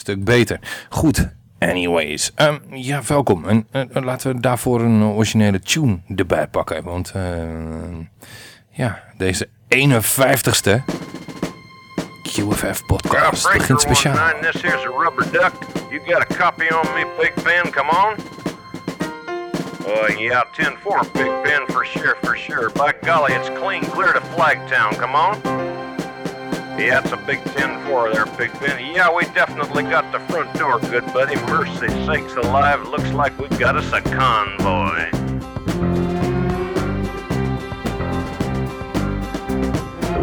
stuk beter. Goed, anyways. Ehm, ja, welkom. En uh, laten we daarvoor een originele tune erbij pakken. Want uh, ja, deze 51ste QFF podcast begint speciaal. This here's a rubber duck. You got a copy on me, Big Ben? Come on. Uh, yeah, 10-4, Big Ben, for sure, for sure. By golly, it's clean clear to Flagtown. Come on. Yeah, it's a big 10-4 there, Big Ben. Yeah, we definitely got the front door, good buddy. Mercy sakes alive, looks like we got us a convoy.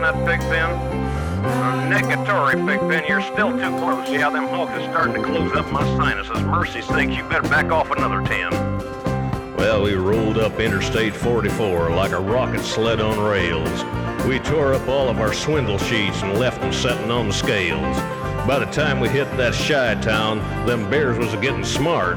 that, Big Ben? Negatory, Big Ben. You're still too close. Yeah, them hogs is starting to close up my sinuses. Mercy sakes, you better back off another 10. Well, we rolled up Interstate 44 like a rocket sled on rails. We tore up all of our swindle sheets and left them setting on the scales. By the time we hit that shy town, them bears was getting smart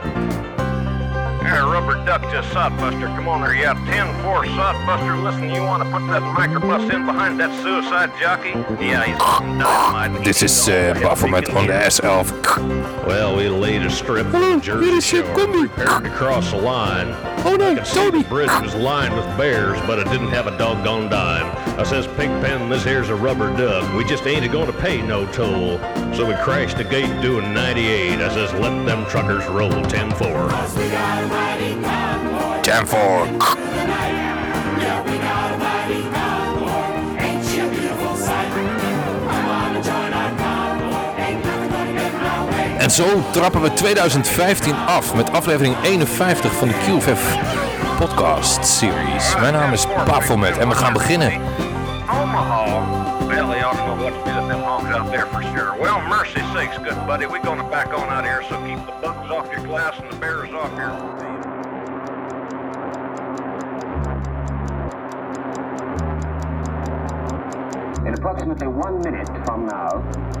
Hey, rubber duck to sodbuster. Come on there, yeah. 10-4 sodbuster. Listen, you want to put that microbus in behind that suicide jockey? Yeah, he's dynamite. This is uh, Baphomet on the S11. Well, we laid a strip of the Jersey Shore, prepared to cross the line. Oh no, Tony! The bridge was lined with bears, but it didn't have a doggone dime. I says, Pigpen, this here's a rubber duck. We just ain't going to pay no toll. So we crashed the gate doing 98. I says, let them truckers roll 10-4. 10 En zo trappen we 2015 af met aflevering 51 van de QFF podcast series. Mijn naam is Bafomet en we gaan beginnen. Omaha. Well, they ought to know what to do with them honks out there for sure. Well, mercy sakes, good buddy, we're gonna back on out here, so keep the bugs off your glass and the bears off your... In approximately one minute from now,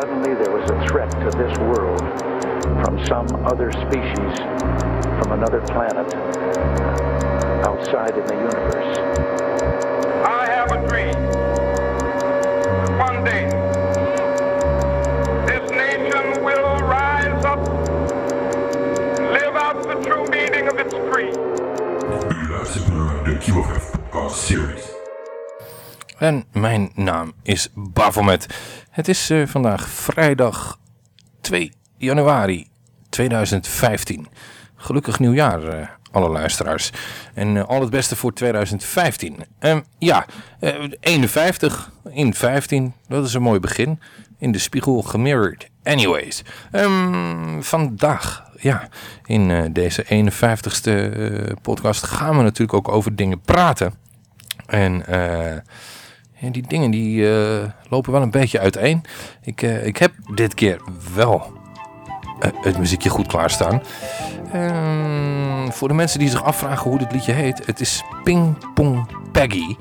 suddenly there was a threat to this world from some other species, from another planet, outside in the universe. I have a dream. One day, this nation will rise up live out the true meaning of its creed. series. En mijn naam is Bafomet. Het is uh, vandaag vrijdag 2 januari 2015. Gelukkig nieuwjaar, uh, alle luisteraars. En uh, al het beste voor 2015. Um, ja, uh, 51 in 15, dat is een mooi begin. In de spiegel gemirrored. Anyways, um, vandaag, ja, in uh, deze 51ste podcast gaan we natuurlijk ook over dingen praten. En... En die dingen die uh, lopen wel een beetje uiteen. Ik, uh, ik heb dit keer wel uh, het muziekje goed klaarstaan. Ehm, voor de mensen die zich afvragen hoe dit liedje heet. Het is Ping Pong Peggy.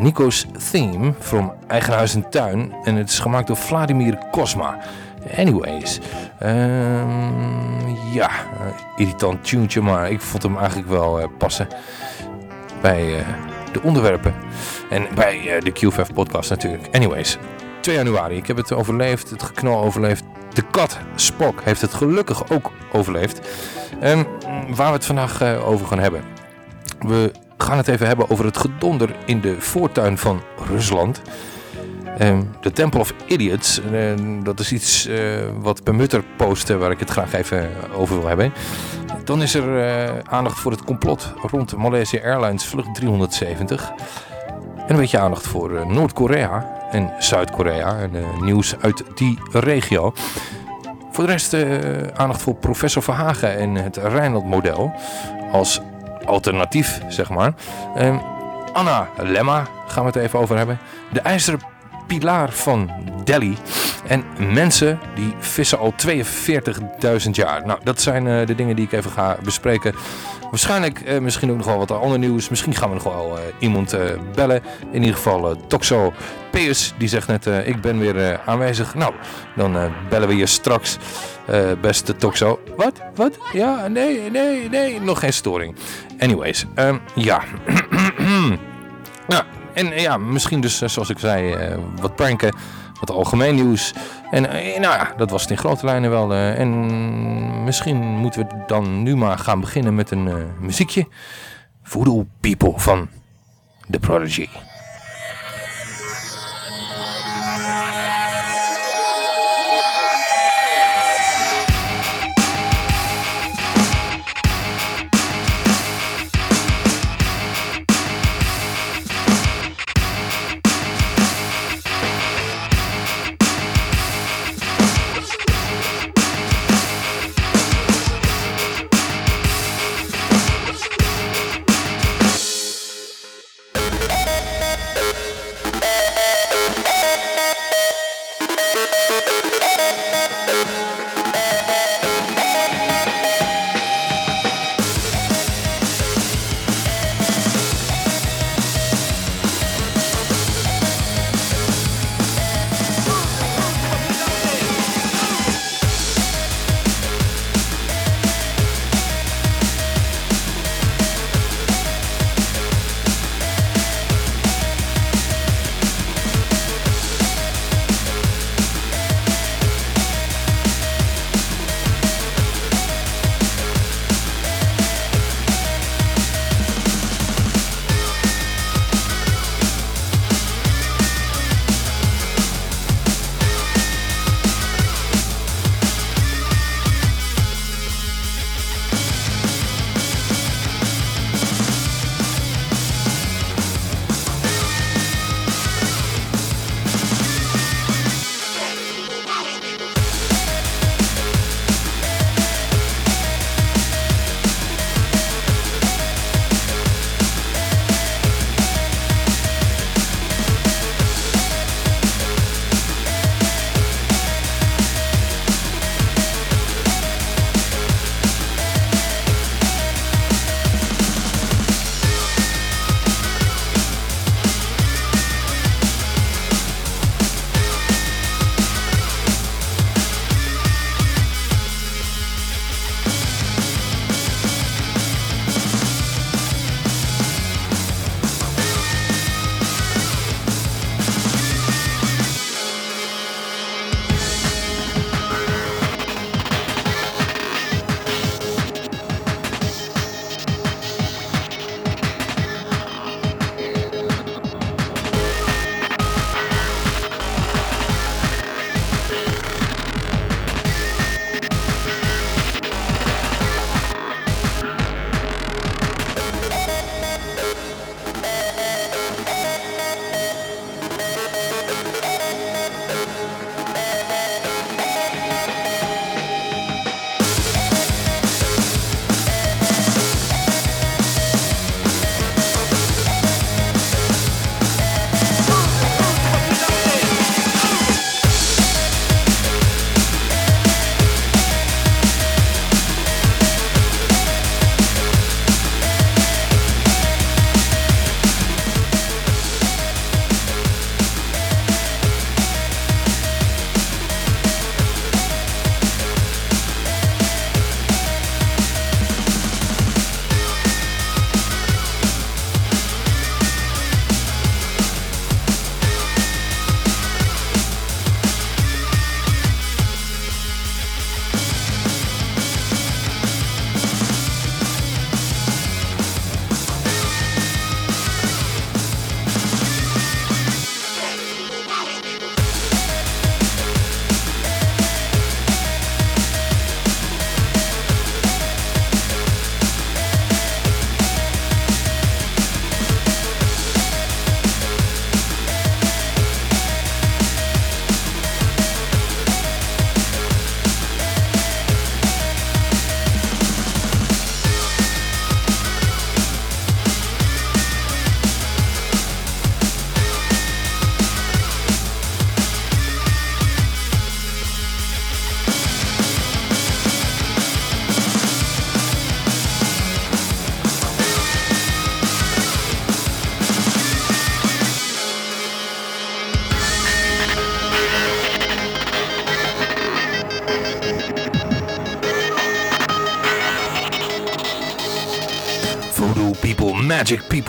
Nico's Theme from Eigen Huis en Tuin. En het is gemaakt door Vladimir Kosma. Anyways. Um, ja, irritant tuentje. Maar ik vond hem eigenlijk wel passen. Bij de onderwerpen. En bij uh, de QVF podcast natuurlijk. Anyways, 2 januari. Ik heb het overleefd. Het geknal overleefd. De kat Spock heeft het gelukkig ook overleefd. Um, waar we het vandaag uh, over gaan hebben. We gaan het even hebben over het gedonder in de voortuin van Rusland. Um, de Temple of Idiots, uh, dat is iets uh, wat bij Mutter posten waar ik het graag even over wil hebben. Dan is er aandacht voor het complot rond Malaysia Airlines vlucht 370. En een beetje aandacht voor Noord-Korea en Zuid-Korea en nieuws uit die regio. Voor de rest aandacht voor professor Verhagen en het Rijnland-model als alternatief, zeg maar. Um, Anna Lemma gaan we het even over hebben. De ijzeren pilaar van Delhi. En mensen die vissen al 42.000 jaar. Nou, dat zijn de dingen die ik even ga bespreken. Waarschijnlijk uh, misschien ook nog wel wat ander nieuws. Misschien gaan we nog wel uh, iemand bellen. In ieder geval Toxo Peus, die zegt net ik ben weer aanwezig. Nou, dan bellen we je straks, beste Toxo. Wat? Wat? Ja, nee, nee, nee, nog geen storing. Anyways, um, ja. nou, en ja, misschien dus, zoals ik zei, wat pranken, wat algemeen nieuws. En nou ja, dat was het in grote lijnen wel. en misschien moeten we dan nu maar gaan beginnen met een uh, muziekje. Voodoo People van The Prodigy.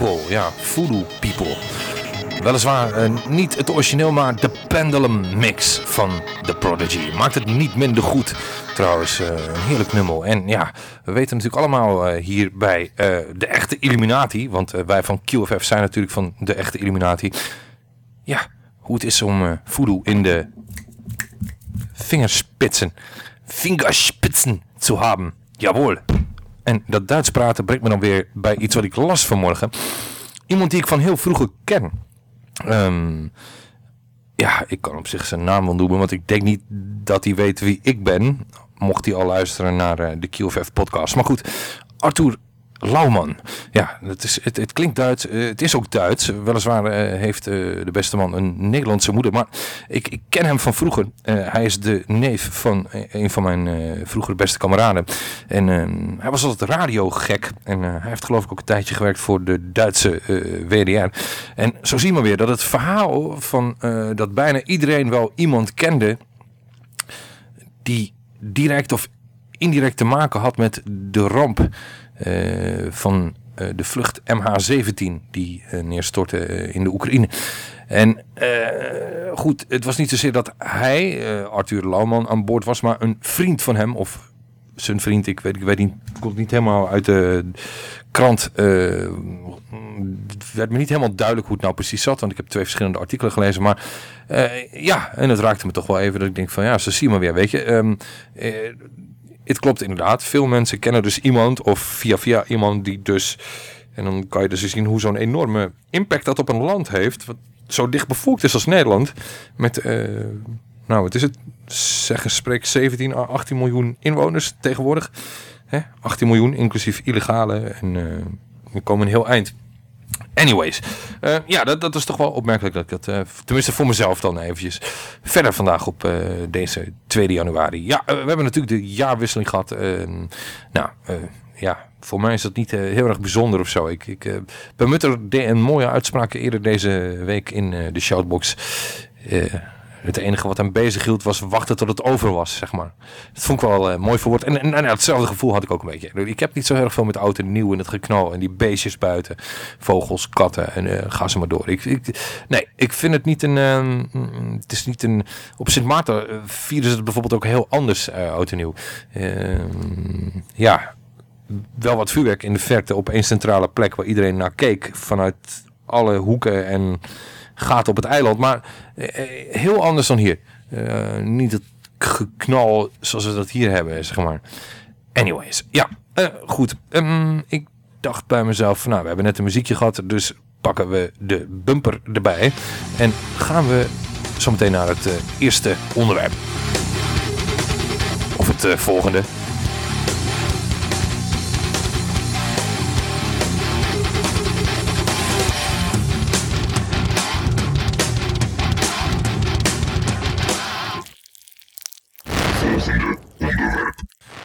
People. Ja, Voodoo People. Weliswaar uh, niet het origineel, maar de Pendulum Mix van The Prodigy. Maakt het niet minder goed trouwens. Uh, een heerlijk nummer. En ja, we weten natuurlijk allemaal uh, hier bij de echte Illuminati. Want wij van QFF zijn natuurlijk van de echte Illuminati. Ja, hoe het is om voodoo in de vingerspitsen, vingerspitsen te hebben. Jawohl. En dat Duits praten brengt me dan weer bij iets wat ik las vanmorgen. Iemand die ik van heel vroeger ken. Um, ja, ik kan op zich zijn naam wel noemen, want ik denk niet dat hij weet wie ik ben. Mocht hij al luisteren naar uh, de QFF podcast. Maar goed, Arthur Lauwman. Ja, het, is, het, het klinkt Duits. Uh, het is ook Duits. Weliswaar uh, heeft uh, de beste man een Nederlandse moeder. Maar ik, ik ken hem van vroeger. hij is de neef van een van mijn vroegere beste kameraden. En ehm, hij was altijd radiogek. En hij heeft geloof ik ook een tijdje gewerkt voor de Duitse WDR. En zo zien we weer dat het verhaal van dat bijna iedereen wel iemand kende... die direct of indirect te maken had met de ramp van uh, de vlucht MH17 die uh, neerstortte in de Oekraïne. En goed, het was niet zozeer dat hij, Arthur Lauwman, aan boord was, maar een vriend van hem, of zijn vriend, ik weet, ik weet niet, komt niet helemaal uit de krant. werd me niet helemaal duidelijk hoe het nou precies zat, want ik heb twee verschillende artikelen gelezen. Maar ja, en het raakte me toch wel even dat ik denk van ja, zo zie je maar weer, weet je. Um, het klopt inderdaad. Veel mensen kennen dus iemand of via via iemand die dus... En dan kan je dus zien hoe zo'n enorme impact dat op een land heeft. Wat zo dicht bevolkt is als Nederland. Met, uh, nou wat is het? Zeggen spreek 17 à 18 miljoen inwoners tegenwoordig. Hè? 18 miljoen, inclusief illegale. En uh, we komen een heel eind. Anyways, uh, ja, dat, dat is toch wel opmerkelijk dat ik dat, uh, tenminste voor mezelf dan eventjes, verder vandaag op uh, deze 2 januari. Ja, we hebben natuurlijk de jaarwisseling gehad. Nou, ja, voor mij is dat niet heel erg bijzonder of zo. Ik, ik, Bemutter een mooie uitspraak eerder deze week in de shoutbox. Het enige wat hem bezig hield was wachten tot het over was, zeg maar. Dat vond ik wel uh, mooi verwoord. En, en, en hetzelfde gevoel had ik ook een beetje. Ik heb niet zo erg veel met oud en nieuw en het geknal en die beestjes buiten. Vogels, katten en uh, ga ze maar door. Ik, ik, nee, ik vind het niet een... Uh, het is niet een... Op Sint Maarten uh, vieren ze het bijvoorbeeld ook heel anders, en nieuw. Ehm, ja, wel wat vuurwerk in de verte op één centrale plek waar iedereen naar keek. Vanuit alle hoeken en gaat op het eiland. Maar eh, heel anders dan hier. Uh, niet het geknal zoals we dat hier hebben, zeg maar. Anyways, ja, goed. Um, ik dacht bij mezelf, nou, we hebben net een muziekje gehad, dus pakken we de bumper erbij. En gaan we zometeen naar het eerste onderwerp. Of het volgende.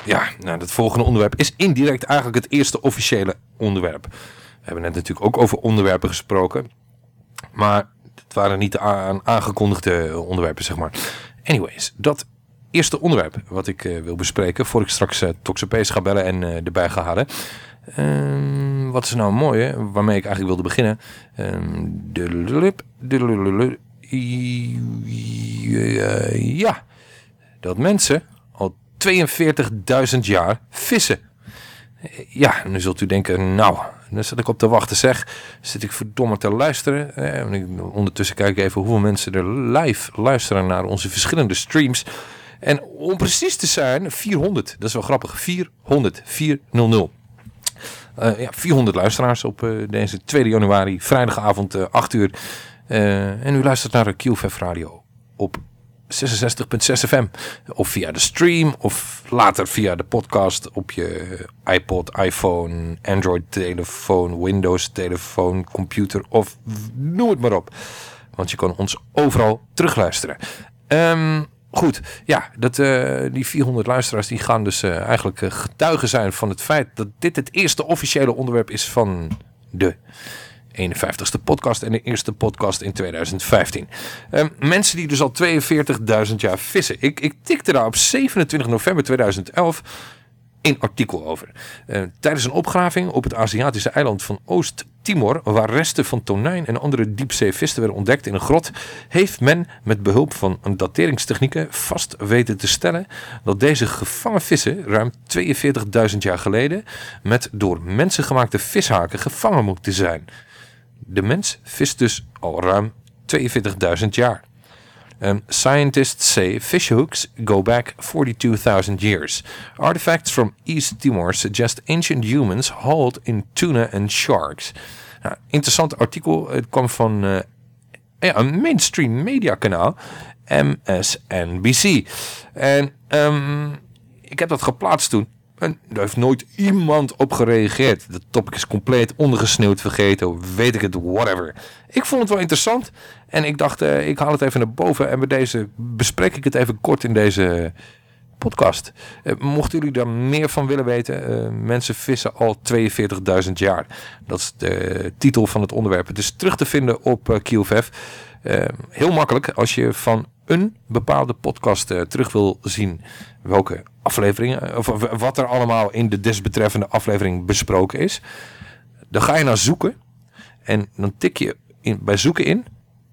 Ja, nou, volgende onderwerp is indirect eigenlijk het eerste officiële onderwerp. We hebben net natuurlijk ook over onderwerpen gesproken. Maar het waren niet de aangekondigde onderwerpen, zeg maar. Anyways, dat eerste onderwerp wat ik uh, wil bespreken... voor ik straks uh, Toxapees ga bellen en uh, erbij ga halen... Um, wat is nou mooi, waarmee ik eigenlijk wilde beginnen. Um, ja, dat mensen 42.000 jaar vissen. Ja, nu zult u denken, nou, dan zit ik op te wachten zeg. Zit ik verdomme te luisteren. Eh, ondertussen kijk ik even hoeveel mensen er live luisteren naar onze verschillende streams. En om precies te zijn, 400. Dat is wel grappig. 400. 400. Uh, ja, 400 luisteraars op uh, deze 2 januari, vrijdagavond uh, eh, 8 uur. en u luistert naar QVF Radio op 66.6 FM. Of via de stream. Of later via de podcast op je iPod, iPhone, Android telefoon, Windows telefoon, computer of noem het maar op. Want je kan ons overal terugluisteren. Um, goed, ja, dat, uh, die 400 luisteraars die gaan dus uh, eigenlijk uh, getuigen zijn van het feit dat dit het eerste officiële onderwerp is van de 51ste podcast en de eerste podcast in 2015. Uh, mensen die dus al 42.000 jaar vissen. Ik, ik tikte daar op 27 november 2011 één artikel over. Uh, tijdens een opgraving op het Aziatische eiland van Oost-Timor, waar resten van tonijn en andere diepzeevisten werden ontdekt in een grot, heeft men met behulp van een dateringstechnieken vast weten te stellen dat deze gevangen vissen ruim 42.000 jaar geleden met door mensen gemaakte vishaken gevangen moeten zijn. De mens vist dus al ruim 42.000 jaar. Scientists say fishhooks go back 42,000 years. Artifacts from East Timor suggest ancient humans hauled in tuna and sharks. Nou, interessant artikel. Het kwam van uh, ja, een mainstream mediakanaal, MSNBC. En um, ik heb dat geplaatst toen. En daar heeft nooit iemand op gereageerd. De topic is compleet ondergesneeuwd, vergeten, weet ik het, whatever. Ik vond het wel interessant en ik dacht, uh, ik haal het even naar boven en bij deze bespreek ik het even kort in deze podcast. Uh, mochten jullie daar meer van willen weten, uh, mensen vissen al 42.000 jaar. Dat is de titel van het onderwerp. Het is terug te vinden op uh. Heel makkelijk als je van een bepaalde podcast terug wil zien welke afleveringen, of wat er allemaal in de desbetreffende aflevering besproken is. Dan ga je naar zoeken en dan tik je in, bij zoeken in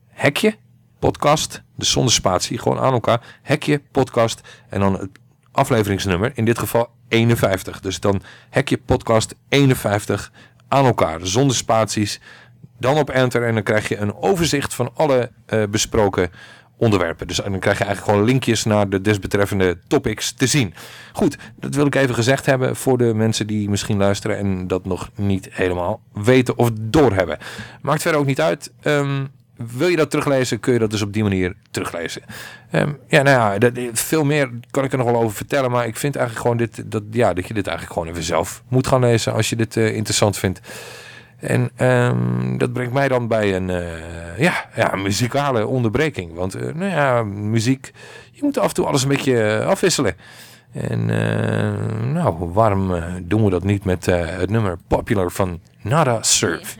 hekje podcast, de zonder spatie, gewoon aan elkaar, hekje podcast en dan het afleveringsnummer, in dit geval 51. Dus dan hekje podcast 51 aan elkaar, zonder spaties, dan op enter en dan krijg je een overzicht van alle uh, besproken onderwerpen. Dus dan krijg je eigenlijk gewoon linkjes naar de desbetreffende topics te zien. Goed, dat wil ik even gezegd hebben voor de mensen die misschien luisteren en dat nog niet helemaal weten of doorhebben. Maakt verder ook niet uit. Um, wil je dat teruglezen, kun je dat dus op die manier teruglezen. Um, ja, nou ja, dat, veel meer kan ik er nog wel over vertellen. Maar ik vind eigenlijk gewoon dit, dat, ja, dat je dit eigenlijk gewoon even zelf moet gaan lezen als je dit uh, interessant vindt. En um, dat brengt mij dan bij een uh, ja, ja, muzikale onderbreking. Want uh, nou ja, muziek, je moet af en toe alles een beetje afwisselen. En nou, waarom doen we dat niet met het nummer Popular van Nada Surf?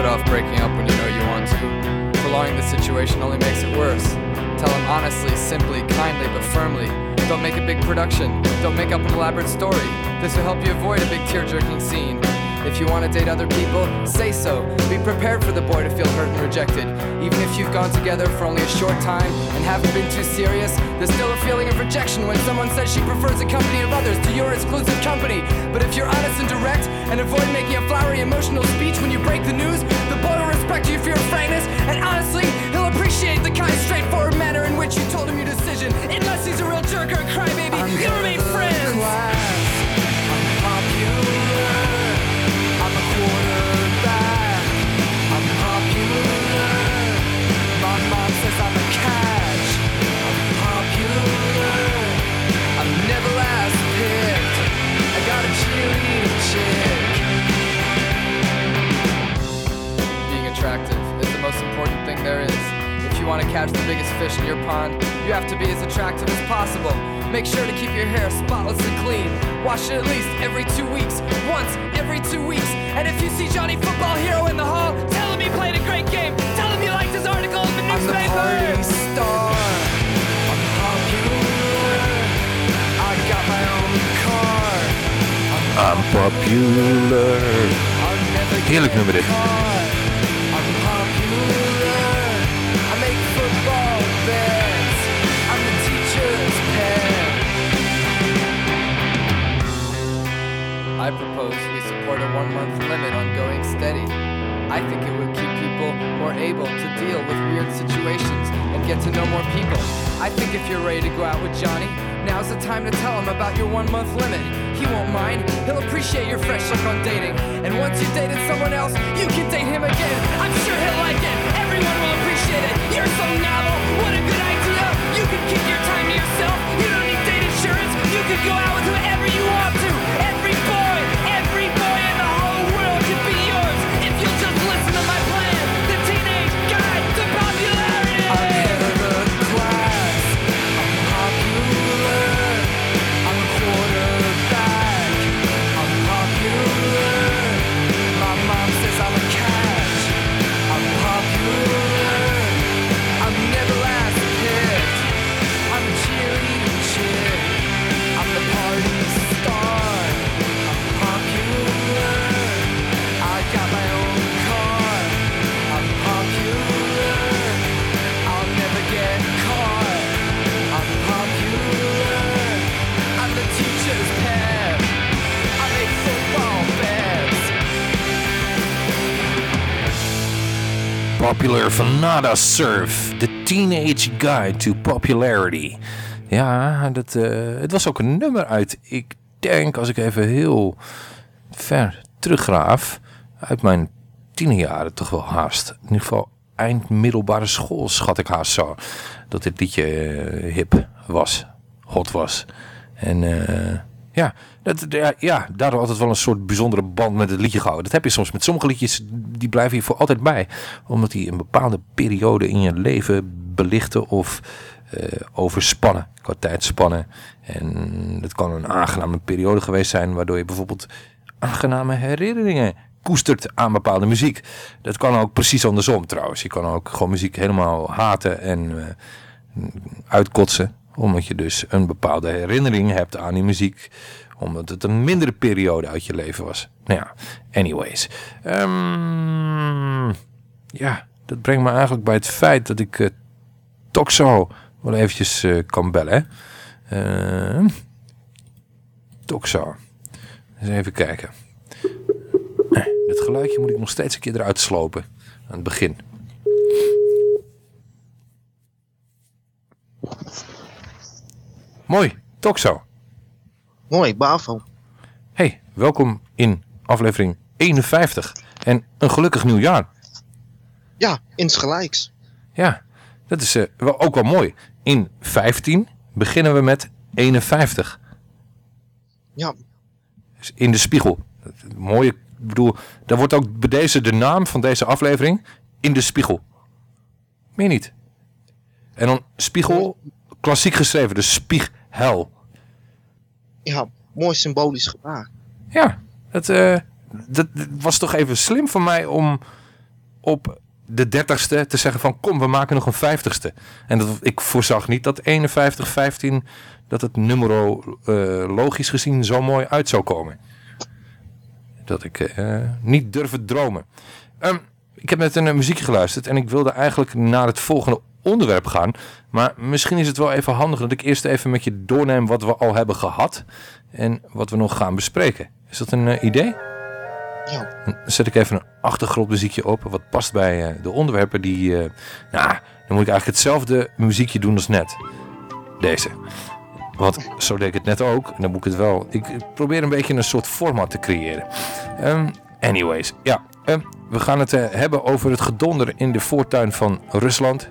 Off breaking up when you know you want to. Prolonging the situation only makes it worse. Tell him honestly, simply, kindly, but firmly. Don't make a big production. Don't make up an elaborate story. This will help you avoid a big tear jerking scene. If you want to date other people, say so. Be prepared for the boy to feel hurt and rejected. Even if you've gone together for only a short time and haven't been too serious, there's still a feeling of rejection when someone says she prefers the company of others to your exclusive company. But if you're honest and direct and avoid making a flowery emotional speech when you break the news, the boy will respect you for your frankness and honestly, he'll appreciate the kind, straightforward manner in which you told him your decision. Unless he's a real jerk or a crybaby, you want to catch the biggest fish in your pond, you have to be as attractive as possible. Make sure to keep your hair spotless and clean. Wash it at least every two weeks, once every two weeks. And if you see Johnny Football Hero in the hall, tell him he played a great game. Tell him you liked his article in the newspaper. I'm the star. I'm popular. I got my own car. I'm popular. Heerlijk nummer dit. I propose we support a one month limit on going steady. I think it would keep people more able to deal with weird situations and get to know more people. I think if you're ready to go out with Johnny, now's the time to tell him about your one month limit. He won't mind, he'll appreciate your fresh look on dating. And once you've dated someone else, you can date him again. I'm sure he'll like it, everyone will appreciate it. You're so novel, what a good idea. You can keep your time to yourself, you don't need date insurance. You can go out with whoever you want to. Popular van Nada Surf. The Teenage Guide to Popularity. Ja, dat, eh, het was ook een nummer uit, ik denk als ik even heel ver teruggraaf, uit mijn tienerjaren toch wel haast. In ieder geval eind middelbare school schat ik haast zo. Dat dit liedje eh, hip was, hot was. En eh, ja, dat, ja, daardoor altijd wel een soort bijzondere band met het liedje gehouden. Dat heb je soms met sommige liedjes, die blijven je voor altijd bij. Omdat die een bepaalde periode in je leven belichten of eh, overspannen, qua tijdspannen. En dat kan een aangename periode geweest zijn, waardoor je bijvoorbeeld aangename herinneringen koestert aan bepaalde muziek. Dat kan ook precies andersom trouwens. Je kan ook gewoon muziek helemaal haten en uh, uitkotsen. Omdat je dus een bepaalde herinnering hebt aan die muziek. Omdat het een mindere periode uit je leven was. Nou ja, anyways. Um, ja, dat brengt me eigenlijk bij het feit dat ik uh, Toxo wel eventjes uh, kan bellen. Uh, Toxo. Eens even kijken. Het geluidje moet ik nog steeds een keer eruit slopen. Aan het begin. Mooi, Toxo. Mooi, Bavo. Hey, welkom in aflevering 51. En een gelukkig nieuwjaar. Ja, insgelijks. Ja, dat is uh, wel, ook wel mooi. In 15 beginnen we met 51. Ja. Dus in de spiegel. Mooie, ik bedoel, daar wordt ook bij deze de naam van deze aflevering in de spiegel. Meer niet. En dan spiegel, klassiek geschreven, de spieghel. Ja, mooi symbolisch gebaar. Ja, uh, dat, dat was toch even slim van mij om op de dertigste te zeggen van kom, we maken nog een vijftigste. En dat, ik voorzag niet dat 51, 15, dat het numero uh, logisch gezien zo mooi uit zou komen. Dat ik uh, niet durfde dromen. Um, ik heb net een muziek geluisterd en ik wilde eigenlijk naar het volgende onderwerp gaan. Maar misschien is het wel even handig dat ik eerst even met je doorneem wat we al hebben gehad. En wat we nog gaan bespreken. Is dat een idee? Ja. Dan zet ik even een achtergrondmuziekje op. Wat past bij uh, de onderwerpen die... Uh, nou, dan moet ik eigenlijk hetzelfde muziekje doen als net. Deze. Want zo deed ik het net ook. En dan moet ik het wel... Ik probeer een beetje een soort format te creëren. Um, anyways, ja. Um, we gaan het hebben over het gedonder in de voortuin van Rusland.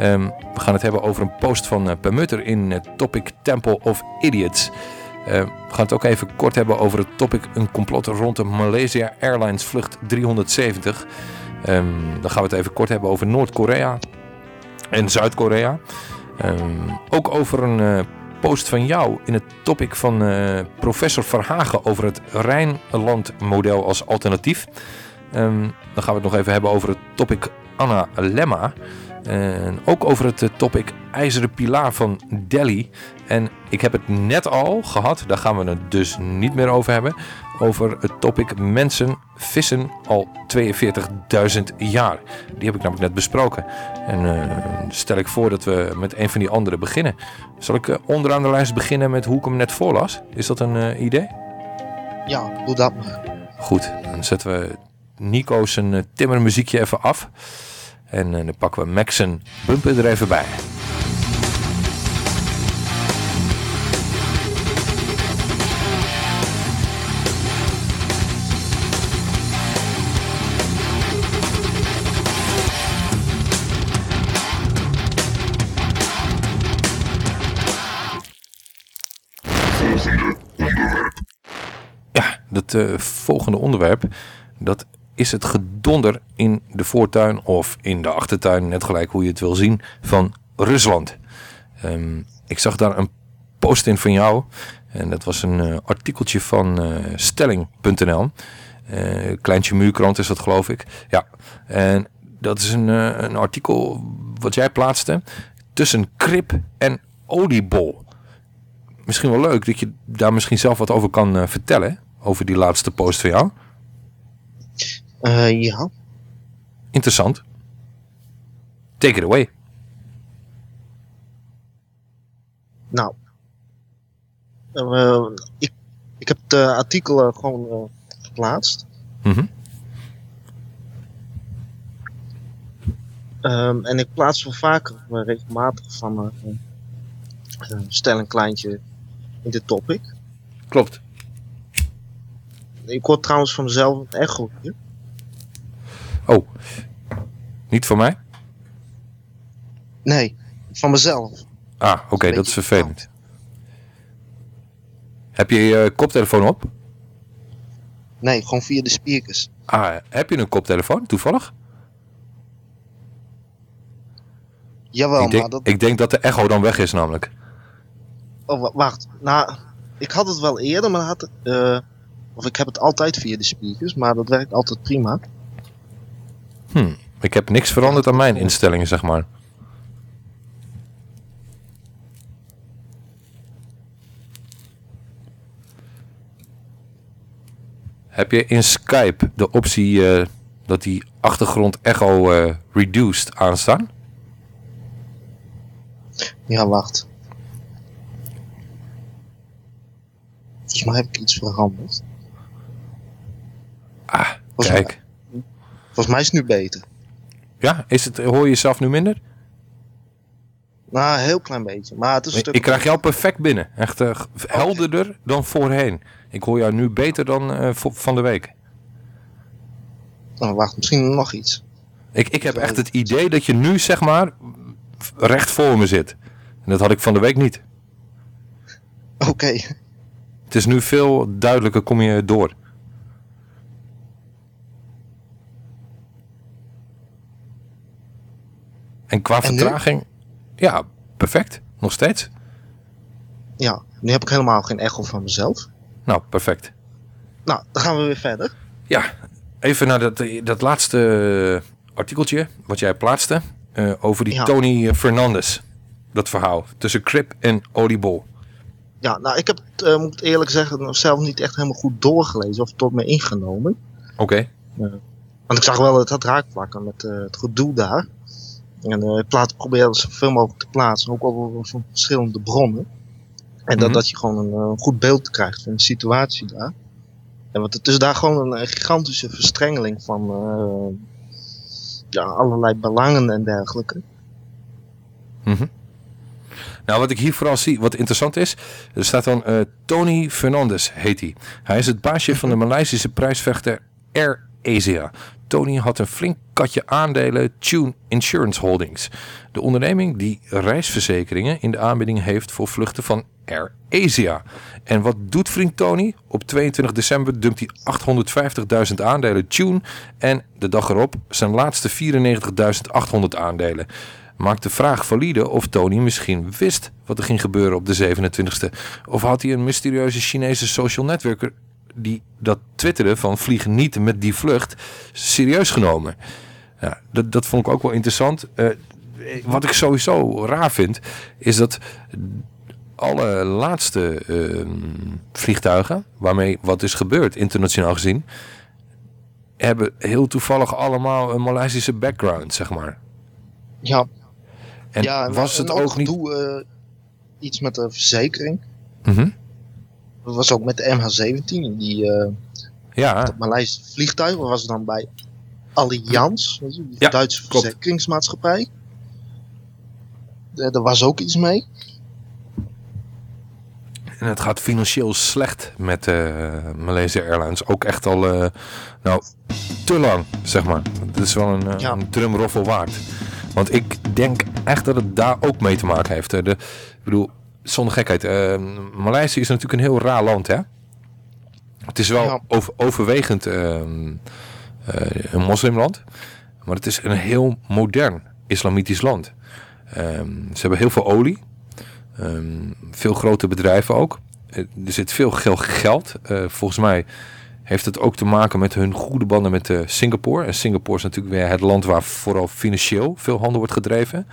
Um, we gaan het hebben over een post van uh, Permutter in uh, Topic Temple of Idiots. Uh, we gaan het ook even kort hebben over het topic een complot rond de Malaysia Airlines vlucht 370. Um, dan gaan we het even kort hebben over Noord-Korea en Zuid-Korea. Ook over een uh, post van jou in het topic van professor Verhagen over het Rijnland-model als alternatief. Dan gaan we het nog even hebben over het topic Anna Lemma. En ook over het topic IJzeren Pilaar van Delhi. En ik heb het net al gehad, daar gaan we het dus niet meer over hebben. Over het topic mensen vissen al 42.000 jaar. Die heb ik namelijk net besproken. En uh, stel ik voor dat we met een van die andere beginnen. Zal ik uh, onderaan de lijst beginnen met hoe ik hem net voorlas? Is dat een uh, idee? Ja, doe dat maar. Goed, dan zetten we Nico zijn timmermuziekje even af. En dan pakken we Max zijn bumper er even bij. Het uh, volgende onderwerp, dat is het gedonder in de voortuin of in de achtertuin, net gelijk hoe je het wil zien, van Rusland. Um, ik zag daar een post in van jou en dat was een uh, artikeltje van uh, stelling.nl. kleintje muurkrant is dat geloof ik. Ja, en dat is een, een artikel wat jij plaatste tussen krip en oliebol. Misschien wel leuk dat je daar misschien zelf wat over kan vertellen over die laatste post van jou? Uh, ja. Interessant. Take it away. Nou. Uh, ik, ik heb het uh, artikel gewoon uh, geplaatst. Mm -hmm. Ehm, en ik plaats wel vaker eh, regelmatig van eh, eh, stel een kleintje in de topic. Klopt. Ik hoor trouwens van mezelf een echo hier. Oh, niet voor mij? Nee, van mezelf. Ah, oké, dat is vervelend. Heb je je koptelefoon op? Nee, gewoon via de speakers. Ah, heb je een koptelefoon, toevallig? Jawel, ik, denk, maar dat... ik denk dat de echo dan weg is namelijk. Oh, wa- wacht. Nou, ik had het wel eerder, maar had eh, of ik heb het altijd via de speakers, maar dat werkt altijd prima. Hm, ik heb niks veranderd aan mijn instellingen, zeg maar. Heb je in Skype de optie eh, dat die achtergrond echo eh, reduced aanstaan? Ja, wacht. Volgens mij heb ik iets veranderd. Ah, kijk. Volgens mij is het nu beter. Ja, is het, hoor je jezelf nu minder? Nou, een heel klein beetje. Maar het is een Ik, stuk... ik krijg jou perfect binnen. Echt eh, helderder dan voorheen. Ik hoor jou nu beter dan eh, van de week. Nou, wacht, misschien nog iets. Ik, ik heb echt het idee dat je nu, zeg maar, recht voor me zit. En dat had ik van de week niet. Oké. Het is nu veel duidelijker, kom je door. En qua En nu? vertraging, ja, perfect. Nog steeds. Ja, nu heb ik helemaal geen echo van mezelf. Nou, perfect. Nou, dan gaan we weer verder. Ja, even naar dat, dat laatste artikeltje wat jij plaatste. eh, over die Ja. Tony Fernandes. Dat verhaal tussen Crip en Oliebol. Ja, nou, ik heb het, eh, moet eerlijk zeggen, zelf niet echt helemaal goed doorgelezen of tot me ingenomen. Oké. Want ik zag wel dat het had raakvlakken met eh, het gedoe daar. En eh, plaat, probeer dat zoveel mogelijk te plaatsen, ook al van verschillende bronnen. En dat, Mhm. dat je gewoon een eh, goed beeld krijgt van de situatie daar. En want het is daar gewoon een, eh, gigantische verstrengeling van eh, ja, allerlei belangen en dergelijke. Mhm. Nou, wat ik hier vooral zie, wat interessant is, er staat dan eh, Tony Fernandes heet hij. Hij is het baasje van de Maleisische prijsvechter Air Asia. Tony had een flink katje aandelen Tune Insurance Holdings. De onderneming die reisverzekeringen in de aanbieding heeft voor vluchten van Air Asia. En wat doet vriend Tony? Op 22 december dumpt hij 850.000 aandelen Tune en de dag erop zijn laatste 94.800 aandelen maakt de vraag valide of Tony misschien wist wat er ging gebeuren op de 27e. Of had hij een mysterieuze Chinese social networker die dat twitterde van vlieg niet met die vlucht serieus genomen. Ja, dat, dat vond ik ook wel interessant. Eh, wat ik sowieso raar vind, is dat alle laatste ehm, vliegtuigen, waarmee wat is gebeurd internationaal gezien, hebben heel toevallig allemaal een Maleisische background, zeg maar. Ja, En ja, was het ook niet... gedoe, eh, iets met de verzekering. Mhm. Dat was ook met de MH17, die eh Ja, dat Maleisische vliegtuig. Was dan bij Allianz, weet je, die Ja, Duitse klopt. verzekeringsmaatschappij. Eh, Daar was ook iets mee. en het gaat financieel slecht met eh Malaysia Airlines. Ook echt al, nou, te lang, zeg maar. Het is wel een, Ja. een drumroffel waard. Want ik denk echt dat het daar ook mee te maken heeft. De, ik bedoel, zonder gekheid. eh Maleisië is natuurlijk een heel raar land, hè? Het is wel Ja. over- overwegend ehm, eh, een moslimland. Maar het is een heel modern islamitisch land. Ehm, ze hebben heel veel olie. Ehm, veel grote bedrijven ook. Eh, Er zit veel gel- geld. Eh, volgens mij heeft het ook te maken met hun goede banden met Singapore. En Singapore is natuurlijk weer het land waar vooral financieel veel handel wordt gedreven.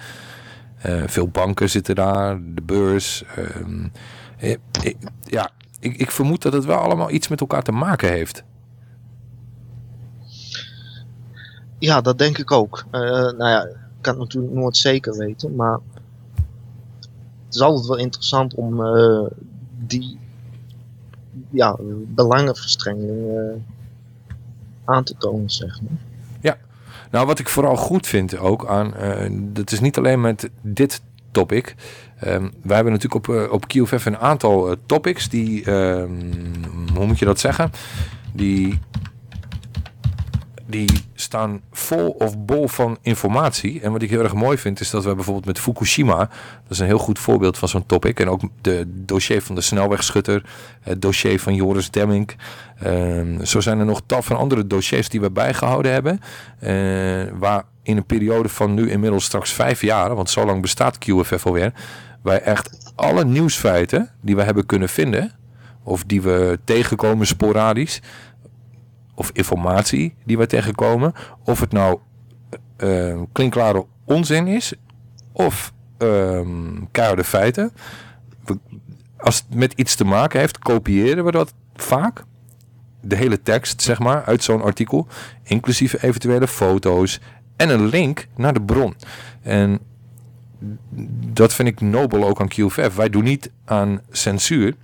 Eh, veel banken zitten daar, de beurs. ehm, eh, ik- ja, ik, ik vermoed dat het wel allemaal iets met elkaar te maken heeft. Ja, dat denk ik ook. Eh, nou ja, ik kan het natuurlijk nooit zeker weten, maar het is altijd wel interessant om eh, die ja, belangenverstrengeling eh, aan te tonen, zeg maar. Nou, wat ik vooral goed vind ook aan, uh, dat is niet alleen met dit topic. Um, wij hebben natuurlijk op, uh, op QFF een aantal uh, topics die, um, hoe moet je dat zeggen? Die die staan vol of bol van informatie. En wat ik heel erg mooi vind is dat we bijvoorbeeld met Fukushima, dat is een heel goed voorbeeld van zo'n topic. En ook de dossier van de snelwegschutter, het dossier van Joris Demming. Uh, zo zijn er nog tal van andere dossiers die we bijgehouden hebben. Uh, waar in een periode van nu inmiddels straks vijf jaar, want zo lang bestaat QFF alweer, wij echt alle nieuwsfeiten die we hebben kunnen vinden, of die we tegenkomen sporadisch, of informatie die wij tegenkomen. Of het nou uh, klinkklare onzin is of uh, keiharde feiten. Als het met iets te maken heeft, kopiëren we dat vaak. De hele tekst, zeg maar, uit zo'n artikel. Inclusief eventuele foto's en een link naar de bron. En dat vind ik nobel ook aan QFF. Wij doen niet aan censuur.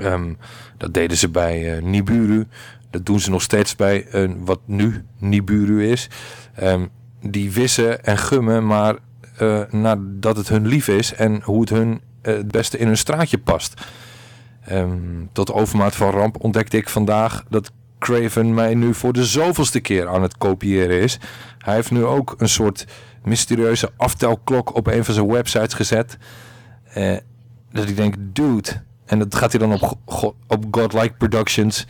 Um, dat deden ze bij uh, Niburu. Dat doen ze nog steeds bij een, wat nu Niburu is. Um, die wissen en gummen, maar uh, nadat het hun lief is en hoe het hun uh, het beste in hun straatje past. Um, tot overmaat van ramp ontdekte ik vandaag dat Craven mij nu voor de zoveelste keer aan het kopiëren is. Hij heeft nu ook een soort mysterieuze aftelklok op een van zijn websites gezet. Uh, dat ik denk, dude. En dat gaat hij dan op, op Godlike Productions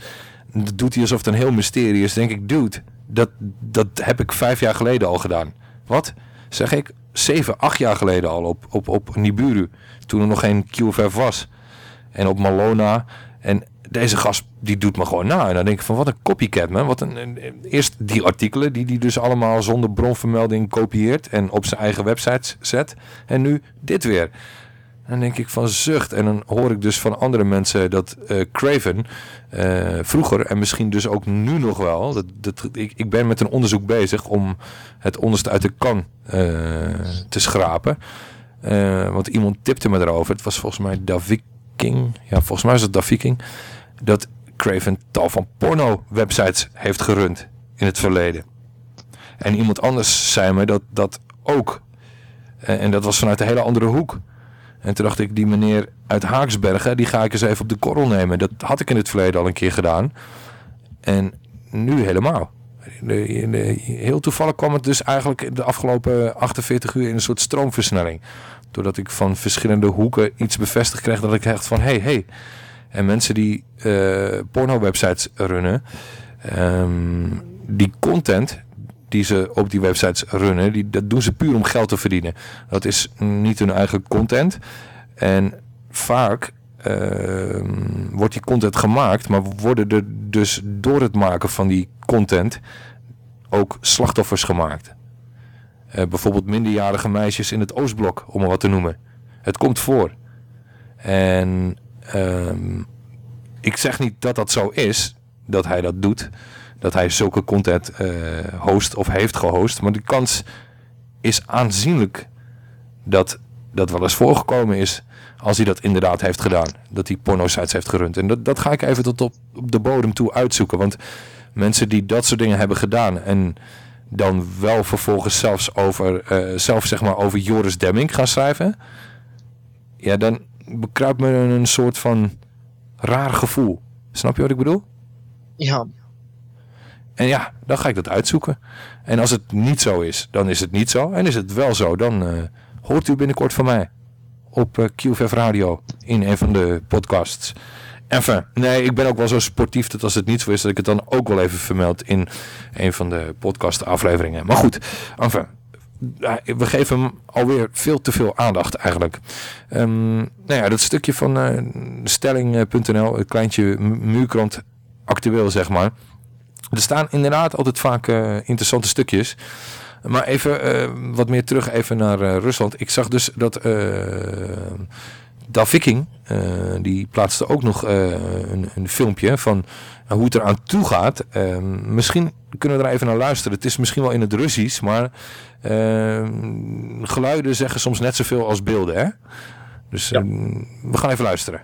dat doet hij alsof het een heel mysterie is. denk ik, dude, dat, dat heb ik vijf jaar geleden al gedaan. Wat? Zeg ik, zeven, acht jaar geleden al op, op, op Niburu. Toen er nog geen QFF was. En op Malona. En deze gast, die doet me gewoon na. En dan denk ik van, wat een copycat, man. Wat een, eerst die artikelen, die hij dus allemaal zonder bronvermelding kopieert. En op zijn eigen website zet. En nu dit weer. Dan denk ik van zucht. En dan hoor ik dus van andere mensen dat uh, Craven uh, vroeger en misschien dus ook nu nog wel. Dat, dat, ik, ik ben met een onderzoek bezig om het onderste uit de kan uh, te schrapen. want iemand tipte me erover. Het was volgens mij Daviking. Ja, volgens mij is het Daviking. Dat Craven tal van porno websites heeft gerund in het verleden. En iemand anders zei me dat dat ook. en dat was vanuit een hele andere hoek. En toen dacht ik, die meneer uit Haaksbergen, die ga ik eens even op de korrel nemen. Dat had ik in het verleden al een keer gedaan. En nu helemaal. heel toevallig kwam het dus eigenlijk de afgelopen 48 uur in een soort stroomversnelling. Doordat ik van verschillende hoeken iets bevestigd kreeg dat ik echt van, hé, hey, hé. Hey. En mensen die uh, porno-websites runnen, um, die content die ze op die websites runnen, die, dat doen ze puur om geld te verdienen. Dat is niet hun eigen content. En vaak uh, wordt die content gemaakt, maar worden er dus door het maken van die content ook slachtoffers gemaakt. Uh, bijvoorbeeld minderjarige meisjes in het Oostblok, om maar wat te noemen. Het komt voor. En uh, ik zeg niet dat dat zo is, dat hij dat doet dat hij zulke content uh, host of heeft gehost. Maar de kans is aanzienlijk dat dat wel eens voorgekomen is als hij dat inderdaad heeft gedaan. Dat hij porno-sites heeft gerund. En dat, dat ga ik even tot op, de bodem toe uitzoeken. Want mensen die dat soort dingen hebben gedaan en dan wel vervolgens zelfs over, uh, zelf zeg maar over Joris Demming gaan schrijven. Ja, dan bekruipt me een soort van raar gevoel. Snap je wat ik bedoel? Ja, en ja, dan ga ik dat uitzoeken. En als het niet zo is, dan is het niet zo. En is het wel zo, dan uh, hoort u binnenkort van mij. Op uh, eh, QVF Radio. In een van de podcasts. Enfin, nee, ik ben ook wel zo sportief dat als het niet zo is, dat ik het dan ook wel even vermeld in een van de podcast afleveringen. Maar goed, enfin, we geven hem alweer veel te veel aandacht eigenlijk. Um, nou ja, dat stukje van stelling.nl, het kleintje muurkrant actueel zeg maar. Er staan inderdaad altijd vaak uh, interessante stukjes. Maar even uh, wat meer terug even naar uh, Rusland. Ik zag dus dat Da Viking, die plaatste ook nog een, een, filmpje van hoe het eraan toe gaat. misschien kunnen we er even naar luisteren. Het is misschien wel in het Russisch, maar geluiden zeggen soms net zoveel als beelden. Hè? Dus ja. we gaan even luisteren.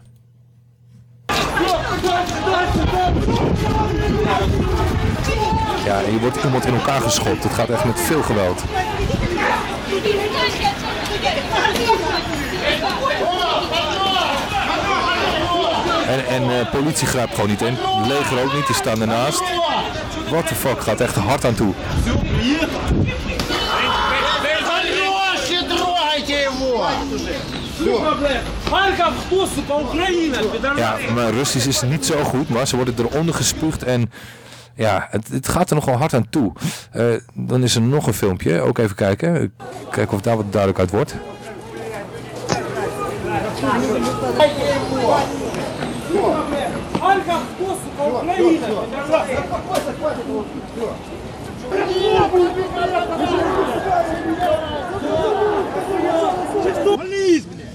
Ja, en je wordt iemand in elkaar geschopt. Het gaat echt met veel geweld. En, en eh, politie grijpt gewoon niet in. Leger ook niet, die staan ernaast. What the fuck, gaat echt hard aan toe. Ja, mijn Russisch is niet zo goed, maar ze worden eronder gespuugd en ja, het, gaat er nogal hard aan toe. Eh, dan is er nog een filmpje, ook even kijken. Kijken of daar wat duidelijk uit wordt.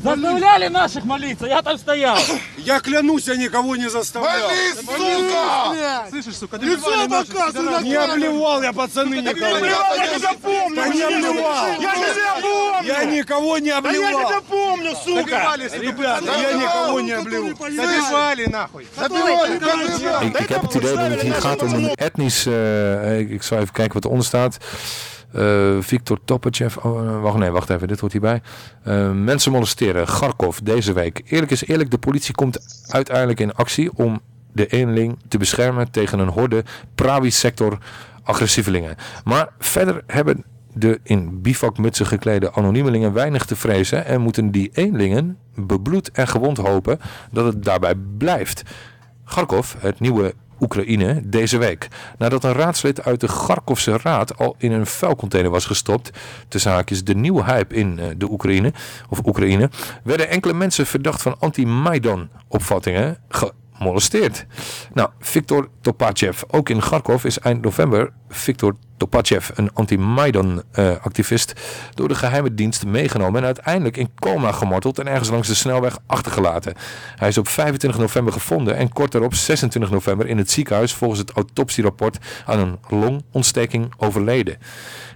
Заставляли наших молиться, я там стоял. Я клянусь, я никого не заставлял. Молись, сука! Слышишь, сука, Лицо наших показывай, пидорасов. Не нормально. обливал я пацаны никого. Я не запомню. Да не обливал. Я не запомню. Я никого не Да обливал. я не запомню, сука. Добивались, ребята, я никого не обливал. Добивали нахуй. Добивали, Ik, ik heb het idee dat het hier gaat om een etnisch... eh, ik, ik zal even kijken wat eronder staat. Eh, Victor Topachev. Oh, eh, wacht, nee, wacht even. Dit hoort hierbij. Eh, mensen molesteren. Kharkov deze week. Eerlijk is eerlijk. De politie komt uiteindelijk in actie om de eenling te beschermen tegen een horde Prawi-sector agressievelingen. Maar verder hebben de in bivakmutsen geklede anoniemelingen weinig te vrezen en moeten die eenlingen bebloed en gewond hopen dat het daarbij blijft. Kharkov, het nieuwe Oekraïne, deze week. Nadat een raadslid uit de Kharkovse raad al in een vuilcontainer was gestopt, tussen haakjes de nieuwe hype in eh, de Oekraïne, of Oekraïne, werden enkele mensen verdacht van anti-Maidan-opvattingen gemolesteerd. Nou, Viktor Topachev, ook in Kharkov is eind november Viktor Topachev, een anti-Maidan-activist, door de geheime dienst meegenomen en uiteindelijk in coma gemorteld en ergens langs de snelweg achtergelaten. Hij is op 25 november gevonden en kort daarop 26 november in het ziekenhuis volgens het autopsierapport aan een longontsteking overleden.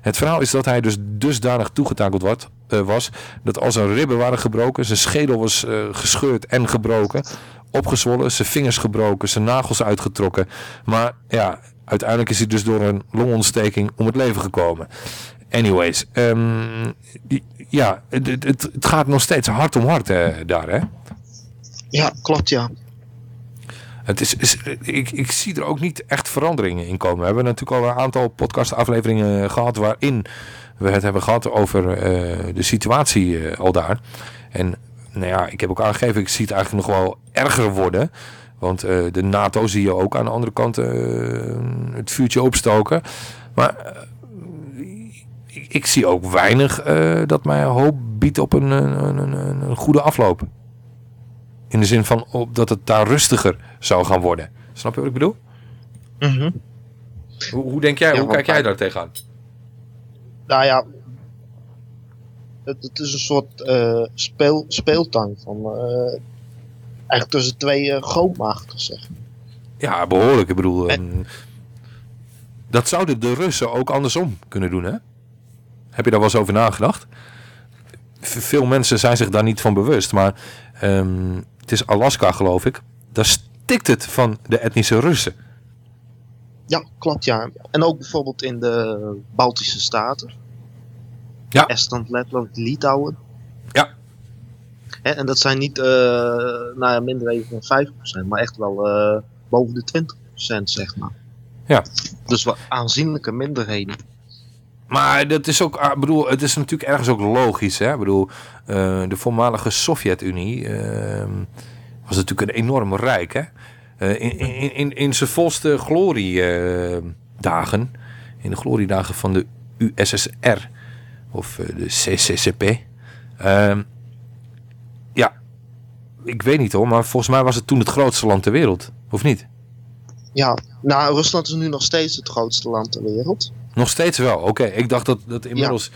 Het verhaal is dat hij dus dusdanig toegetakeld wat, eh, was dat al zijn ribben waren gebroken, zijn schedel was eh, gescheurd en gebroken, opgezwollen, zijn vingers gebroken, zijn nagels uitgetrokken. Maar ja, uiteindelijk is hij dus door een longontsteking om het leven gekomen. Anyways, ehm, ja, het, het, het gaat nog steeds hard om hard eh, daar, hè? Ja, klopt ja. Het is, is, ik, ik zie er ook niet echt veranderingen in komen. We hebben natuurlijk al een aantal podcastafleveringen gehad waarin we het hebben gehad over eh, de situatie eh, al daar. En nou ja, ik heb ook aangegeven, ik zie het eigenlijk nog wel erger worden. Want eh, de NATO zie je ook aan de andere kant eh, het vuurtje opstoken. Maar eh, ik, ik zie ook weinig dat mij hoop biedt op een, een, een, een, goede afloop. In de zin van op dat het daar rustiger zou gaan worden. Snap je wat ik bedoel? Mhm. Hoe, hoe denk jij, Ja, hoe kijk jij daar tegenaan? Nou ja, het, het is een soort eh, speel, speeltuin van eigenlijk tussen twee uh, grootmachten, zeg. Ja, behoorlijk. Ik bedoel, ehm, dat zouden de Russen ook andersom kunnen doen, hè? Heb je daar wel eens over nagedacht? Veel mensen zijn zich daar niet van bewust, maar ehm, het is Alaska, geloof ik. Daar stikt het van de etnische Russen. Ja, klopt ja. En ook bijvoorbeeld in de Baltische Staten. Ja. Estland, Letland, Litouwen. Hè, en dat zijn niet eh nou ja, minderheden van 5%, maar echt wel eh, boven de 20%, zeg maar. Ja. Dus wel aanzienlijke minderheden. Maar dat is ook, ah, ik bedoel, het is natuurlijk ergens ook logisch. Hè? Ik bedoel, eh, de voormalige Sovjet-Unie ehm, was natuurlijk een enorm rijk. Hè? In, in, in, in zijn volste gloriedagen, in de gloriedagen van de USSR of de CCCP. Ik weet niet hoor, maar volgens mij was het toen het grootste land ter wereld, of niet? Ja, nou, Rusland is nu nog steeds het grootste land ter wereld. Nog steeds wel, oké. Ik dacht dat, dat inmiddels...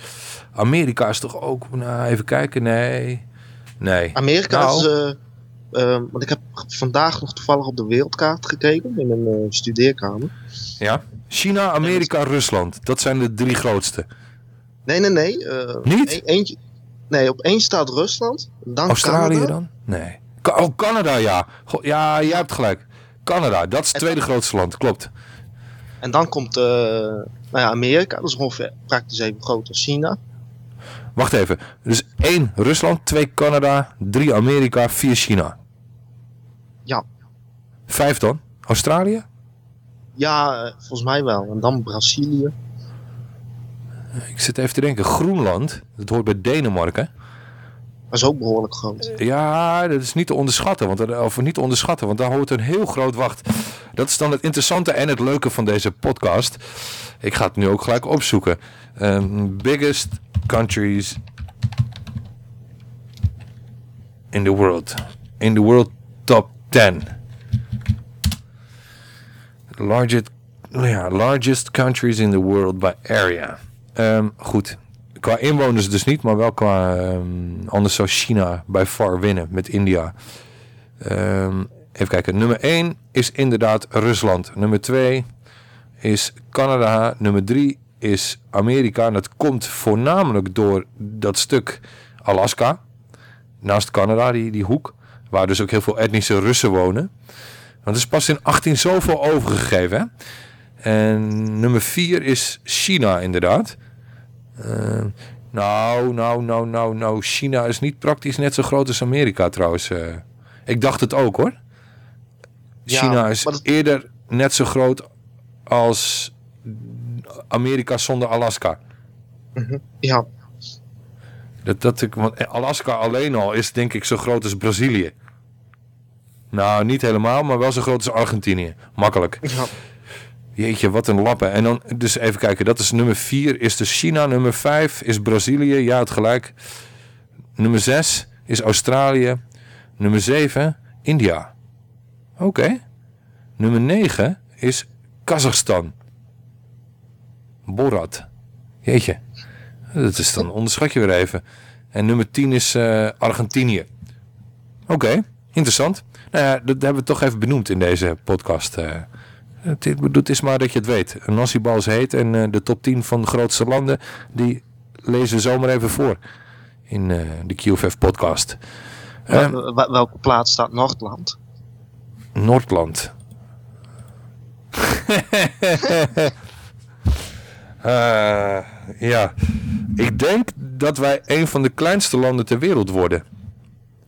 Amerika is toch ook... Nou, even kijken, nee. Nee. Amerika Nou, is. eh, eh, want ik heb vandaag nog toevallig op de wereldkaart gekeken in een eh, studeerkamer. Ja. China, Amerika, Rusland. Dat zijn de drie grootste. Nee, nee, nee. Niet? e- eentje, nee, op één staat Rusland. Dan Australië Canada. dan? Nee. Oh, Canada, ja. Ja, jij hebt gelijk. Canada, dat is het tweede grootste land, klopt. En dan komt eh, nou ja, Amerika, dat is ongeveer praktisch even groot als China. Wacht even. Dus één Rusland, twee Canada, drie Amerika, vier China. Ja. Vijf dan? Australië? Ja, eh, volgens mij wel. En dan Brazilië. Ik zit even te denken. Groenland, dat hoort bij Denemarken. Dat is ook behoorlijk groot. Ja, dat is niet te onderschatten. Want, er- of niet te onderschatten, want daar hoort een heel groot wacht. Dat is dan het interessante en het leuke van deze podcast. Ik ga het nu ook gelijk opzoeken. Ehm, biggest countries in the world. In the world top 10. Largest, ja, largest countries in the world by area. Ehm, goed. Qua inwoners dus niet, maar wel qua... ehm, anders zou China bij far winnen met India. Ehm, even kijken. Nummer 1 is inderdaad Rusland. Nummer 2 is Canada. Nummer 3 is Amerika. En dat komt voornamelijk door dat stuk Alaska. Naast Canada, die, die hoek. Waar dus ook heel veel etnische Russen wonen. Want het is pas in 18 zoveel overgegeven. Hè? En nummer 4 is China inderdaad. Eh, nou, nou, nou, nou, nou. China is niet praktisch net zo groot als Amerika trouwens. eh. ik dacht het ook hoor. Ja, China is dat- eerder net zo groot als Amerika zonder Alaska. Mhm. Ja, Dat, dat ik, want Alaska alleen al is denk ik zo groot als Brazilië. Nou, niet helemaal, maar wel zo groot als Argentinië. Makkelijk. ja. Jeetje, wat een lappen. En dan, dus even kijken, dat is nummer 4 is dus China. Nummer 5 is Brazilië, ja het gelijk. Nummer 6 is Australië. Nummer 7, India. Oké. Nummer 9 is Kazachstan. Borat. Jeetje. Dat is dan onderschat je weer even. En nummer 10 is eh, Argentinië. Oké, interessant. Nou ja, dat hebben we toch even benoemd in deze podcast. eh. Het, ik bedoel, het is maar dat je het weet. Een is heet en eh, de top 10 van de grootste landen, die lezen we zomaar even voor. In eh, de QFF podcast. Eh, Wel- wel- welke plaats staat Noordland? Noordland. Eh, ja, ik denk dat wij een van de kleinste landen ter wereld worden.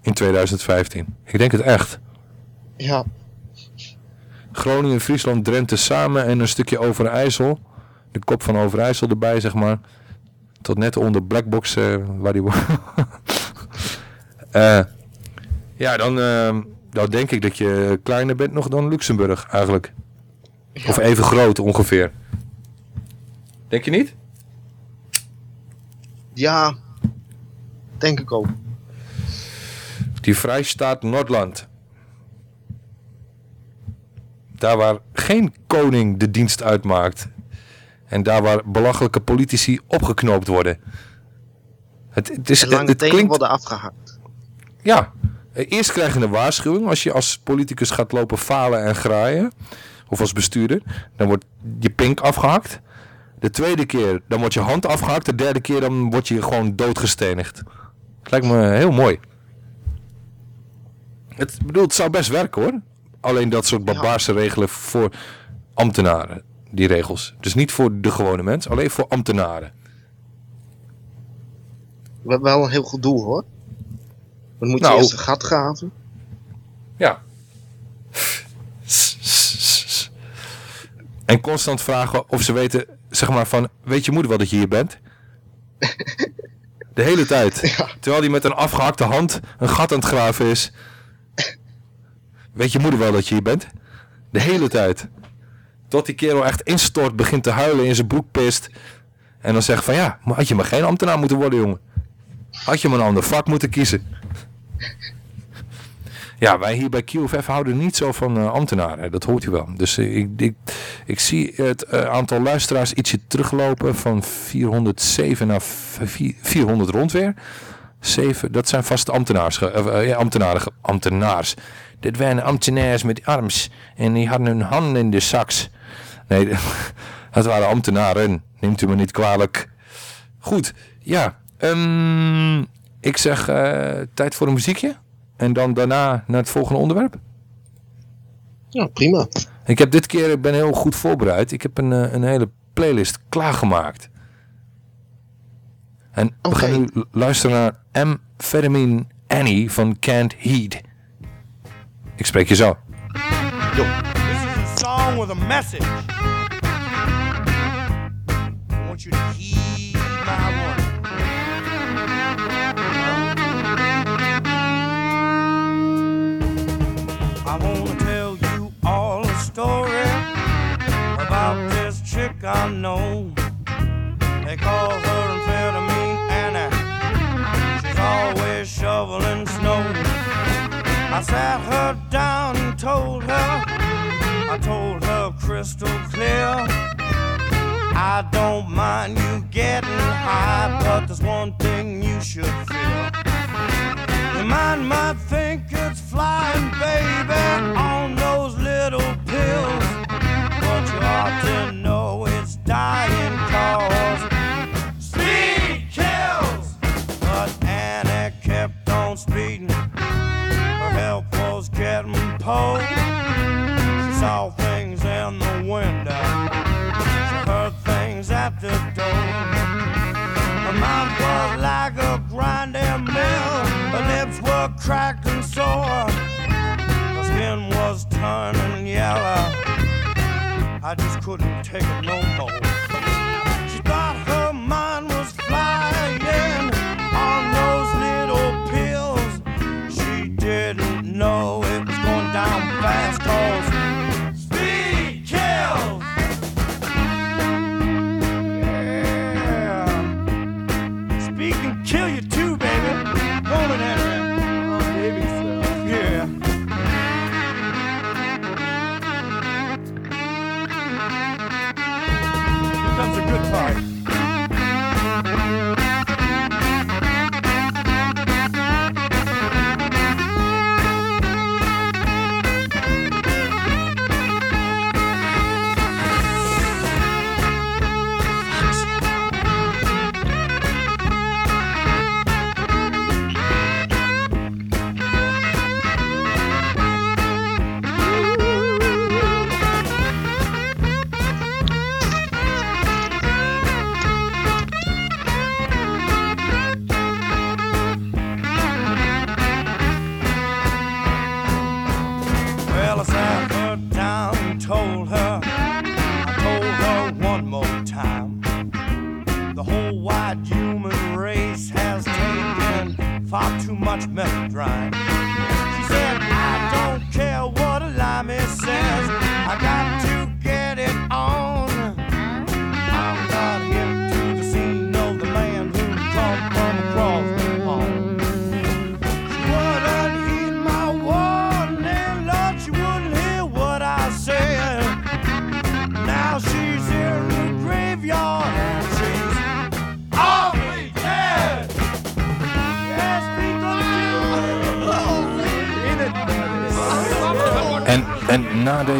In 2015. Ik denk het echt. Ja, Groningen, Friesland, Drenthe samen en een stukje Overijssel. De kop van Overijssel erbij, zeg maar. Tot net onder Blackbox eh, waar die wordt. Eh, ja, dan, eh, dan denk ik dat je kleiner bent nog dan Luxemburg eigenlijk. Of even groot ongeveer. Denk je niet? ja, denk ik ook. Die Vrijstaat Noordland. Daar waar geen koning de dienst uitmaakt. En daar waar belachelijke politici opgeknoopt worden. Het, het, is, het klinkt... worden afgehaakt. Ja, eerst krijg je een waarschuwing als je als politicus gaat lopen falen en graaien. Of als bestuurder. Dan wordt je pink afgehakt. De tweede keer, dan wordt je hand afgehakt. De derde keer, dan word je gewoon doodgestenigd. Het lijkt me heel mooi. Het, bedoel, het zou best werken hoor. Alleen dat soort barbaarse regelen voor ambtenaren. Die regels. Dus niet voor de gewone mens, alleen voor ambtenaren. We hebben wel een heel goed doel hoor. Dan moet je Nou. eerst een gat graven. Ja. En constant vragen of ze weten, zeg maar van, weet je moeder wel dat je hier bent? De hele tijd. Terwijl hij met een afgehakte hand een gat aan het graven is. Weet je moeder wel dat je hier bent? De hele tijd. Tot die kerel echt instort, begint te huilen, in zijn broek pist. En dan zegt van ja, had je maar geen ambtenaar moeten worden, jongen. Had je maar een ander vak moeten kiezen. Ja, wij hier bij QFF houden niet zo van eh, ambtenaren. Dat hoort u wel. Dus eh, ik, ik, ik zie het eh, aantal luisteraars ietsje teruglopen van 407 naar v- vi- 400 rond weer. 7, dat zijn vast ambtenaars, ambtenaren, ambtenaars. Dit waren ambtenaars met arms en die hadden hun handen in de sax. Nee, dat waren ambtenaren. Neemt u me niet kwalijk. Goed, ja. ehm, ik zeg eh, tijd voor een muziekje. En dan daarna naar het volgende onderwerp. Ja, prima. Ik heb dit keer, ik ben heel goed voorbereid. Ik heb een, eh, een hele playlist klaargemaakt. En we gaan nu lu- luisteren naar Amphetamine Annie van Can't Heat. Ik spreek je zo. This is a song with a message. I want you to my. I wanna tell you all a story about this chick I know. They call her amphetamine Anna. She's always shoveling. I sat her down and told her, I told her crystal clear. I don't mind you getting high, but there's one thing you should feel. Your mind might think it's flying, baby, on those little pills. But you ought to know it's dying cause poor. She saw things in the window. She heard things at the door. Her mouth was like a grinding mill. Her lips were cracked and sore. Her skin was turning yellow. I just couldn't take it no more.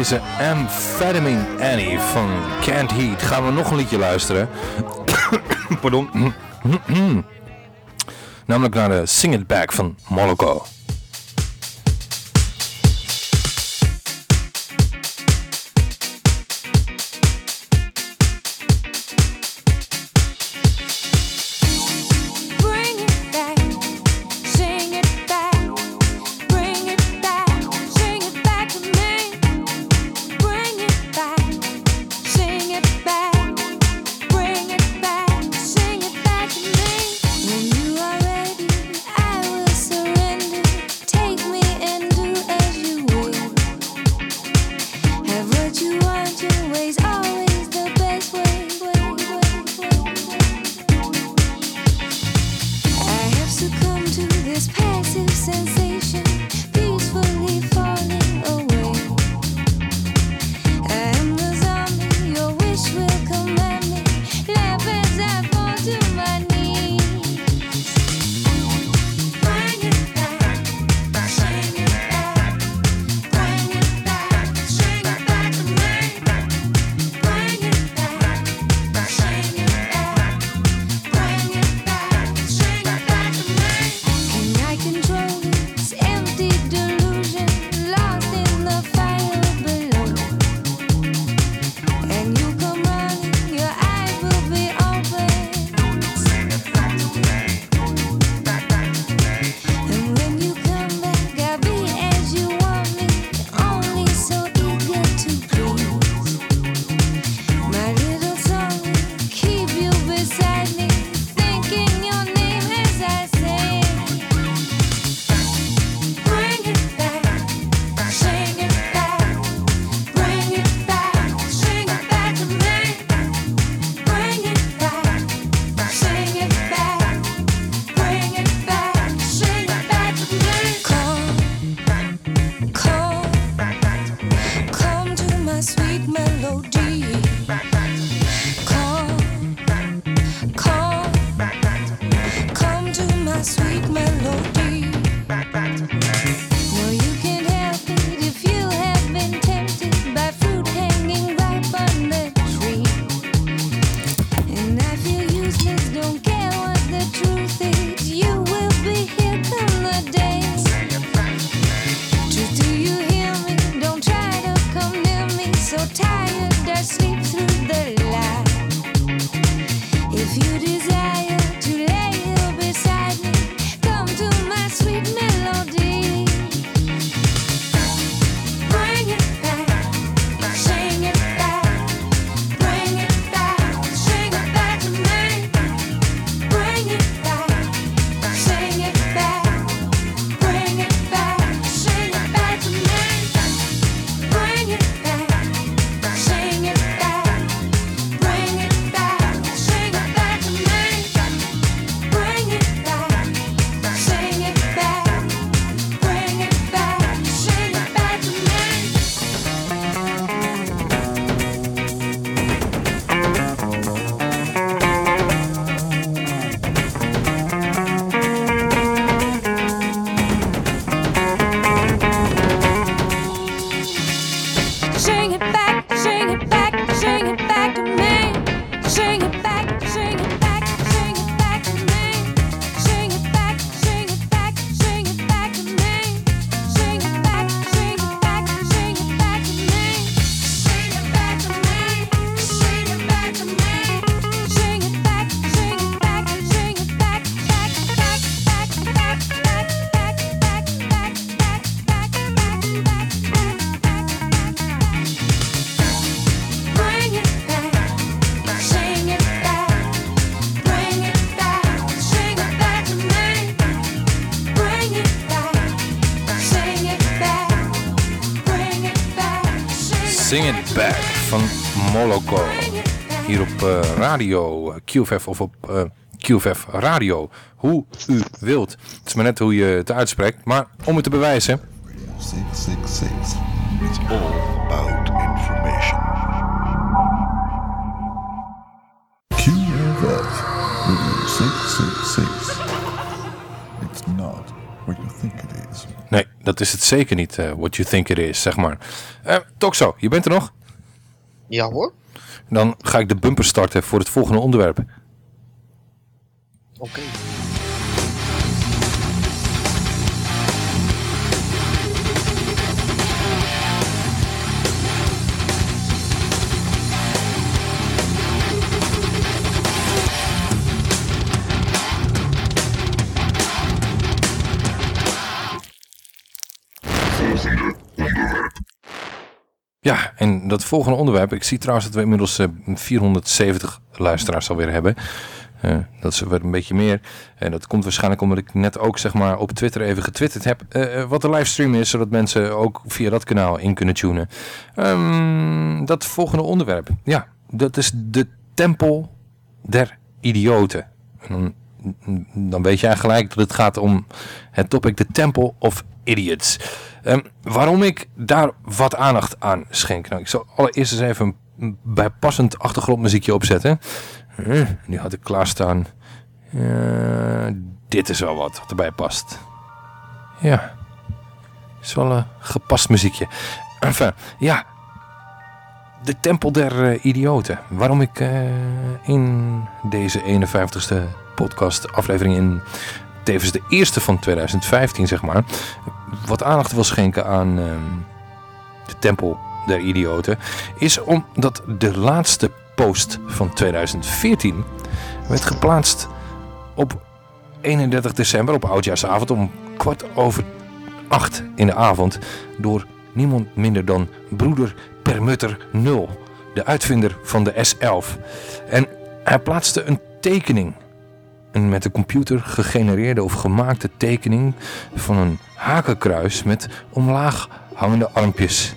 Deze Amphetamine Annie van Can't Heat gaan we nog een liedje luisteren. Pardon. Namelijk naar de Sing It Back van Moloko. Back van Moloko. Hier op eh, radio eh, QFF of op eh, QFF Radio. Hoe u wilt. Het is maar net hoe je het uitspreekt. Maar om het te bewijzen... 666. It's all about information. QFF Radio 666. It's not what you think it is. Nee, dat is het zeker niet. eh, what you think it is, zeg maar. Eh Toxo, je bent er nog? Ja hoor. Dan ga ik de bumper starten voor het volgende onderwerp. Oké. Ja, en dat volgende onderwerp. Ik zie trouwens dat we inmiddels eh, 470 luisteraars alweer hebben. Eh, dat is weer een beetje meer. En dat komt waarschijnlijk omdat ik net ook zeg maar, op Twitter even getwitterd heb. eh, wat de livestream is, zodat mensen ook via dat kanaal in kunnen tunen. Ehm, dat volgende onderwerp. Ja, dat is de tempel der idioten. En dan weet jij gelijk dat het gaat om het topic de Temple of Idiots. Ehm, waarom ik daar wat aandacht aan schenk. Nou, ik zal allereerst eens even een bijpassend achtergrondmuziekje opzetten. Eh, die had ik klaarstaan. Eh, dit is wel wat erbij past. Ja, is wel een gepast muziekje. Enfin, ja, de tempel der eh, idioten. Waarom ik in deze 51ste podcast aflevering in tevens de eerste van 2015 zeg maar wat aandacht wil schenken aan ehm, de tempel der idioten is omdat de laatste post van 2014 werd geplaatst op 31 december op oudjaarsavond om kwart over acht in de avond door niemand minder dan broeder Permutter 0, de uitvinder van de S11. En hij plaatste een tekening, een met de computer gegenereerde of gemaakte tekening van een hakenkruis met omlaag hangende armpjes.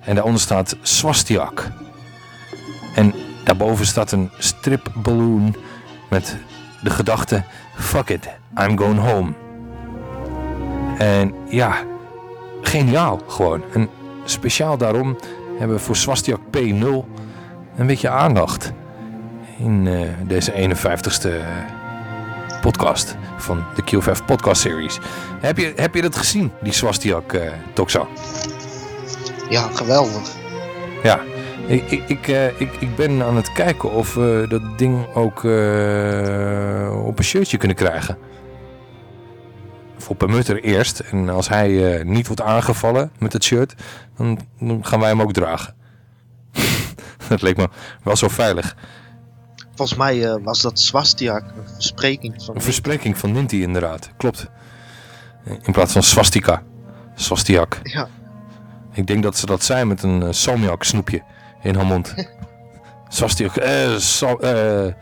En daaronder staat swastiak. En daarboven staat een stripballoon met de gedachte fuck it, I'm going home. En ja, geniaal gewoon. En speciaal daarom hebben we voor Swastiak P0 een beetje aandacht in eh, deze 51ste podcast van de QFF podcast series. Heb je, heb je dat gezien, die Swastiak uh, Toxa? Ja, geweldig. Ja, ik, ik, ik, uh, ik, ik ben aan het kijken of we dat ding ook uh, op een shirtje kunnen krijgen. Voor Permutter eerst. En als hij niet wordt aangevallen met het shirt, dan, dan gaan wij hem ook dragen. dat leek me wel zo veilig. Volgens mij was dat Swastiak een verspreking van... Een verspreking van Ninti inderdaad, klopt. In plaats van swastika. Swastiak. Ja. Ik denk dat ze dat zijn met een uh, salmiak snoepje in haar mond. Swastika. Uh, sal, uh,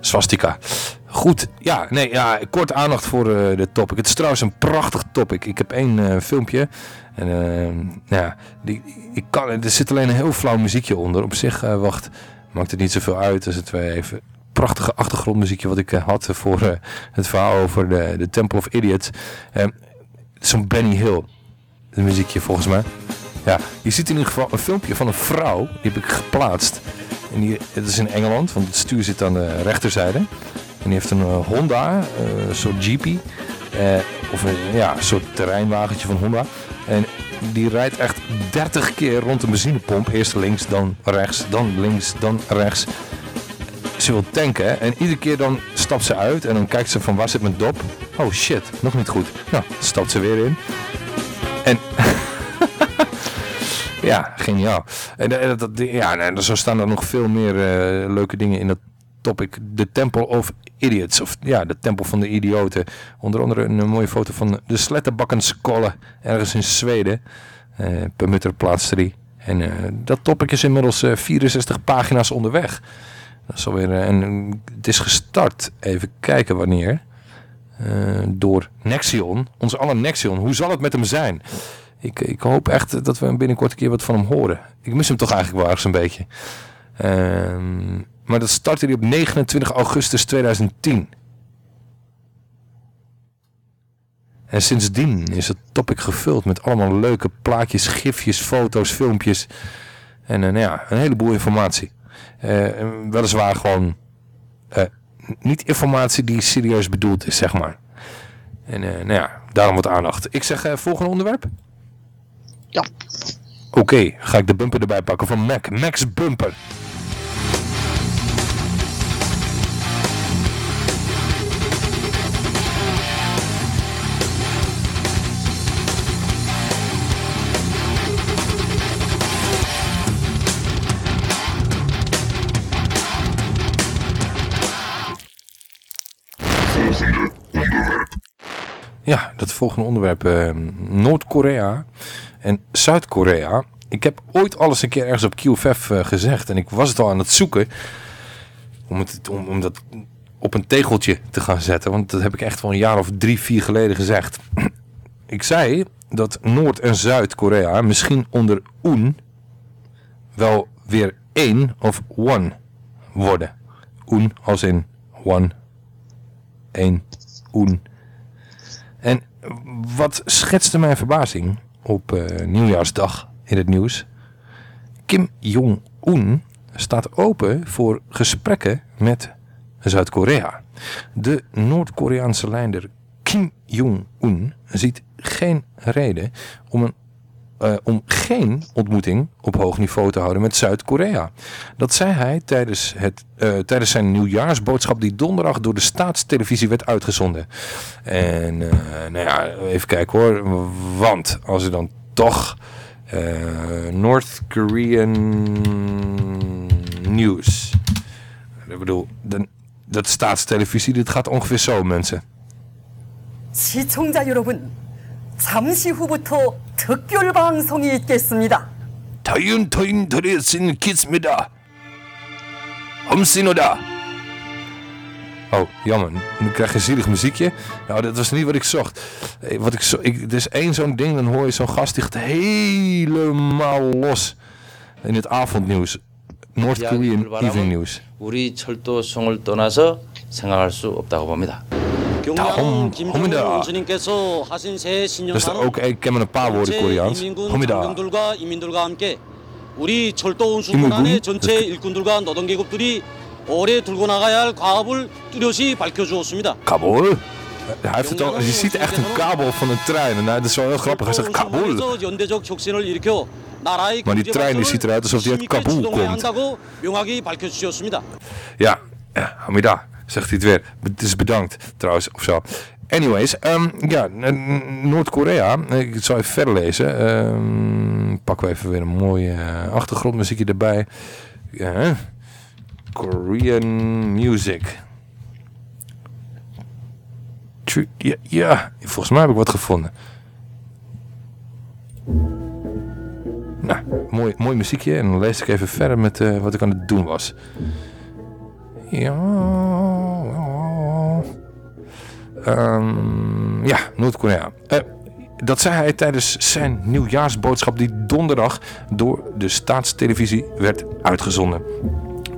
swastika. Goed, ja, nee, ja, kort aandacht voor uh, de topic. Het is trouwens een prachtig topic. Ik heb één uh, filmpje. En uh, ja, die, ik kan, er zit alleen een heel flauw muziekje onder. Op zich, wacht, maakt het niet zoveel uit. als het weer even prachtige achtergrondmuziekje wat ik uh, had voor uh, het verhaal over de, de Temple of Idiots. Uh, Zo'n Benny Hill. Muziekje volgens mij. Ja, je ziet in ieder geval een filmpje van een vrouw. Die heb ik geplaatst. En die, het is in Engeland, want het stuur zit aan de rechterzijde. En die heeft een uh, Honda, een soort Jeepie. Of een ja, soort terreinwagentje van Honda. En die rijdt echt 30 keer rond de benzinepomp. Eerst links, dan rechts, dan links, dan rechts. Ze wil tanken en iedere keer dan stapt ze uit en dan kijkt ze van waar zit mijn dop. Oh shit, nog niet goed. Nou, stapt ze weer in. En ja, geniaal. En, dat, ja, en zo staan er nog veel meer uh, leuke dingen in dat topic. The Temple of Idiots. Of ja, de Tempel van de Idioten. Onder andere een, mooie foto van de Sletterbakkenskolle. Ergens in Zweden. Uh, Permutter plaats 3. En uh, dat topic is inmiddels 64 pagina's onderweg. Dat is alweer, en het is gestart. Even kijken wanneer. door Nexion. Ons aller Nexion. Hoe zal het met hem zijn? Ik, ik hoop echt dat we binnenkort een keer wat van hem horen. Ik mis hem toch eigenlijk wel ergens een beetje. Uh, maar dat startte hij op 29 augustus 2010. En sindsdien is het topic gevuld met allemaal leuke plaatjes, gifjes, foto's, filmpjes. En uh, nou ja, een heleboel informatie. Uh, weliswaar gewoon uh, niet informatie die serieus bedoeld is, zeg maar. En nou ja, daarom wat aandacht. Ik zeg volgende onderwerp. Ja. Oké, okay, ga ik de bumper erbij pakken van Mac. Max Bumper. Ja, dat volgende onderwerp. Uh, Noord-Korea en Zuid-Korea. Ik heb ooit alles een keer ergens op QFF uh, gezegd. En ik was het al aan het zoeken. Om, het, om, om dat op een tegeltje te gaan zetten. Want dat heb ik echt wel een jaar of drie, vier geleden gezegd. ik zei dat Noord- en Zuid-Korea misschien onder UN wel weer één of one worden. UN als in one. één. UN. En wat schetste mijn verbazing op uh, nieuwjaarsdag in het nieuws. Kim Jong-un staat open voor gesprekken met Zuid-Korea. De Noord-Koreaanse leider Kim Jong-un ziet geen reden om een uh, om geen ontmoeting op hoog niveau te houden met Zuid-Korea. Dat zei hij tijdens, het, uh, tijdens zijn nieuwjaarsboodschap die donderdag door de staatstelevisie werd uitgezonden. En uh, nou ja, even kijken hoor. Want als er dan toch North Korean News. Ik bedoel, de, dat staatstelevisie, dit gaat ongeveer zo mensen. 시청자 여러분, 잠시 후부터 특별 방송이 있겠습니다. 터윤 터윤 드레신 키스입니다. Omsinoda. Oh, jammer. Nu krijg je een zielig muziekje. Nou, dat was niet wat ik zocht. Wat ik zo, ik, er is één zo'n ding, dan hoor je zo'n gast die gaat helemaal los. In het avondnieuws. North Korean Evening News. 우리 철도 수송을 떠나서 생각할 수 없다고 봅니다. Hom, homida. Dus ook, ik ken een paar woorden Koreaans. Homida. 우리 철도 운수군 안에 전체 일꾼들과 노동 계급들이 오래 들고 나가야 할 과업을 뚜렷이 밝혀주었습니다. Kabul? Hij, heeft het al, je ziet echt een kabel van een trein. En dat is wel heel grappig. Hij zegt Kabul. Maar die trein die ziet eruit alsof die uit Kabul komt. Ja, ja, Hamida, zegt hij het weer. Het is bedankt, trouwens, of zo. Anyways, ehm, ja, Noord-Korea, ik zal even verder lezen. Ehm, pakken we even weer een mooie eh, achtergrondmuziekje erbij. Korean music. Ja, ja, volgens mij heb ik wat gevonden. Nou, mooi, mooi muziekje. En dan lees ik even verder met eh, wat ik aan het doen was. Ja. Ehm, ja, Noord-Korea. Eh, dat zei hij tijdens zijn nieuwjaarsboodschap die donderdag door de staatstelevisie werd uitgezonden.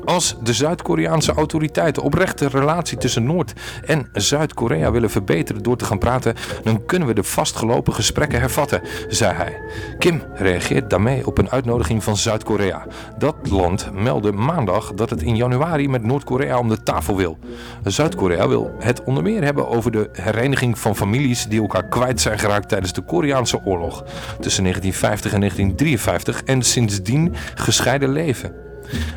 Als de Zuid-Koreaanse autoriteiten oprecht de relatie tussen Noord- en Zuid-Korea willen verbeteren door te gaan praten, dan kunnen we de vastgelopen gesprekken hervatten, zei hij. Kim reageert daarmee op een uitnodiging van Zuid-Korea. Dat land meldde maandag dat het in januari met Noord-Korea om de tafel wil. Zuid-Korea wil het onder meer hebben over de hereniging van families die elkaar kwijt zijn geraakt tijdens de Koreaanse oorlog tussen 1950 en 1953 en sindsdien gescheiden leven.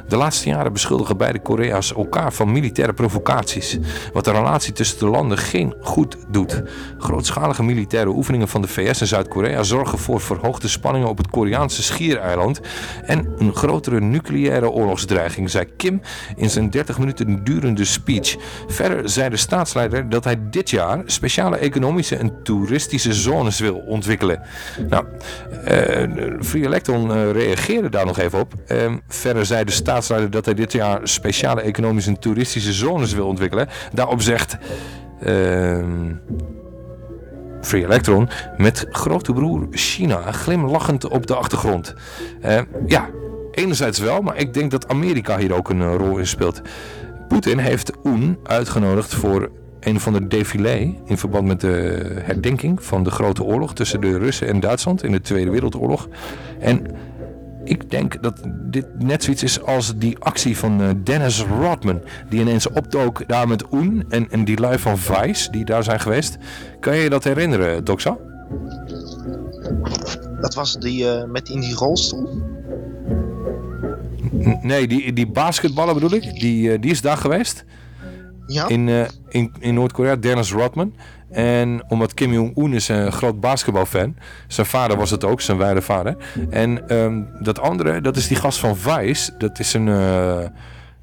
De laatste jaren beschuldigen beide Korea's elkaar van militaire provocaties, wat de relatie tussen de landen geen goed doet. Grootschalige militaire oefeningen van de VS en Zuid-Korea zorgen voor verhoogde spanningen op het Koreaanse schiereiland en een grotere nucleaire oorlogsdreiging, zei Kim in zijn 30 minuten durende speech. Verder zei de staatsleider dat hij dit jaar speciale economische en toeristische zones wil ontwikkelen. Nou, eh Free Electron eh, reageerde daar nog even op. Ehm, verder zei de staatsleider dat hij dit jaar speciale economische en toeristische zones wil ontwikkelen. Daarop zegt ehm, Free Electron met grote broer China glimlachend op de achtergrond. Eh, ja, enerzijds wel, maar ik denk dat Amerika hier ook een eh, rol in speelt. Poetin heeft Un uitgenodigd voor een van de défilé in verband met de herdenking van de grote oorlog tussen de Russen en Duitsland in de Tweede Wereldoorlog. En ik denk dat dit net zoiets is als die actie van eh, Dennis Rodman. Die ineens opdook daar met Oen en, en die lui van Vice die daar zijn geweest. Kan je je dat herinneren, Doxa? Dat was die eh, met in die rolstoel. N- Nee, die, die basketballer bedoel ik. Die, eh, die is daar geweest. Ja. In, in, in Noord-Korea, Dennis Rodman. En omdat Kim Jong-un is een groot basketbalfan. Zijn vader was het ook, zijn wijde vader. En ehm, dat andere, dat is die gast van Vice. Dat is een... eh,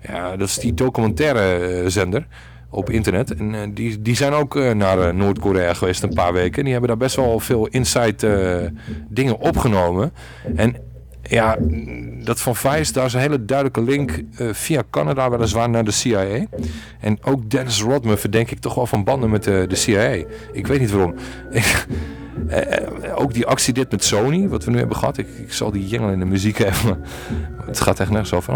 ja, dat is die documentaire eh, zender op internet. En eh, die, die zijn ook naar Noord-Korea geweest een paar weken. En die hebben daar best wel veel inside eh, dingen opgenomen. En ja, dat van Vice, daar is een hele duidelijke link eh, via Canada weliswaar naar de CIA. En ook Dennis Rodman verdenk ik toch wel van banden met de, CIA. Ik weet niet waarom. Eh, eh, ook die actie dit met Sony, wat we nu hebben gehad. Ik, ik zal die jengel in de muziek hebben. Het gaat echt nergens over.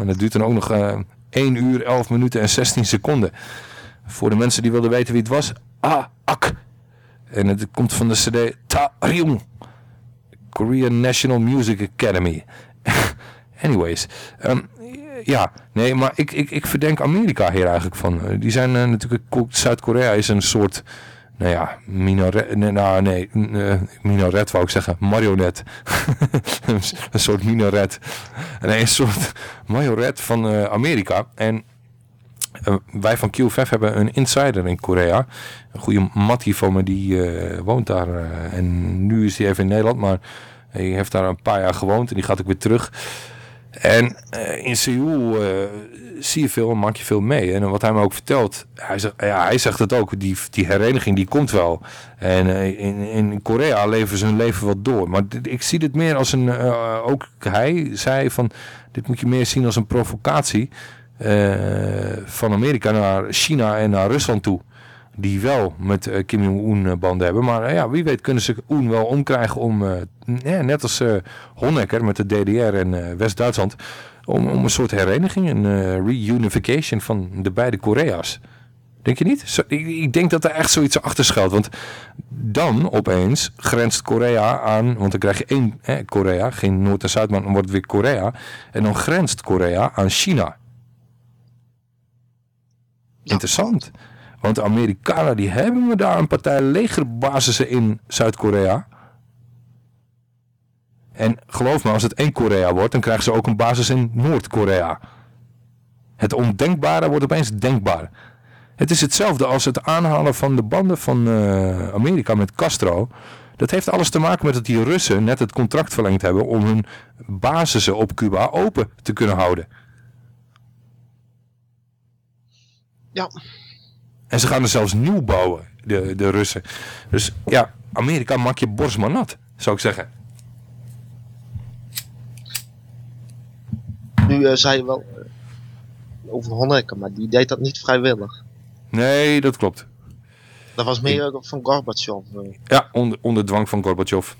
En dat duurt dan ook nog eh 1 uur, 11 minuten en 16 seconden. Voor de mensen die wilden weten wie het was. Ah, ak. En het komt van de cd Ta-ryung. Korean National Music Academy. Anyways. ehm, ja, nee, maar ik, ik, ik verdenk Amerika hier eigenlijk van. Eh, Die zijn eh, natuurlijk... Ko- Zuid-Korea is een soort... Nou ja, minaret... Nee, nou, nee, eh, minaret wou ik zeggen. Marionet. een soort minaret. Nee, een soort majoret van Amerika. En eh, wij van QFF hebben een insider in Korea. Een goede mattie van me, die eh, woont daar. eh, en nu is hij even in Nederland, maar hij heeft daar een paar jaar gewoond en die gaat ook weer terug. En in Seoul zie je veel en maak je veel mee. En wat hij me ook vertelt, hij zegt, ja, hij zegt het ook, die, die hereniging die komt wel. En in, in Korea leven ze hun leven wat door. Maar ik zie dit meer als een, ook hij zei van, dit moet je meer zien als een provocatie van Amerika naar China en naar Rusland toe. Die wel met eh, Kim Jong-un eh, banden hebben. Maar eh, ja, wie weet kunnen ze Un wel omkrijgen om, eh, net als eh, Honecker met de DDR en eh, West-Duitsland, om, om een soort hereniging, een eh, reunification van de beide Korea's Denk je niet? Ik, ik denk dat er echt zoiets achter schuilt. Want dan opeens grenst Korea aan... Want dan krijg je één Korea, geen Noord en Zuid, maar dan wordt weer Korea. En dan grenst Korea aan China. Interessant. Want de Amerikanen die hebben we daar een partij legerbasissen in Zuid-Korea. En geloof me, als het één Korea wordt, dan krijgen ze ook een basis in Noord-Korea. Het ondenkbare wordt opeens denkbaar. Het is hetzelfde als het aanhalen van de banden van eh, Amerika met Castro. Dat heeft alles te maken met dat die Russen net het contract verlengd hebben om hun basissen op Cuba open te kunnen houden. Ja. En ze gaan er zelfs nieuw bouwen, de, de Russen. Dus ja, Amerika maak je borst maar nat, zou ik zeggen. Nu eh, zei je wel eh, over Honecker, maar die deed dat niet vrijwillig. Nee, dat klopt. Dat was meer van Gorbachev. eh. Ja, onder, onder dwang van Gorbachev.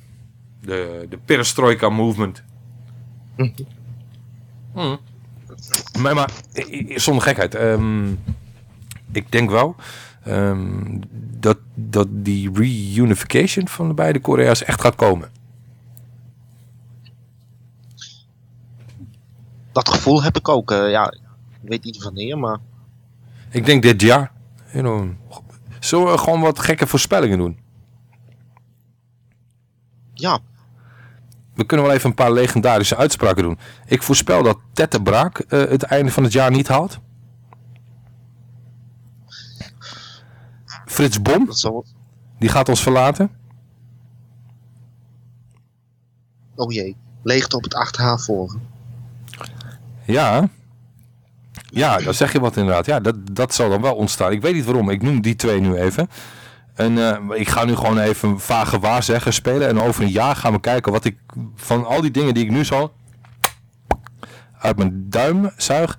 De, de perestroika movement. Mm. Maar, maar zonder gekheid. ehm, ik denk wel ehm, dat, dat die reunification van de beide Korea's echt gaat komen. Dat gevoel heb ik ook. eh, ja, ik weet niet wanneer, maar Ik denk dit jaar. You know, zullen we gewoon wat gekke voorspellingen doen? Ja. We kunnen wel even een paar legendarische uitspraken doen. Ik voorspel dat Tette Braak eh, het einde van het jaar niet haalt. Frits Bom, die gaat ons verlaten. oh jee, leegte op het achterhaal Ja. Ja, daar zeg je wat inderdaad. Ja, dat, dat zal dan wel ontstaan. Ik weet niet waarom. Ik noem die twee nu even. En eh, ik ga nu gewoon even vage waarzeggen spelen. En over een jaar gaan we kijken wat ik van al die dingen die ik nu zal uit mijn duim zuig.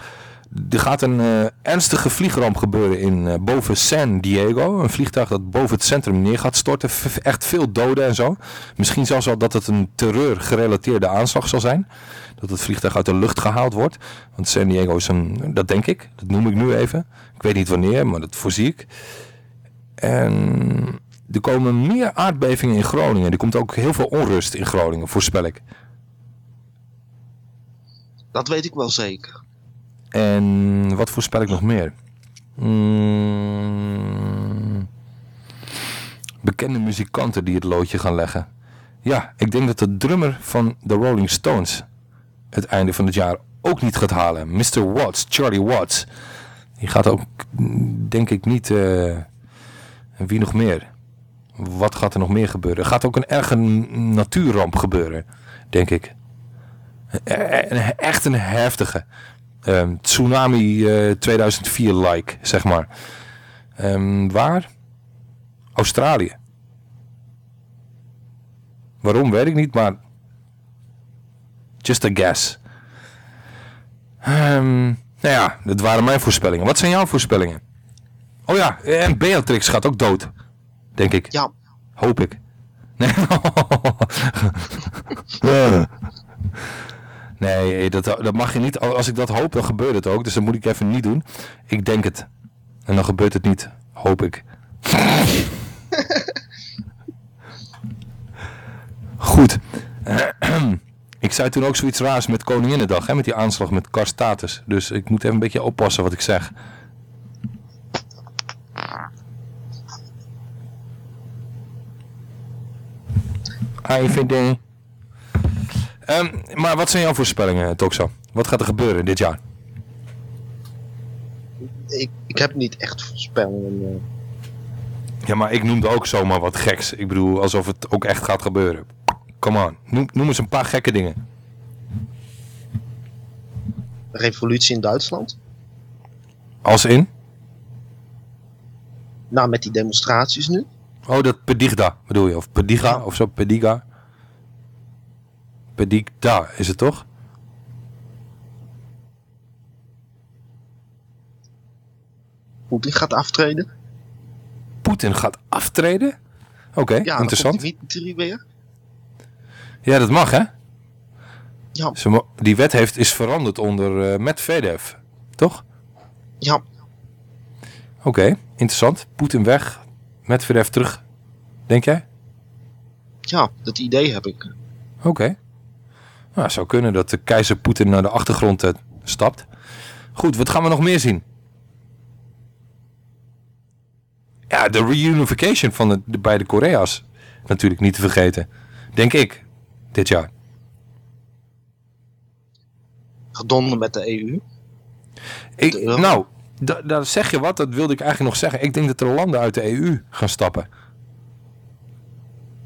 Er gaat een eh, ernstige vliegramp gebeuren in eh, boven San Diego. Een vliegtuig dat boven het centrum neer gaat storten. Echt veel doden en zo. Misschien zelfs wel dat het een terreurgerelateerde aanslag zal zijn. Dat het vliegtuig uit de lucht gehaald wordt. Want San Diego is een, dat denk ik. Dat noem ik nu even. Ik weet niet wanneer, maar dat voorzie ik. En er komen meer aardbevingen in Groningen. Er komt ook heel veel onrust in Groningen, voorspel ik. Dat weet ik wel zeker. En wat voorspel ik nog meer? Mm, bekende muzikanten die het loodje gaan leggen. Ja, ik denk dat de drummer van de Rolling Stones het einde van het jaar ook niet gaat halen. Mr. Watts, Charlie Watts. Die gaat ook, denk ik, niet... en wie nog meer? Wat gaat er nog meer gebeuren? Er gaat ook een erge natuurramp gebeuren, denk ik. Echt een heftige. Ehm, tsunami eh, 2004-like, zeg maar. Ehm, waar? Australië. Waarom, weet ik niet, maar... Just a guess. Ehm, nou ja, dat waren mijn voorspellingen. Wat zijn jouw voorspellingen? Oh ja, en Beatrix gaat ook dood. Denk ik. Ja. Hoop ik. Nee. Nee, dat, dat mag je niet. Als ik dat hoop, dan gebeurt het ook. Dus dat moet ik even niet doen. Ik denk het. En dan gebeurt het niet. Hoop ik. Goed. ik zei toen ook zoiets raars met Koninginnedag. Hè, met die aanslag met Karstatus. Dus ik moet even een beetje oppassen wat ik zeg. IVD. Ehm, maar wat zijn jouw voorspellingen, Toxa? Wat gaat er gebeuren dit jaar? Ik, ik heb niet echt voorspellingen. eh. Ja, maar ik noemde ook zomaar wat geks. Ik bedoel, alsof het ook echt gaat gebeuren. Come on, noem, noem eens een paar gekke dingen. revolutie in Duitsland. Als in? Nou, met die demonstraties nu. Oh, dat Pedigda bedoel je? Of Pediga of zo, Pediga? Pedigda is het toch? Poetin gaat aftreden. Poetin gaat aftreden? Oké, Ja, interessant. Dmitri weer. Ja, dat mag hè? Ja. Die wet heeft, is veranderd onder eh Medvedev, toch? Ja. Oké, interessant. Poetin weg, Medvedev terug. Denk jij? Ja, dat idee heb ik. Oké. Nou, zou kunnen dat de keizer Poetin naar de achtergrond eh, stapt. Goed, wat gaan we nog meer zien? Ja, de reunification van de, de beide Korea's. Natuurlijk niet te vergeten. Denk ik. Dit jaar. Gedonder met de EU. Ik, nou, da- daar zeg je wat. Dat wilde ik eigenlijk nog zeggen. Ik denk dat er landen uit de EU gaan stappen.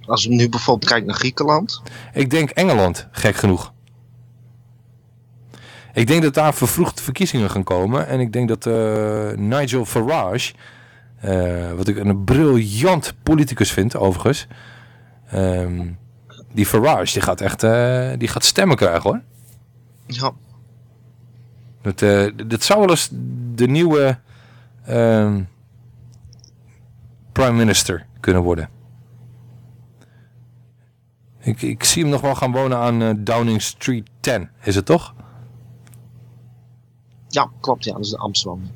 Als we nu bijvoorbeeld kijken naar Griekenland. Ik denk Engeland, gek genoeg. Ik denk dat daar vervroegd verkiezingen gaan komen. En ik denk dat eh, Nigel Farage, eh, wat ik een briljant politicus vind overigens. ehm, die Farage, die gaat echt eh, die gaat stemmen krijgen hoor. Ja. Dat, dat zou wel eens de nieuwe ehm, prime minister kunnen worden. Ik, ik zie hem nog wel gaan wonen aan eh, Downing Street 10, is het toch? Ja, klopt. Ja, dat is de Amsterdam.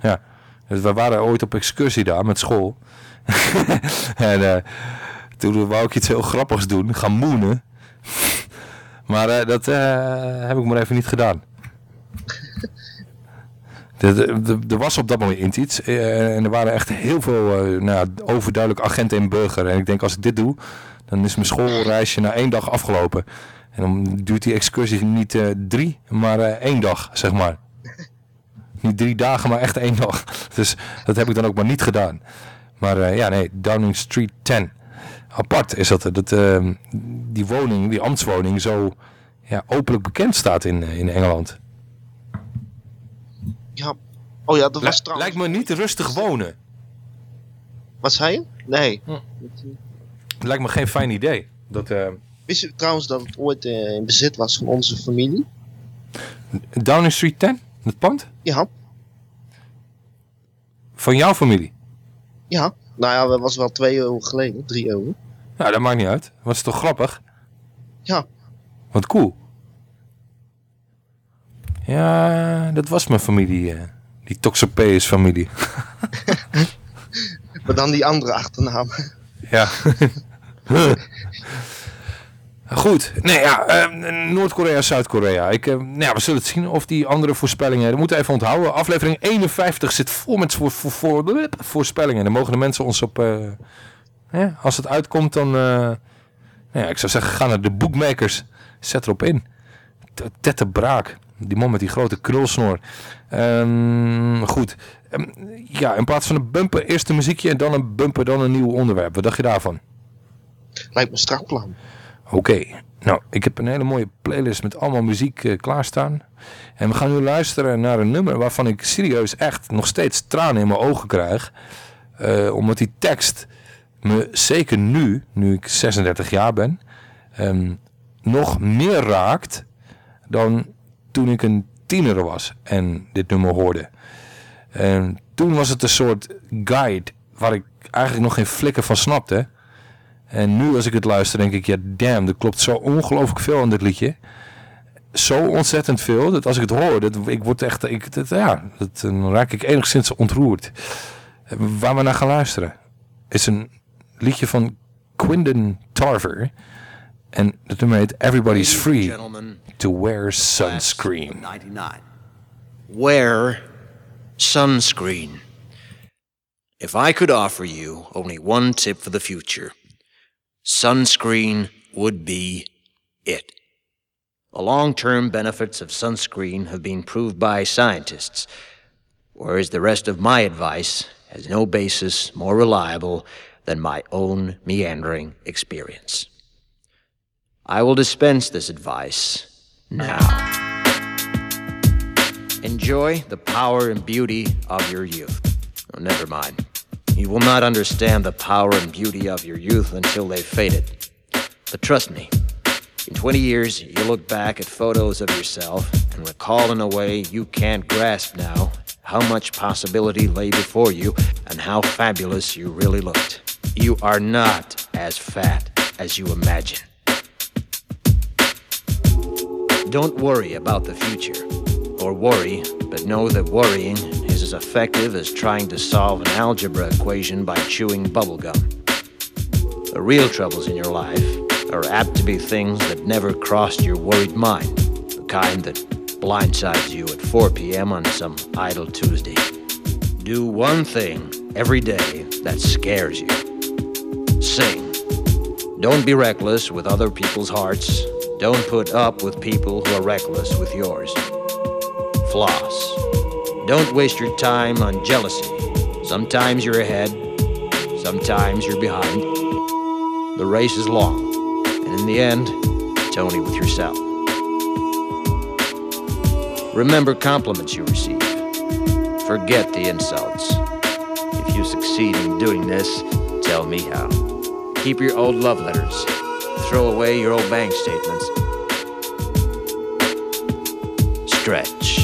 Ja. Dus we waren ooit op excursie daar met school. en eh, toen wou ik iets heel grappigs doen, gaan moenen. maar eh, dat heb ik maar even niet gedaan. Er- was op dat moment iets. en er waren echt heel veel nou, overduidelijk agenten en burger. En ik denk, als ik dit doe, dan is mijn schoolreisje na één dag afgelopen. En dan duurt die excursie niet eh, drie, maar eh, één dag, zeg maar. Niet drie dagen, maar echt één dag. Dus dat heb ik dan ook maar niet gedaan. Maar eh, ja, nee, Downing Street 10. Apart is dat, dat eh, die woning, die ambtswoning, zo ja, openlijk bekend staat in, in Engeland. Ja. Oh ja, dat was Lijkt- trouwens... Lijkt me niet rustig wonen. Wat zei je? Nee. Lijkt me geen fijn idee. Dat, eh, Wist je trouwens dat het ooit eh, in bezit was van onze familie? Downing Street 10, het pand? Ja. Van jouw familie? Ja. Nou ja, dat was wel twee eeuwen geleden. Drie eeuwen. Nou, dat maakt niet uit. Was toch grappig? Ja. Wat cool. Ja, dat was mijn familie. eh, die Toxopeus familie. Maar dan die andere achternaam. Ja. Goed. Nee, ja, eh, Noord-Korea, Zuid-Korea. Ik, eh, nou ja, we zullen het zien of die andere voorspellingen... Dat moeten we even onthouden. Aflevering 51 zit vol met voor, voor, voor, voorspellingen. Dan mogen de mensen ons op... eh, als het uitkomt, dan... eh, nou ja, ik zou zeggen, ga naar de bookmakers. Zet erop in. Tette Braak. Die man met die grote krulsnoor. Ehm, goed. Ehm, ja, in plaats van een bumper, eerst een muziekje en dan een bumper, dan een nieuw onderwerp. Wat dacht je daarvan? Lijkt me strak plan. Oké, nou, ik heb een hele mooie playlist met allemaal muziek eh, klaarstaan. En we gaan nu luisteren naar een nummer waarvan ik serieus echt nog steeds tranen in mijn ogen krijg. Eh, omdat die tekst me zeker nu, nu ik 36 jaar ben, ehm, nog meer raakt dan toen ik een tiener was en dit nummer hoorde. En toen was het een soort guide waar ik eigenlijk nog geen flikker van snapte. En nu als ik het luister denk ik, ja damn, er klopt zo ongelooflijk veel aan dit liedje. Zo ontzettend veel, dat als ik het hoor, dat, ik word echt, ik, dat, ja, dat, dan raak ik enigszins ontroerd. Waar we naar gaan luisteren is een liedje van Quindon Tarver. En het nummer heet Everybody's Free to Wear Sunscreen. 99. Wear sunscreen. If I could offer you only one tip for the future, sunscreen would be it. The long term benefits of sunscreen have been proved by scientists, whereas the rest of my advice has no basis more reliable than my own meandering experience. I will dispense this advice now. Enjoy the power and beauty of your youth. Oh, never mind. You will not understand the power and beauty of your youth until they've faded. But trust me, in 20 years, you'll look back at photos of yourself and recall in a way you can't grasp now how much possibility lay before you and how fabulous you really looked. You are not as fat as you imagine. Don't worry about the future. Or worry, but know that worrying is as effective as trying to solve an algebra equation by chewing bubblegum. The real troubles in your life are apt to be things that never crossed your worried mind, the kind that blindsides you at 4 p.m. on some idle Tuesday. Do one thing every day that scares you. Sing. Don't be reckless with other people's hearts. Don't put up with people who are reckless with yours. Floss. Don't waste your time on jealousy. Sometimes you're ahead, sometimes you're behind. The race is long, and in the end, it's only with yourself. Remember compliments you receive. Forget the insults. If you succeed in doing this, tell me how. Keep your old love letters. Throw away your old bank statements. Stretch.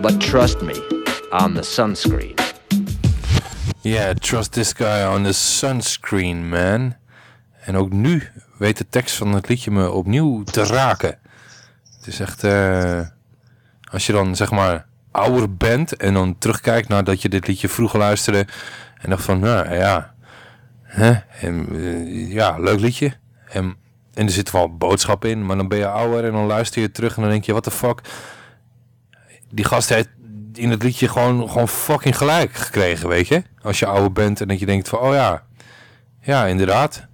But trust me on the sunscreen. Yeah, trust this guy on the sunscreen, man. En ook nu weet de tekst van het liedje me opnieuw te raken. Het is echt... eh, als je dan zeg maar ouder bent en dan terugkijkt naar dat je dit liedje vroeger luisterde... en dacht van, nou ja... Eh, ja, leuk liedje. En, en er zit wel boodschap in, maar dan ben je ouder en dan luister je terug en dan denk je, what the fuck... Die gast heeft in het liedje gewoon, gewoon fucking gelijk gekregen, weet je? Als je ouder bent en dat je denkt van, oh ja, ja, inderdaad.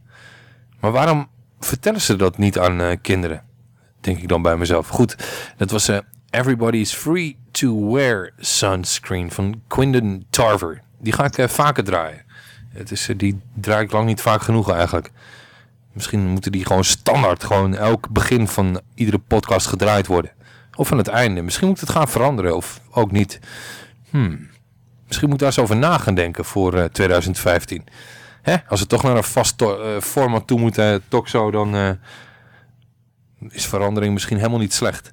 Maar waarom vertellen ze dat niet aan eh, kinderen? Denk ik dan bij mezelf. Goed, dat was eh Everybody is Free to Wear Sunscreen van Quindon Tarver. Die ga ik eh, vaker draaien. Het is, die draai ik lang niet vaak genoeg eigenlijk. Misschien moeten die gewoon standaard, gewoon elk begin van iedere podcast gedraaid worden. Of aan het einde. Misschien moet het gaan veranderen of ook niet. Hmm. Misschien moet ik daar eens over na gaan denken voor eh, 2015. hè, als we toch naar een vast eh, format toe moeten, talkshow, dan eh, is verandering misschien helemaal niet slecht.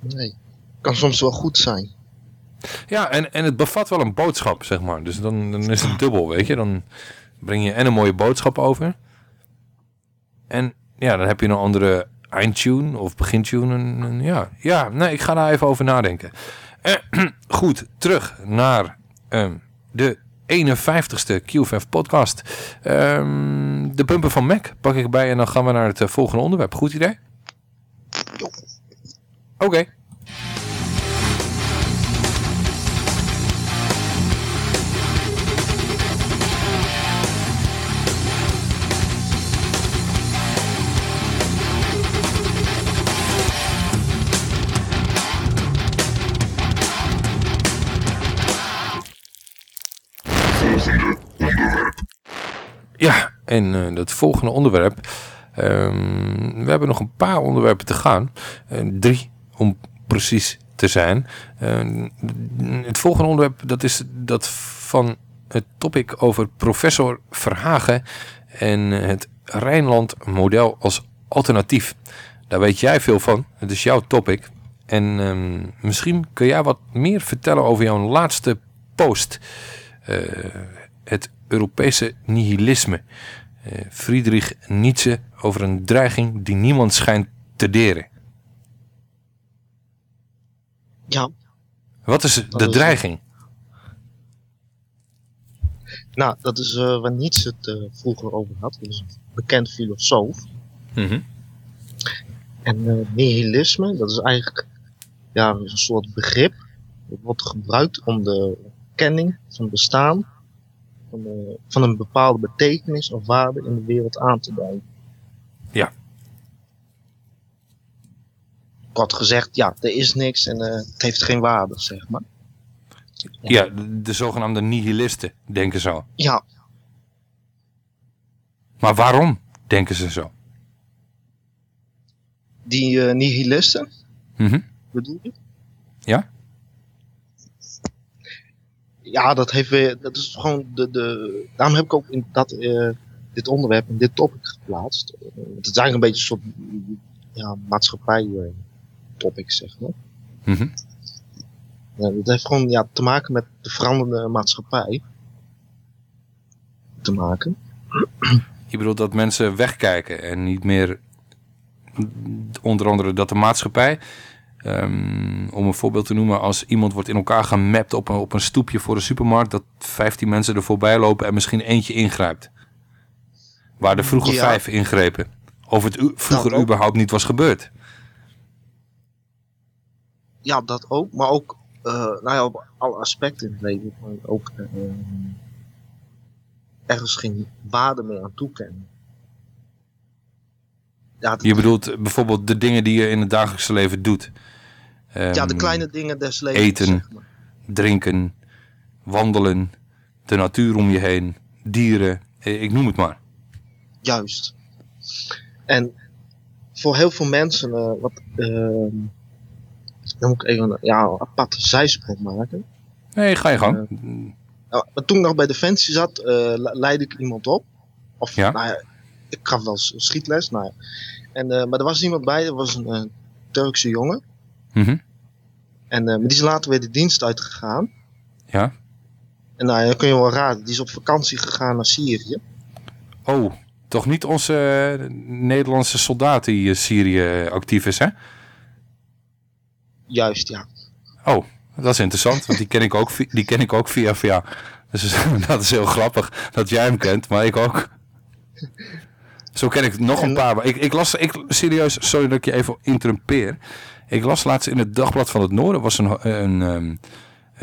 Nee. Kan soms wel goed zijn. Ja, en, en het bevat wel een boodschap, zeg maar. Dus dan, dan is het dubbel, weet je. Dan breng je en een mooie boodschap over. En ja, dan heb je een andere eindtune of begintune. Ja, ja, nee, ik ga daar even over nadenken. Eh, goed, terug naar ehm, de 51ste QFF podcast. Ehm, de bumper van Mac pak ik bij en dan gaan we naar het eh, volgende onderwerp. Goed idee? Oké. Ja, en eh het volgende onderwerp. ehm, we hebben nog een paar onderwerpen te gaan. Eh, drie, om precies te zijn. Eh, het volgende onderwerp, dat is dat van het topic over professor Verhagen en eh, het Rijnland model als alternatief. Daar weet jij veel van. Het is jouw topic. En ehm, misschien kun jij wat meer vertellen over jouw laatste post. Eh, het Europese nihilisme. Eh, Friedrich Nietzsche over een dreiging die niemand schijnt te deren. Ja. Wat is de is- dreiging? Nou, dat is eh, waar Nietzsche het eh, vroeger over had. Dat is een bekend filosoof. Mhm. En nihilisme, dat is eigenlijk ja, een soort begrip. Dat wordt gebruikt om de kenning van bestaan van, de- van een bepaalde betekenis of waarde in de wereld aan te duiden. Ja. Kort gezegd, ja, er is niks en eh, het heeft geen waarde, zeg maar. Ja, de, de zogenaamde nihilisten denken zo. Ja, Maar waarom denken ze zo? die eh, nihilisten, Mhm. bedoel je? Ja? Ja, dat heeft weer, dat is gewoon de, de, daarom heb ik ook in dat, eh, dit onderwerp, in dit topic geplaatst. Eh, het is eigenlijk een beetje een soort, ja, maatschappij eh, zeg maar. Mhm. Ja, dat heeft gewoon, ja, te maken met de veranderende maatschappij. Te maken. Je bedoelt dat mensen wegkijken en niet meer, onder andere dat de maatschappij, ehm, om een voorbeeld te noemen, als iemand wordt in elkaar gemapt op een, op een stoepje voor de supermarkt, dat 15 mensen er voorbij lopen en misschien eentje ingrijpt. Waar er vroeger Ja. vijf ingrepen. Of het vroeger ook. überhaupt niet was gebeurd. Ja, dat ook, maar ook, eh, nou ja, op alle aspecten in het leven. Maar ook eh, ergens geen waarde meer aan toekennen. Ja, Je bedoelt bijvoorbeeld de dingen die je in het dagelijkse leven doet. Ja, de Ehm, kleine dingen des levens. eten, zeg maar. drinken, wandelen, de natuur om je heen, dieren, eh, ik noem het maar. Juist. En voor heel veel mensen, eh, wat, ehm, dan moet ik even een ja, een aparte zijsprong maken. Nee, ga je gang. Nou, maar toen ik nog bij Defensie zat, eh, le- leidde ik iemand op. Of, Ja. nou ja, ik gaf wel schietles. Nou ja. en, eh, maar er was iemand bij, er was een eh, Turkse jongen. Mhm. En eh, maar die is later weer de dienst uitgegaan. Ja. En nou, ja, dat kun je wel raden, die is op vakantie gegaan naar Syrië. Oh, toch niet onze eh, Nederlandse soldaat die in Syrië actief is, hè? Juist, ja. Oh, dat is interessant, want die ken ik ook, die ken ik ook via via. Dus dat is heel grappig dat jij hem kent, maar ik ook. Zo ken ik nog een paar. Ik, ik las, ik, serieus, sorry dat ik je even interrumpeer. Ik las laatst in het Dagblad van het Noorden, was een, een, ehm,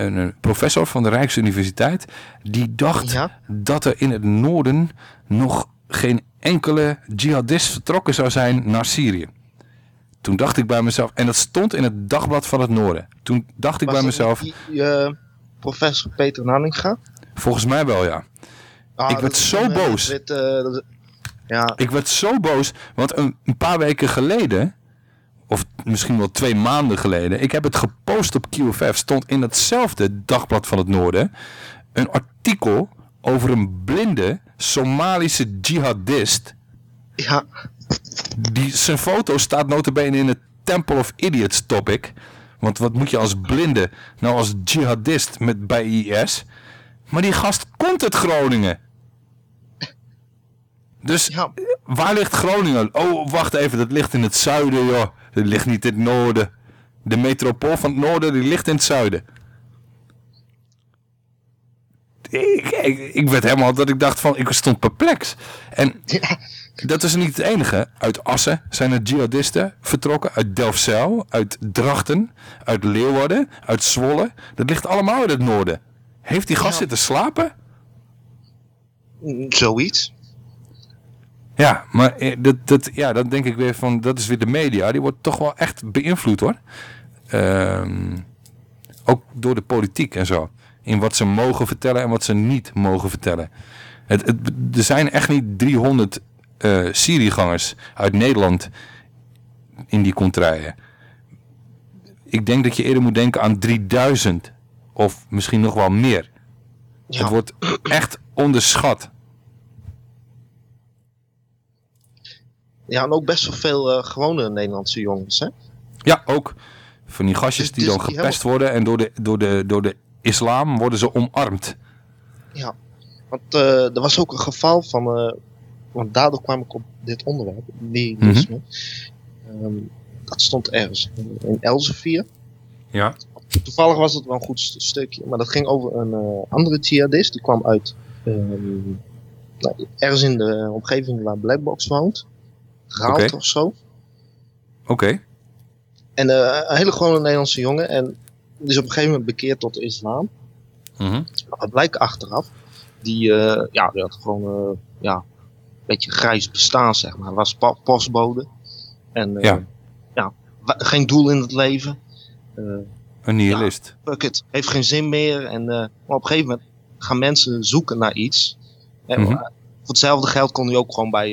een, een professor van de Rijksuniversiteit. Die dacht dat er in het noorden nog geen enkele jihadist vertrokken zou zijn naar Syrië. Toen dacht ik bij mezelf, en dat stond in het Dagblad van het Noorden. Toen dacht ik Was bij mezelf, Die, eh, professor Peter Nanninga. volgens mij wel ja. Ah, ik werd zo een, eh, boos. wit, eh, is- ja, Ik werd zo boos, want een, een paar weken geleden, of misschien wel twee maanden geleden, ik heb het gepost op QFF, stond in hetzelfde Dagblad van het Noorden een artikel over een blinde Somalische jihadist. Ja. Die, zijn foto staat notabene in het Temple of Idiots topic. Want wat moet je als blinde nou als jihadist met, bij IS? Maar die gast komt uit Groningen. Dus waar ligt Groningen? Oh, wacht even, dat ligt in het zuiden, joh. Dat ligt niet in het noorden. De metropool van het noorden, die ligt in het zuiden. Ik, ik, ik werd helemaal dat ik dacht van, ik stond perplex. En dat is niet het enige. Uit Assen zijn er jihadisten vertrokken. Uit Delfzijl, uit Drachten, uit Leeuwarden, uit Zwolle. Dat ligt allemaal in het noorden. Heeft die gast zitten slapen? Zoiets. Ja, maar eh, dat, dat, ja, dan denk ik weer van, dat is weer de media. Die wordt toch wel echt beïnvloed hoor. Ehm, ook door de politiek en zo. In wat ze mogen vertellen en wat ze niet mogen vertellen. Het, het, er zijn echt niet 300 eh Syriëgangers uit Nederland in die contraien. Ik denk dat je eerder moet denken aan 3000. Of misschien nog wel meer. Het wordt echt onderschat. Ja, en ook best wel veel eh, gewone Nederlandse jongens, hè? Ja, ook. Van die gastjes Dus- die dus dan die gepest worden en door de, door, de, door de islam worden ze omarmd. Ja. Want eh, er was ook een geval van... eh, want daardoor kwam ik op dit onderwerp, nihilisme. Ehm, dat stond ergens in, Elsevier. Ja. Toevallig was het wel een goed st- stukje, maar dat ging over een andere jihadist. Die kwam uit ehm, nou, ergens in de omgeving waar Blackbox woont. Oké. of zo. Oké. En eh, een hele gewone Nederlandse jongen. En is op een gegeven moment bekeerd tot de islam. Mhm. Maar het blijkt achteraf. Die, eh, ja, die had gewoon eh, ja, een beetje grijs bestaan, zeg maar. Was postbode. En Ja. ja, geen doel in het leven. Een nihilist. fuck it, heeft geen zin meer. En, maar op een gegeven moment gaan mensen zoeken naar iets. En, Mhm. Voor hetzelfde geld kon hij ook gewoon bij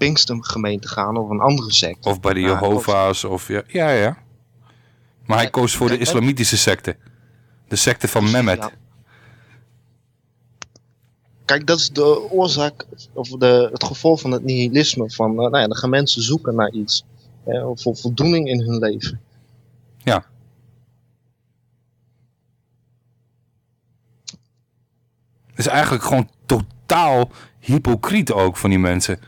de Pinkster gemeente gaan of een andere secte. Of bij de Ja, Jehovah's. Of, ja, ja, ja. Maar hij koos voor de hè? islamitische secte. De secte van Mehmet. ja. Kijk, dat is de oorzaak, of de, het gevolg van het nihilisme. Van, eh, nou ja, dan gaan mensen zoeken naar iets. eh, voor voldoening in hun leven. Ja. Het is eigenlijk gewoon totaal hypocriet ook van die mensen.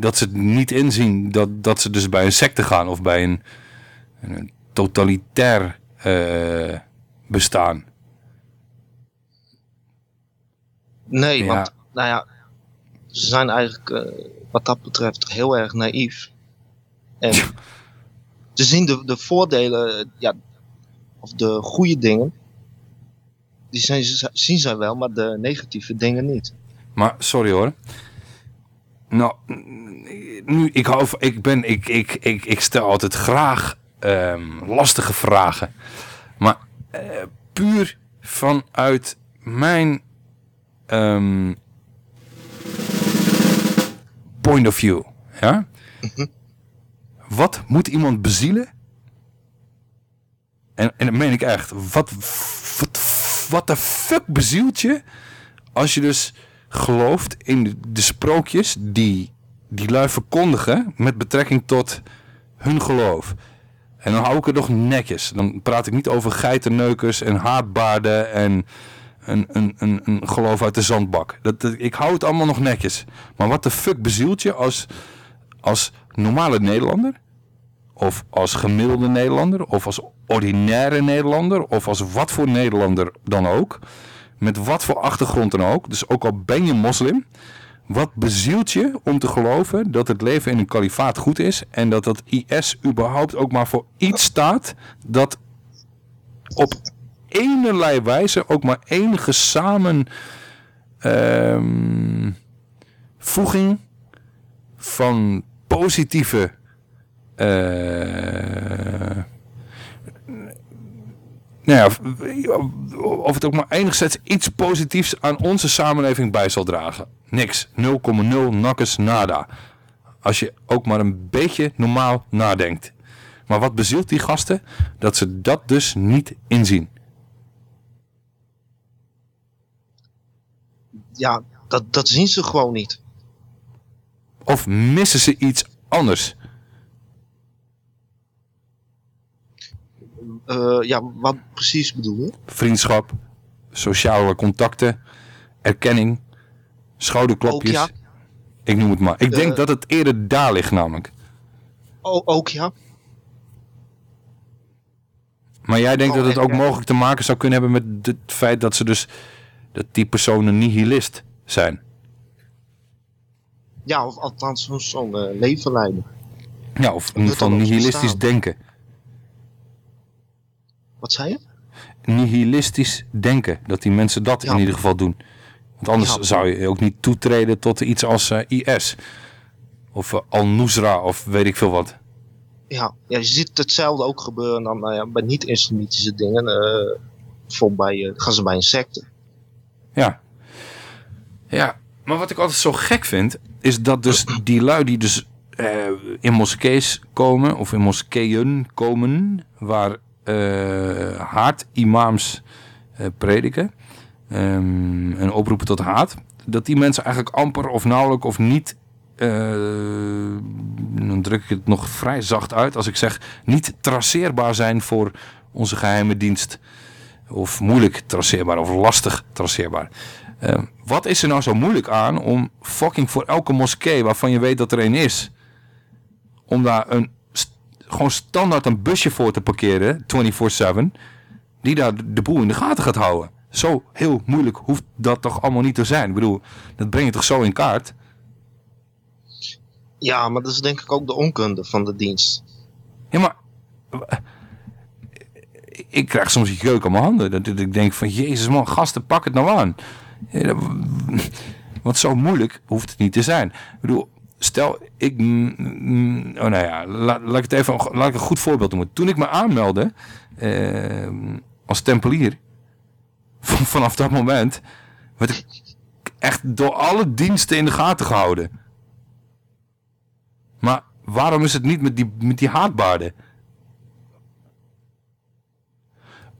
Dat ze het niet inzien dat, dat ze dus bij een secte gaan of bij een, een totalitair eh, bestaan. Nee, Ja. want, nou ja, ze zijn eigenlijk eh, wat dat betreft heel erg naïef. En ze zien de, de voordelen, ja, of de goede dingen, die zijn, ze- zien zij wel, maar de negatieve dingen niet. Maar sorry hoor. Nou, nu, ik, hou, ik, ben, ik, ik, ik, ik stel altijd graag ehm, lastige vragen. Maar eh, puur vanuit mijn ehm, point of view. Ja? Wat moet iemand bezielen? En, en dat meen ik echt. Wat, wat, wat de fuck bezielt je als je dus gelooft in de, de sprookjes die die lui verkondigen met betrekking tot hun geloof. En dan hou ik het nog netjes. Dan praat ik niet over geitenneukers en haatbaarden en een, een, een, een geloof uit de zandbak. Dat, dat- ik hou het allemaal nog netjes. Maar wat de fuck bezielt je als, als normale Nederlander? Of als gemiddelde Nederlander? Of als ordinaire Nederlander? Of als wat voor Nederlander dan ook? Met wat voor achtergrond dan ook. Dus ook al ben je moslim. Wat bezielt je om te geloven dat het leven in een kalifaat goed is. En dat dat IS überhaupt ook maar voor iets staat. Dat op enerlei wijze ook maar enige samen ehm, van positieve eh, nou ja, of het ook maar enigszins iets positiefs aan onze samenleving bij zal dragen. Niks. 0,0 nakkes nada. Als je ook maar een beetje normaal nadenkt. Maar wat bezielt die gasten? Dat ze dat dus niet inzien. Ja, dat, dat zien ze gewoon niet. Of missen ze iets anders? Eh, ja, wat precies bedoel je? Vriendschap, sociale contacten, erkenning, schouderklopjes. Ook Ik noem het maar. Ik denk Eh. dat het eerder daar ligt namelijk. O, ook ja. Maar jij denkt Oh, dat het ook ja. mogelijk te maken zou kunnen hebben met het feit dat ze dus dat die personen nihilist zijn. Ja, of althans zo'n eh, leven leiden. Ja, of in ieder geval dan ook nihilistisch bestaan. denken. Wat zei je? Nihilistisch denken. Dat die mensen dat in ieder geval doen. Want anders Ja. zou je ook niet toetreden tot iets als eh, IS. Of eh, Al-Nusra of weet ik veel wat. Ja, ja, je ziet hetzelfde ook gebeuren dan nou ja, bij niet-islamitische dingen. eh bijvoorbeeld bij, gaan ze bij een secte. Ja. Ja, maar wat ik altijd zo gek vind, is dat dus die lui die dus in moskees komen, of in moskeeën komen, waar haat-imams eh, prediken ehm, en oproepen tot haat, dat die mensen eigenlijk amper of nauwelijks of niet, eh, dan druk ik het nog vrij zacht uit als ik zeg, niet traceerbaar zijn voor onze geheime dienst. Of moeilijk traceerbaar of lastig traceerbaar. Eh, wat is er nou zo moeilijk aan om fucking voor elke moskee waarvan je weet dat er een is, om daar een gewoon standaard een busje voor te parkeren, 24/7, die daar de boel in de gaten gaat houden. Zo heel moeilijk hoeft dat toch allemaal niet te zijn. Ik bedoel, dat breng je toch zo in kaart? Ja, maar dat is denk ik ook de onkunde van de dienst. Ja, maar ik krijg soms jeuk aan mijn handen. Dat ik denk van, jezus man, gasten, pak het nou aan. Want zo moeilijk hoeft het niet te zijn. Ik bedoel, stel, ik... mm, mm, Oh, nou ja, laat, laat ik het even... Laat ik een goed voorbeeld noemen. Toen ik me aanmeldde eh, als tempelier... van- vanaf dat moment... werd ik echt door alle diensten in de gaten gehouden. Maar waarom is het niet met die, met die haatbaarden?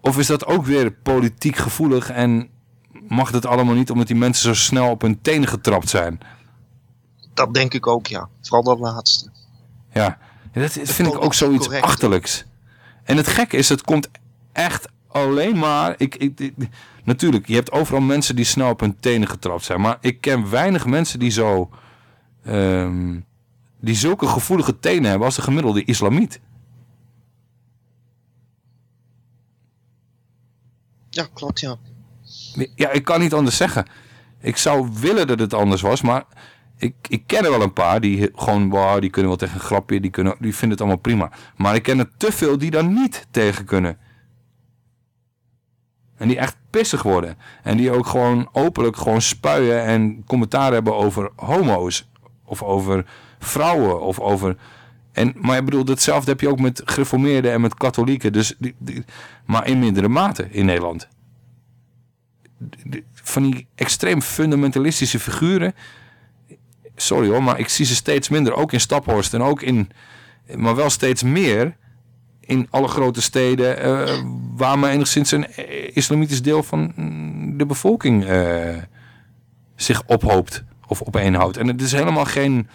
Of is dat ook weer politiek gevoelig en mag het allemaal niet omdat die mensen zo snel op hun tenen getrapt zijn? Dat denk ik ook, ja. Vooral dat laatste. Ja, dat vind ik ook zoiets correct. achterlijks. En het gekke is, het komt echt alleen maar... Ik, ik, ik- natuurlijk, je hebt overal mensen die snel op hun tenen getrapt zijn. Maar ik ken weinig mensen die zo... ehm, die zulke gevoelige tenen hebben als de gemiddelde islamiet. Ja, klopt, ja. Ja, ik kan niet anders zeggen. Ik zou willen dat het anders was, maar ik, ik ken er wel een paar die gewoon, wow, die kunnen wel tegen een grapje, die, kunnen, die vinden het allemaal prima. Maar ik ken er te veel die daar niet tegen kunnen. En die echt pissig worden. En die ook gewoon openlijk gewoon spuien en commentaar hebben over homo's. Of over vrouwen. Of over... En, maar ik bedoel, hetzelfde heb je ook met gereformeerden en met katholieken. Dus die, die- maar in mindere mate in Nederland. Van die extreem fundamentalistische figuren. Sorry hoor, maar ik zie ze steeds minder. Ook in Staphorst en ook in... Maar wel steeds meer in alle grote steden eh, waar maar enigszins een eh, islamitisch deel van mm, de bevolking eh, zich ophoopt of opeenhoudt. En het is helemaal geen,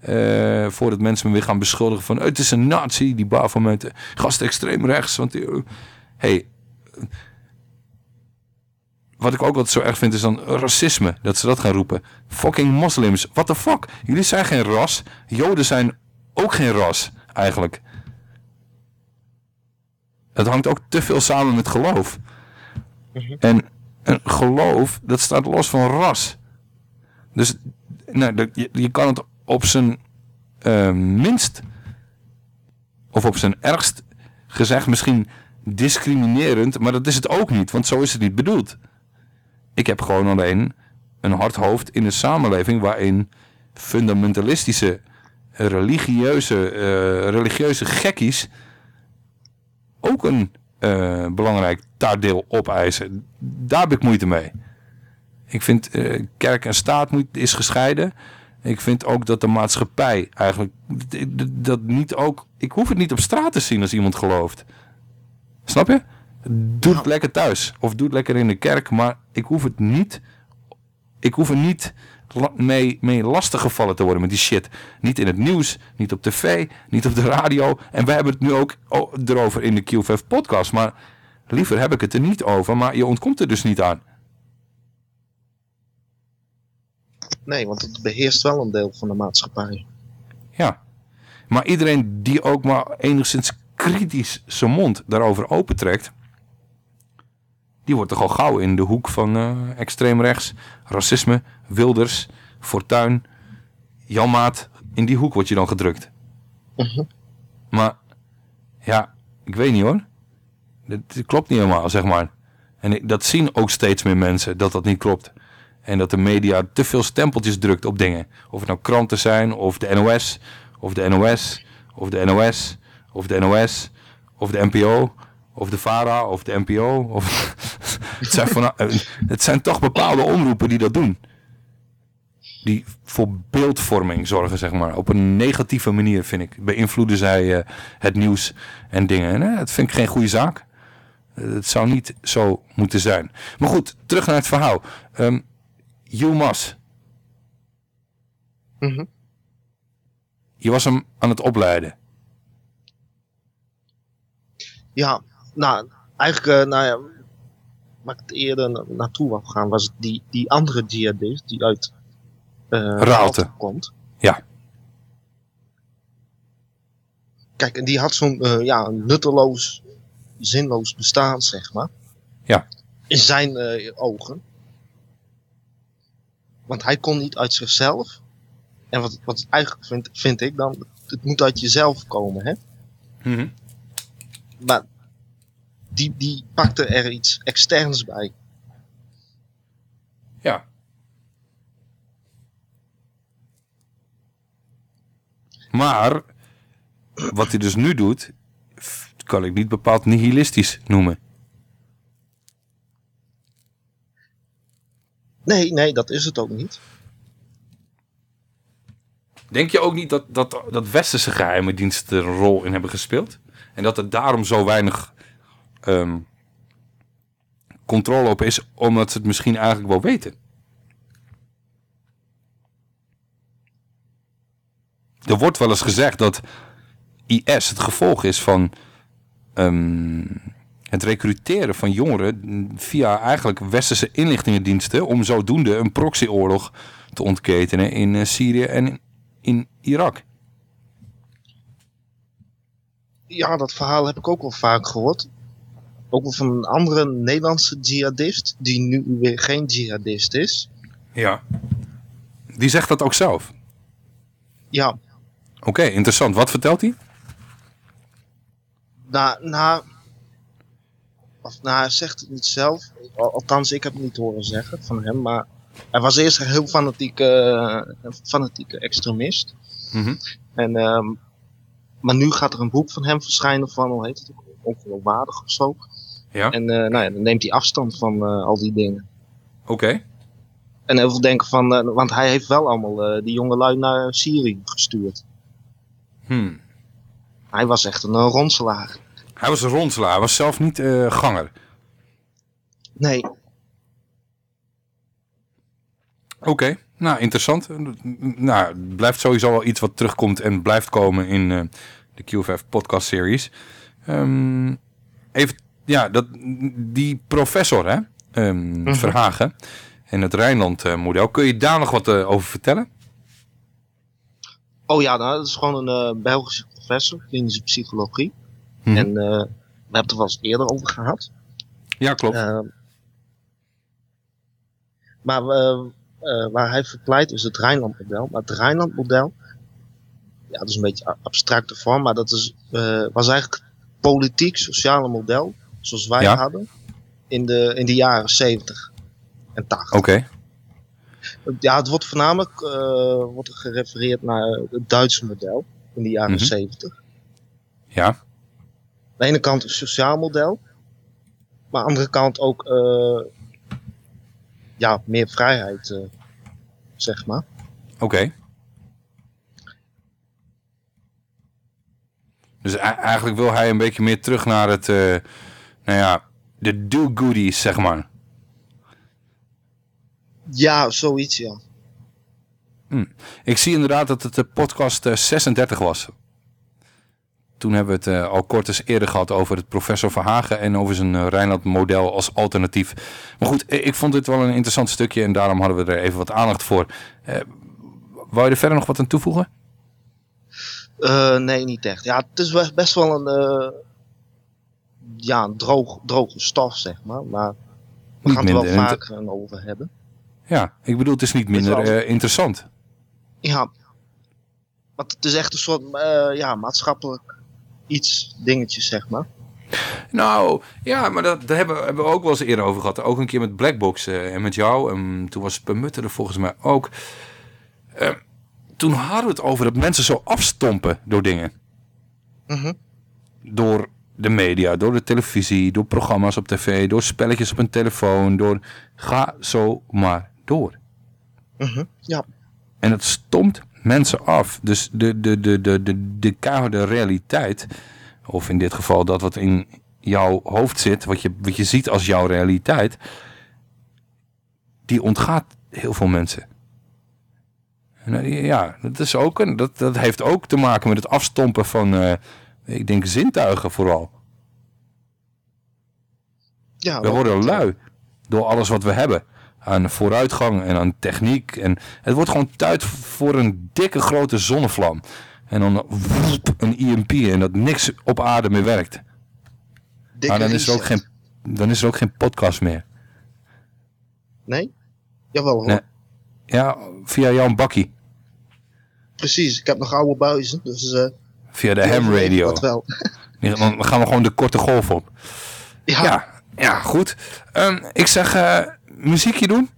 eh, voordat mensen me weer gaan beschuldigen van "Oh, het is een nazi, die Baphomet, gast extreem rechts. Want die, hey, wat ik ook altijd zo erg vind is dan racisme, dat ze dat gaan roepen. Fucking moslims, what the fuck? Jullie zijn geen ras, joden zijn ook geen ras, eigenlijk. Het hangt ook te veel samen met geloof. En een geloof, dat staat los van ras. Dus nou, dat- je, je kan het op zijn eh, minst, of op zijn ergst gezegd, misschien discriminerend, maar dat is het ook niet, want zo is het niet bedoeld. Ik heb gewoon alleen een hard hoofd in een samenleving waarin fundamentalistische, religieuze, eh, religieuze gekkies ook een eh, belangrijk taartdeel opeisen. Daar heb ik moeite mee. Ik vind eh, kerk en staat moet, is gescheiden. Ik vind ook dat de maatschappij eigenlijk dat niet ook. Ik hoef het niet op straat te zien als iemand gelooft. Snap je? Doe het lekker thuis of doe het lekker in de kerk, maar ik hoef het niet ik hoef er niet mee, mee lastiggevallen te worden met die shit. Niet in het nieuws, niet op tv, niet op de radio. En wij hebben het nu ook o- erover in de QVF podcast. Maar liever heb ik het er niet over. Maar je ontkomt er dus niet aan. Nee, want het beheerst wel een deel van de maatschappij. Ja. Maar iedereen die ook maar enigszins kritisch zijn mond daarover opentrekt... die wordt toch al gauw in de hoek van eh extreem rechts, racisme, Wilders, Fortuin, Janmaat. In die hoek word je dan gedrukt. Maar ja, ik weet niet hoor. Dat klopt niet helemaal, zeg maar. En ik- dat zien ook steeds meer mensen, dat dat niet klopt. En dat de media te veel stempeltjes drukt op dingen. Of het nou kranten zijn, of de NOS, of de NOS, of de NOS, of de NOS, of de NPO, of de VARA, of de NPO. Of het, zijn van, het zijn toch bepaalde omroepen die dat doen. Die voor beeldvorming zorgen, zeg maar. Op een negatieve manier, vind ik. Beïnvloeden zij eh, het nieuws en dingen. En, dat vind ik geen goede zaak. Het zou niet zo moeten zijn. Maar goed, terug naar het verhaal. Mhm. Je was hem aan het opleiden. Ja, nou, eigenlijk, eh, nou ja, waar ik het eerder na- naartoe wou gaan, was die, die andere jihadist die uit eh Raalte komt. Ja. Kijk, en die had zo'n eh, ja, nutteloos, zinloos bestaan, zeg maar. Ja. In zijn ogen. Want hij kon niet uit zichzelf. En wat, wat eigenlijk vind, vind ik dan, het moet uit jezelf komen, hè. Mhm. Maar die, die pakte er iets externs bij. Ja. Maar, wat hij dus nu doet, kan ik niet bepaald nihilistisch noemen. Nee, nee, dat is het ook niet. Denk je ook niet dat, dat, dat westerse geheime diensten er een rol in hebben gespeeld? En dat er daarom zo weinig ehm, controle op is, omdat ze het misschien eigenlijk wel weten? Er wordt wel eens gezegd dat IS het gevolg is van ehm, het recruteren van jongeren via eigenlijk westerse inlichtingendiensten om zodoende een proxyoorlog te ontketenen in eh, Syrië en in, in Irak. Ja, dat verhaal heb ik ook wel vaak gehoord. Ook wel van een andere Nederlandse jihadist, die nu weer geen jihadist is. Ja. Die zegt dat ook zelf. Ja, Oké, interessant. Wat vertelt hij? na, na, of, nou, hij zegt het niet zelf. Al- Althans, ik heb het niet horen zeggen van hem. Maar hij was eerst een heel fanatieke, eh, fanatieke extremist. Mhm. En, ehm, maar nu gaat er een boek van hem verschijnen van, hoe heet het, ook, ongeloofwaardig of zo. Ja. En eh, nou ja, dan neemt hij afstand van eh, al die dingen. Oké. En heel veel denken van, eh, want hij heeft wel allemaal die jongelui naar Syrië gestuurd. Hmm. Hij was echt een ronselaar. Hij was een ronselaar. Hij was zelf niet ganger. Nee, Oké, nou interessant. Nou, het blijft sowieso wel iets wat terugkomt en blijft komen in de QFF podcast series. Ehm, even, ja, dat, die professor, hè, ehm, Verhagen en het Rijnland eh, model. Kun je daar nog wat eh, over vertellen? Oh ja, nou, dat is gewoon een eh, Belgische professor, klinische psychologie. Mhm. En we hebben het er wel eens eerder over gehad. Ja, klopt. Eh, maar waar hij verpleit is het Rijnland-model. Maar het Rijnland-model, ja, dat is een beetje abstracte vorm, maar dat is, was eigenlijk het politiek, sociale model, zoals wij Ja. hadden, in de, in de jaren 70 en 80. Oké. Ja, het wordt voornamelijk eh, wordt er gerefereerd naar het Duitse model in de jaren Mhm. 70. Ja. Aan de ene kant een sociaal model, maar aan de andere kant ook eh, ja, meer vrijheid, eh, zeg maar. Oké. Dus eigenlijk wil hij een beetje meer terug naar het, nou ja, de do-goodies, zeg maar. Ja, zoiets, ja. Hm. Ik zie inderdaad dat het de podcast eh, 36 was. Toen hebben we het eh, al kort eens eerder gehad over het professor Verhagen en over zijn uh, Rijnland-model als alternatief. Maar goed, eh, ik vond dit wel een interessant stukje en daarom hadden we er even wat aandacht voor. Eh wou je er verder nog wat aan toevoegen? Eh, nee, niet echt. Ja, het is best- wel een, eh, ja, een droog, droge stof, zeg maar. Maar we Niet gaan het er wel vaker over hebben. Ja, ik bedoel, het is niet minder wel- eh, interessant. Ja, want het is echt een soort eh, ja, maatschappelijk iets dingetje, zeg maar. Nou, ja, maar dat, daar hebben, hebben we ook wel eens eerder over gehad. Ook een keer met Blackbox eh, en met jou. En toen was Permutter er volgens mij ook. Toen hadden we het over dat mensen zo afstompen door dingen. Mhm. Door de media, door de televisie, door programma's op tv, door spelletjes op een telefoon, door... Ga zo maar door. Mhm. Ja. En het stomt mensen af. Dus de, de, de, de, de, de keiharde realiteit, of in dit geval dat wat in jouw hoofd zit, wat je, wat je ziet als jouw realiteit, die ontgaat heel veel mensen. En, eh, ja, dat, is ook een, dat, dat heeft ook te maken met het afstompen van, eh, ik denk, zintuigen vooral. Ja, We worden lui door alles wat we hebben. Aan vooruitgang en aan techniek. En het wordt gewoon tijd voor een dikke grote zonnevlam. En dan woep, een IMP en dat niks op aarde meer werkt. Dikke maar dan is, er ook geen, dan is er ook geen podcast meer. Nee? Jawel hoor. Nee. Ja, via jouw bakkie. Precies, ik heb nog oude buizen, dus... eh, Via de ham radio. dat wel. Dan dan gaan we gewoon de korte golf op. Ja. Ja, ja, goed. Ehm, ik zeg eh, muziekje doen.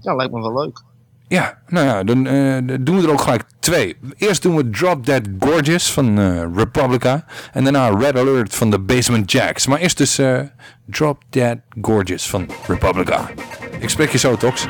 Ja, lijkt me wel leuk. Ja, nou ja, dan eh, doen we er ook gelijk twee. Eerst doen we Drop Dead Gorgeous van eh, Republica. En daarna Red Alert van de Basement Jacks. Maar eerst dus eh, Drop Dead Gorgeous van Republica. Ik spreek je zo, Tox.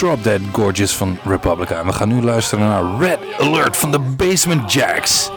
Drop Dead Gorgeous van Republica. En we gaan nu luisteren naar Red Alert van de Basement Jacks.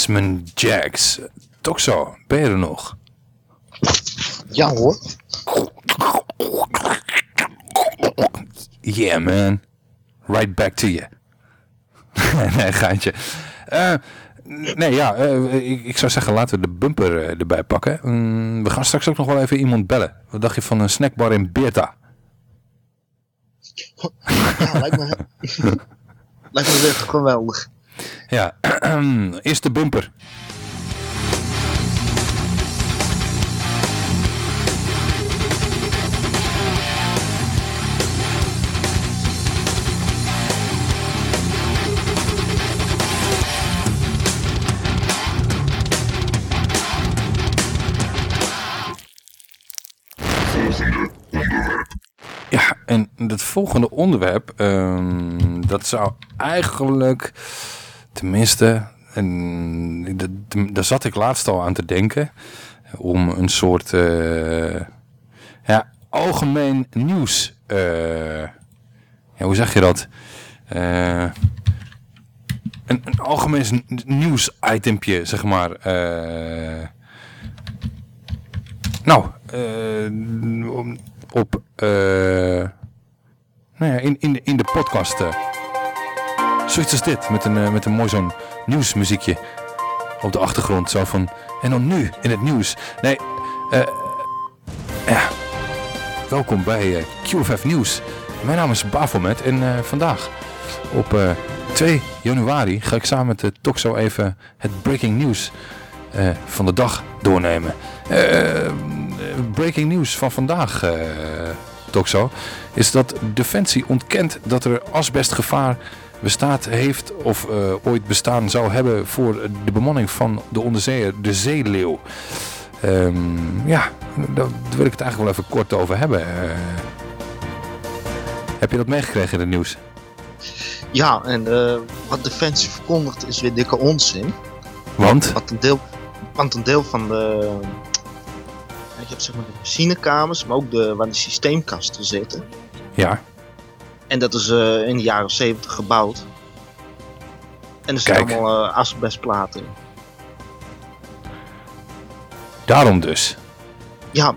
Basement Jacks. Toch zo, ben je er nog? Ja hoor. Yeah man, right back to you. nee, gaantje. Eh, nee, ja, eh, ik, ik zou zeggen laten we de bumper eh, erbij pakken. Mm, we gaan straks ook nog wel even iemand bellen. Wat dacht je van een snackbar in Beerta? Ja, lijkt me, lijkt me echt geweldig. Ja, eerst de bumper. Volgende onderwerp, ehm, dat zou eigenlijk, tenminste, en, daar zat ik laatst al aan te denken, om een soort, eh, ja, algemeen nieuws, eh, hoe zeg je dat? Eh, een, een algemeen s- nieuws itempje, zeg maar. nou, op, nou ja, in, in, de, in de podcast. eh. zoiets als dit, met een, eh, met een mooi zo'n nieuwsmuziekje. op de achtergrond. Zo van, en dan nu in het nieuws. Nee, eh, ja, welkom bij eh, QFF Nieuws. Mijn naam is Bafomet en eh, vandaag op eh, 2 januari ga ik samen met de Toxo even het breaking eh, van de dag doornemen. Eh, eh, breaking news van vandaag, eh Toxo, is dat Defensie ontkent dat er asbestgevaar bestaat heeft of eh, ooit bestaan zou hebben voor de bemanning van de onderzeeër, de Zeeleeuw. Ehm, ja, daar wil ik het eigenlijk wel even kort over hebben. Eh, heb je dat meegekregen in het nieuws? Ja, en eh, wat Defensie verkondigt is weer dikke onzin. Want? Wat een deel, want een deel van de... Je hebt zeg maar de machinekamers, maar ook de, waar de systeemkasten zitten. Ja. En dat is eh, in de jaren 70 gebouwd. En er zitten allemaal eh, asbestplaten in. Daarom dus. Ja.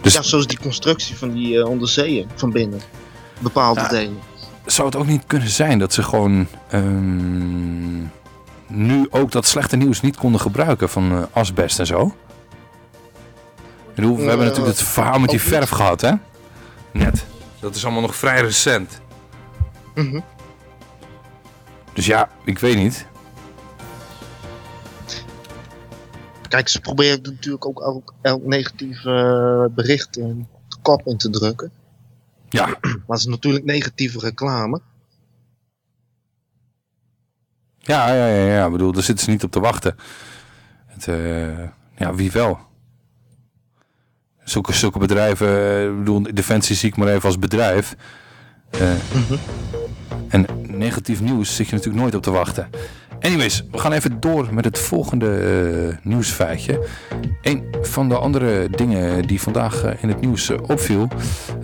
Dus- ja, zoals die constructie van die eh, onderzeeën van binnen. Bepaalde Ja. delen. Zou het ook niet kunnen zijn dat ze gewoon ehm, nu ook dat slechte nieuws niet konden gebruiken van asbest en zo? Bedoel, we Eh, hebben natuurlijk het verhaal met die niet. verf gehad, hè? Net. Dat is allemaal nog vrij recent. Mhm. Dus ja, ik weet niet. Kijk, ze proberen natuurlijk ook elk, elk negatief eh, bericht eh, de kop in te drukken. Ja. Maar het is natuurlijk negatieve reclame. Ja, ja, ja, ja. Ik bedoel, daar zitten ze niet op te wachten. Het, eh, ja, wie wel? Zulke, zulke bedrijven, eh, ik bedoel, Defensie zie ik maar even als bedrijf. Eh, En negatief nieuws zit je natuurlijk nooit op te wachten. Anyways, we gaan even door met het volgende eh, nieuwsfeitje. Een van de andere dingen die vandaag in het nieuws opviel...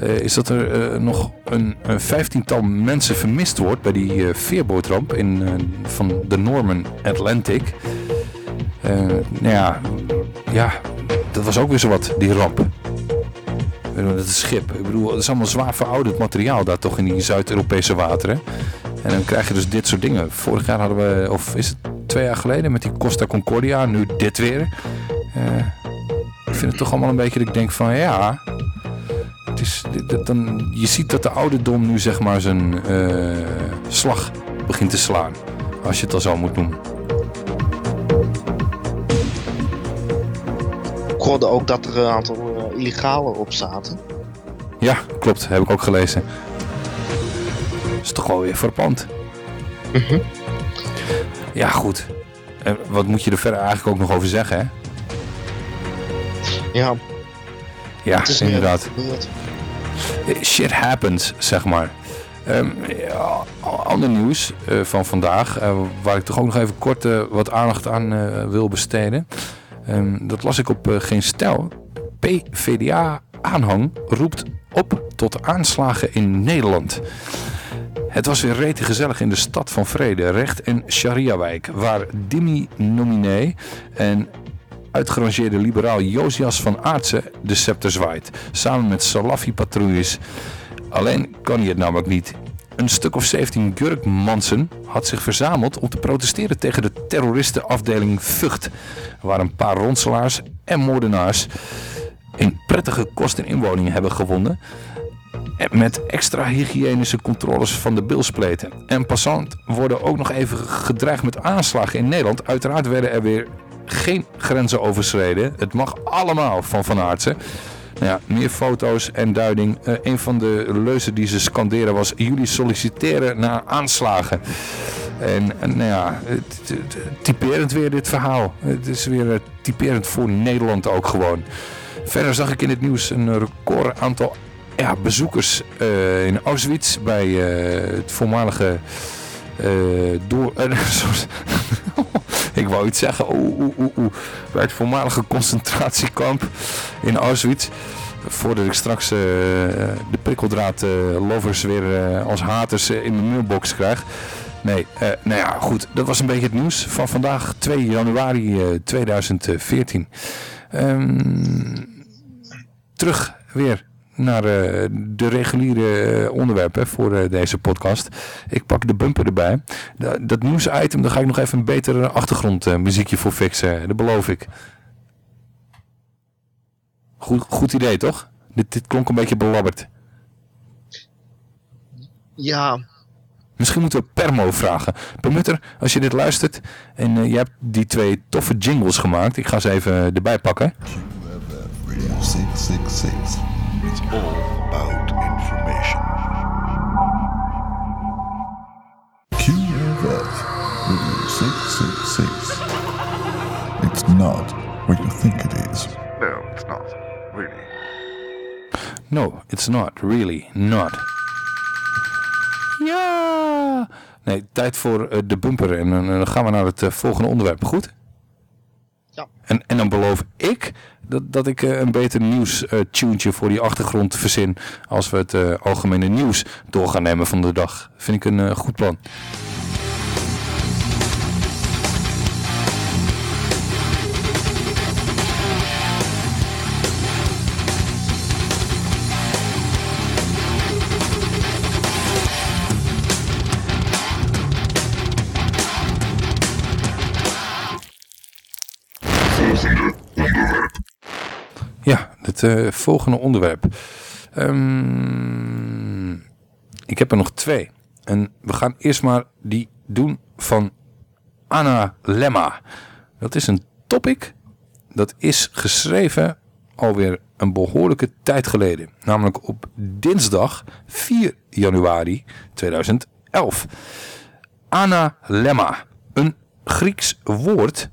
is dat er nog een, een vijftiental mensen vermist wordt... bij die veerbootramp in, van de Norman Atlantic. Nou ja, ja, dat was ook weer zo wat, die ramp. Dat is schip. Ik bedoel, het is allemaal zwaar verouderd materiaal daar toch in die Zuid-Europese wateren. En dan krijg je dus dit soort dingen. Vorig jaar hadden we, of is het twee jaar geleden, met die Costa Concordia. Nu dit weer. Eh, ik vind het toch allemaal een beetje dat ik denk van ja... Het is, dit- dan, je ziet dat de ouderdom nu zeg maar zijn eh, slag begint te slaan. Als je het al zo moet noemen. Hoorde ook dat er een aantal eh, illegalen op zaten. Ja, klopt. Heb ik ook gelezen. Is toch wel weer verpand. Ja, goed. En wat moet je er verder eigenlijk ook nog over zeggen, hè? Ja, Ja, het is nu inderdaad. Shit happens, zeg maar. Ehm, ja, ander nieuws eh, van vandaag, eh, waar ik toch ook nog even kort wat aandacht aan wil besteden. Ehm, dat las ik op eh, Geen Stijl. PVDA-aanhang roept op tot aanslagen in Nederland. Het was weer rete gezellig in de stad van Vrede, Recht en Sharia-wijk, waar Dimi Nominee en uitgerangeerde liberaal Josias van Aartsen de scepter zwaait. Samen met Salafi-patrouilles. Alleen kan hij het namelijk niet. Een stuk of 17 Gurkmansen had zich verzameld om te protesteren tegen de terroristenafdeling Vught. Waar een paar ronselaars en moordenaars een prettige kost en inwoning hebben gewonnen. En Met extra hygiënische controles van de bilspleten. En passant worden ook nog even gedreigd met aanslagen in Nederland. Uiteraard werden er weer geen grenzen overschreden. Het mag allemaal van Van Aartsen. Ja, meer foto's en duiding. Eh, een van de leuzen die ze scanderen was... jullie solliciteren naar aanslagen. En, en nou ja, typerend weer dit verhaal. Het is weer eh, typerend voor Nederland ook gewoon. Verder zag ik in het nieuws een record aantal ja, bezoekers eh, in Auschwitz bij het voormalige door. ik wou iets zeggen, oeh, oeh, oeh, oeh. bij het voormalige concentratiekamp in Auschwitz. Voordat ik straks eh, de prikkeldraad eh, lovers weer eh, als haters in mijn mailbox krijg. Nee, nou ja, goed. Dat was een beetje het nieuws van vandaag, 2 januari eh, 2014. Ehm, terug weer naar eh, de reguliere eh, onderwerpen voor eh, deze podcast. Ik pak de bumper erbij. Da- dat nieuwsitem, daar ga ik nog even een betere achtergrondmuziekje voor fixen. Dat beloof ik. Goed, goed idee, toch? Dit, dit klonk een beetje belabberd. Ja, Misschien moeten we Permo vragen. Permutter, als je dit luistert en eh, je hebt die twee toffe jingles gemaakt. Ik ga ze even erbij pakken. 666. It's all about information. QFF Radio 666. It's not what you think it is. No, it's not. Really. No, it's not. Really not. Ja! Nee, tijd voor eh, de bumper. En dan dan gaan we naar het eh, volgende onderwerp. Goed? Ja. En, en dan beloof ik dat, dat ik eh, een beter nieuws tuentje voor die achtergrond verzin. Als we het eh, algemene nieuws door gaan nemen van de dag. Vind ik een eh, goed plan. Eh, volgende onderwerp. Ehm, ik heb er nog twee. En we gaan eerst maar die doen van Anna Lemma. Dat is een topic dat is geschreven alweer een behoorlijke tijd geleden. Namelijk op dinsdag 4 januari 2011. Anna Lemma. Een Grieks woord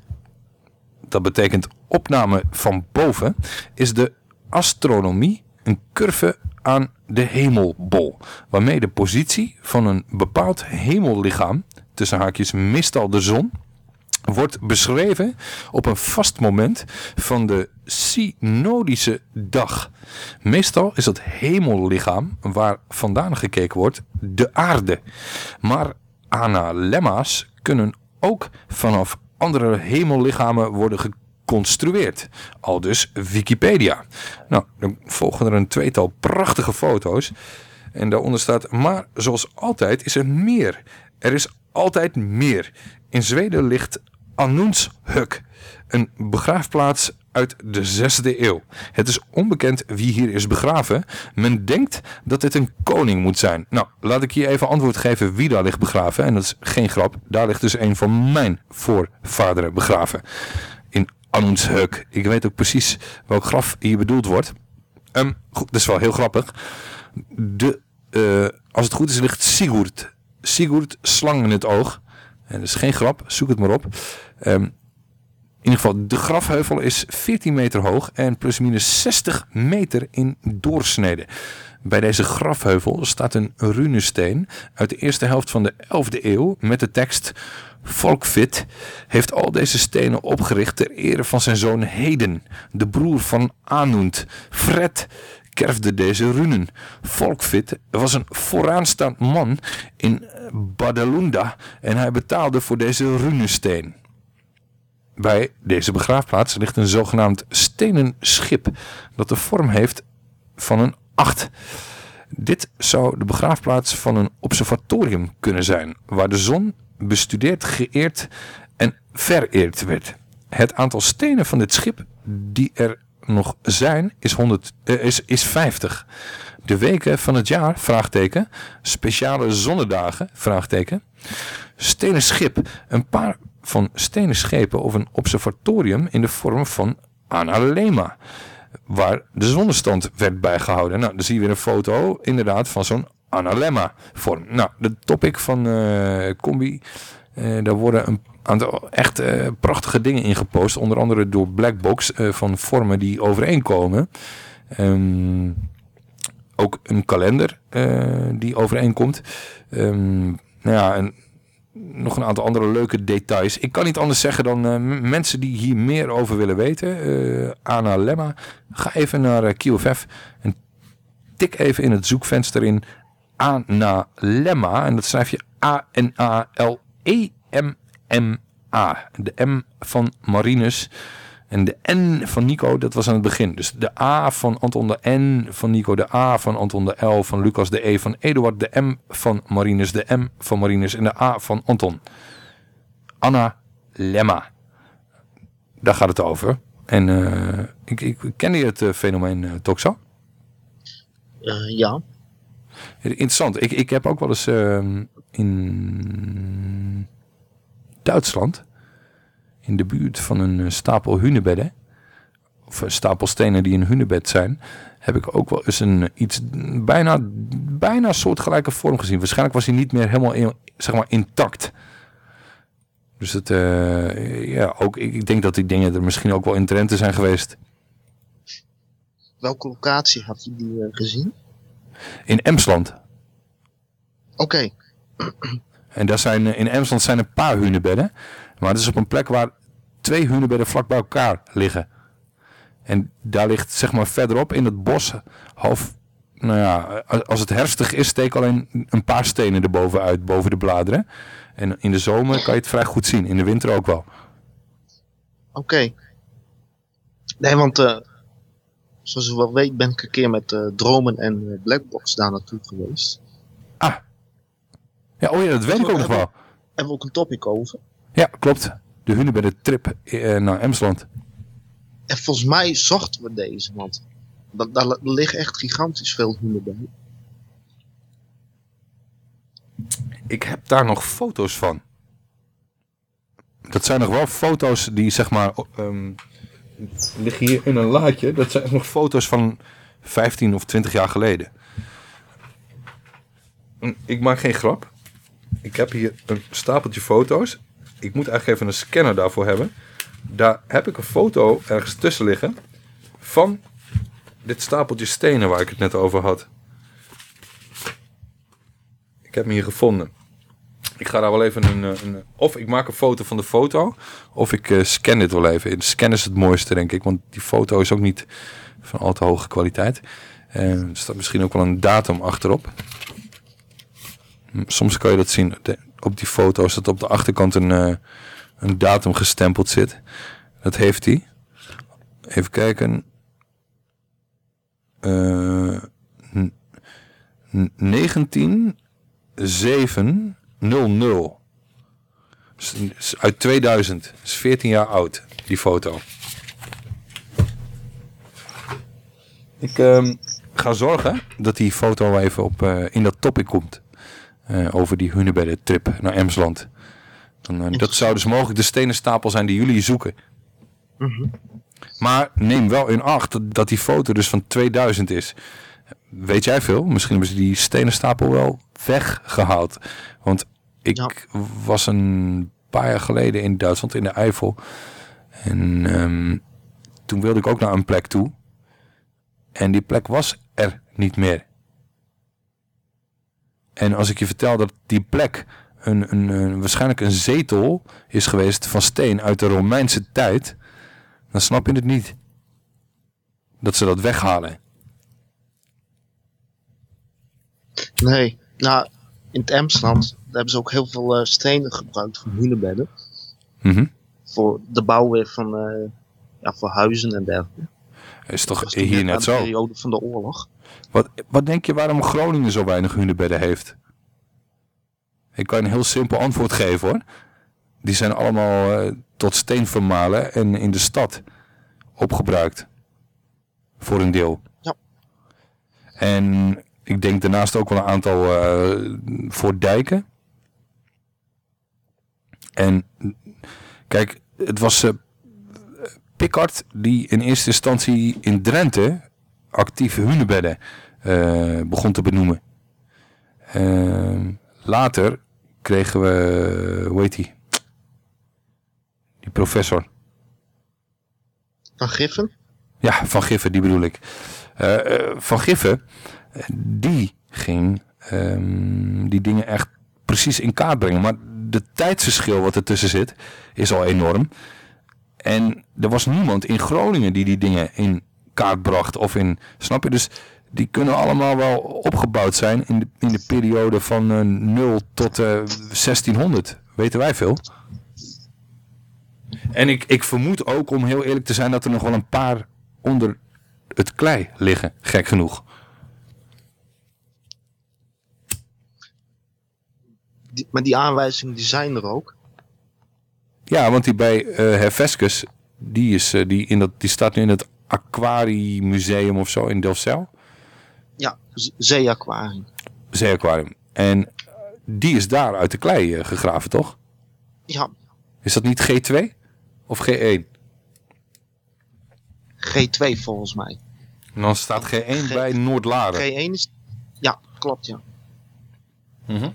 dat betekent opname van boven, is de astronomie een curve aan de hemelbol, waarmee de positie van een bepaald hemellichaam, tussen haakjes meestal de zon, wordt beschreven op een vast moment van de synodische dag. Meestal is het hemellichaam waar vandaan gekeken wordt de aarde. Maar analemma's kunnen ook vanaf andere hemellichamen worden geconstrueerd. Al dus Wikipedia. Nou, dan volgen er een tweetal prachtige foto's. En daaronder staat, maar zoals altijd is er meer. Er is altijd meer. In Zweden ligt Annunshuk, een begraafplaats uit de 6e eeuw. Het is onbekend wie hier is begraven. Men denkt dat dit een koning moet zijn. Nou, laat ik hier even antwoord geven wie daar ligt begraven. En dat is geen grap. Daar ligt dus een van mijn voorvaderen begraven. Ik weet ook precies welk graf hier bedoeld wordt. Ehm, goed, dat is wel heel grappig. De, eh, als het goed is, ligt Sigurd. Sigurd slang in het oog. En dat is geen grap, zoek het maar op. Ehm, in ieder geval, de grafheuvel is 14 meter hoog en plusminus 60 meter in doorsnede. Bij deze grafheuvel staat een runesteen uit de eerste helft van de 11e eeuw met de tekst Volkvit heeft al deze stenen opgericht ter ere van zijn zoon Heden, de broer van Anund. Fred kerfde deze runen. Volkvit was een vooraanstaand man in Badalunda en hij betaalde voor deze runesteen. Bij deze begraafplaats ligt een zogenaamd stenen schip dat de vorm heeft van een acht. Dit zou de begraafplaats van een observatorium kunnen zijn, waar de zon bestudeerd, geëerd en vereerd werd. Het aantal stenen van dit schip die er nog zijn is, 100, eh, is, is 50. De weken van het jaar, vraagteken. Speciale zonnedagen, vraagteken. Stenen schip. Een paar van stenen schepen of een observatorium in de vorm van analema. Waar de zonnestand werd bijgehouden. Nou, dan zie je weer een foto inderdaad van zo'n analemma vorm. Nou, de topic van eh Combi. eh, daar worden een aantal echt eh, prachtige dingen in gepost. Onder andere door Blackbox van vormen die overeenkomen. Ehm, ook een kalender die overeenkomt. Ehm, nou ja, en nog een aantal andere leuke details. Ik kan niet anders zeggen dan mensen die hier meer over willen weten. eh Ana Lemma. Ga even naar eh, QFF en tik even in het zoekvenster in Ana Lemma. En dat schrijf je A-N-A-L-E-M-M-A. De M van Marinus. En de N van Nico, dat was aan het begin. Dus de A van Anton, de N van Nico, de A van Anton, de L van Lucas, de E van Eduard, de M van Marinus, de M van Marinus en de A van Anton. Anna Lemma. Daar gaat het over. En eh, ik, ik kende je het eh, fenomeen uh? Eh, ja. Interessant. Ik, ik heb ook wel eens ehm, in Duitsland, in de buurt van een eh, stapel hunebedden, of stapel stenen die een hunebed zijn, heb ik ook wel eens een iets bijna, bijna soortgelijke vorm gezien. Waarschijnlijk was hij niet meer helemaal zeg maar intact. Dus het, eh, ja, ook, ik, denk dat die dingen er misschien ook wel in Drenthe zijn geweest. Welke locatie had je die eh, gezien? In Emsland. Oké. En daar zijn, eh, in Emsland zijn een paar hunebedden. Maar het is op een plek waar twee hunebedden vlak bij elkaar liggen. En daar ligt zeg maar verderop in het bos half... Nou ja, als het herfstig is steek alleen een paar stenen erboven uit, boven de bladeren. En in de zomer kan je het vrij goed zien. In de winter ook wel. Oké. Nee, want eh, zoals je wel weet ben ik een keer met eh, Dromen en eh, Blackbox daar naartoe geweest. Ja, oh ja, dat weet ik ook nog wel. Hebben we ook een topic over. Ja, klopt. De hunebedden trip eh, naar Emsland. En volgens mij zochten we deze, want da- daar li- liggen echt gigantisch veel hunebedden. Ik heb daar nog foto's van. Dat zijn nog wel foto's die zeg maar ehm, liggen hier in een laadje. Dat zijn nog foto's van 15 of 20 jaar geleden. En Ik maak geen grap. Ik heb hier een stapeltje foto's. Ik moet eigenlijk even een scanner daarvoor hebben. Daar heb ik een foto ergens tussen liggen van dit stapeltje stenen waar ik het net over had. Ik heb hem hier gevonden. Ik ga daar wel even een, eh, een... Of ik maak een foto van de foto. Of ik eh, scan dit wel even. Scan is het mooiste, denk ik. Want die foto is ook niet van al te hoge kwaliteit. Eh, er staat misschien ook wel een datum achterop. Hm, Soms kan je dat zien. Op die foto's dat op de achterkant een, een datum gestempeld zit. Dat heeft hij. Even kijken. Eh, n- n- 19 700. Is- Uit 2000. is 14 jaar oud, die foto. Ik ehm, ga zorgen dat die foto wel even op, eh, in dat topic komt. Eh, over die hunebedden trip naar Emsland. Dan, eh, dat zou dus mogelijk de stenen stapel zijn die jullie zoeken. Maar neem wel in acht dat- dat die foto dus van 2000 is. Weet jij veel? Misschien hebben ze die stenen stapel wel weggehaald. Want ik was een paar jaar geleden in Duitsland, in de Eifel. En ehm, toen wilde ik ook naar een plek toe. En die plek was er niet meer. En als ik je vertel dat die plek een, een, een- waarschijnlijk een zetel is geweest van steen uit de Romeinse tijd, dan snap je het niet. Dat ze dat weghalen. Nee, nou, in het Emsland hebben ze ook heel veel eh, stenen gebruikt voor hunebedden. Mhm. Voor de bouw weer van, eh, ja, voor huizen en dergelijke. Is toch Dat hier aan net de zo? periode van de oorlog. Wat, wat denk je waarom Groningen zo weinig hunebedden heeft? Ik kan een heel simpel antwoord geven hoor. Die zijn allemaal eh, tot steen vermalen en in de stad opgebruikt. Voor een deel. Ja. En ik denk daarnaast ook wel een aantal eh, voor dijken. En kijk, het was Pickard die in eerste instantie in Drenthe actieve hunebedden eh, begon te benoemen. Ehm, later kregen we, hoe heet die? Die professor. Van Giffen? Ja, Van Giffen, die bedoel ik. Van Giffen, die ging ehm, die dingen echt precies in kaart brengen. Maar de tijdsverschil wat ertussen zit, is al enorm. En er was niemand in Groningen die die dingen in kaart bracht. Of in, snap je? Dus die kunnen allemaal wel opgebouwd zijn in de, in de periode van eh, 0 tot eh, 1600. Weten wij veel. En ik, ik vermoed ook, om heel eerlijk te zijn, dat er nog wel een paar onder het klei liggen. Gek genoeg. Die, maar die aanwijzingen die zijn er ook. Ja, want die bij eh Hervescus, die, is, eh, die, in dat, die staat nu in het Aquariumuseum of zo in Delfzijl. Ja, zeeaquarium. Zeeaquarium. En die is daar uit de klei eh, gegraven, toch? Ja, Is dat niet G2 of G1? G2 volgens mij. En dan staat G1 bij Noordlaren. G1 is... Ja, klopt ja. Mhm.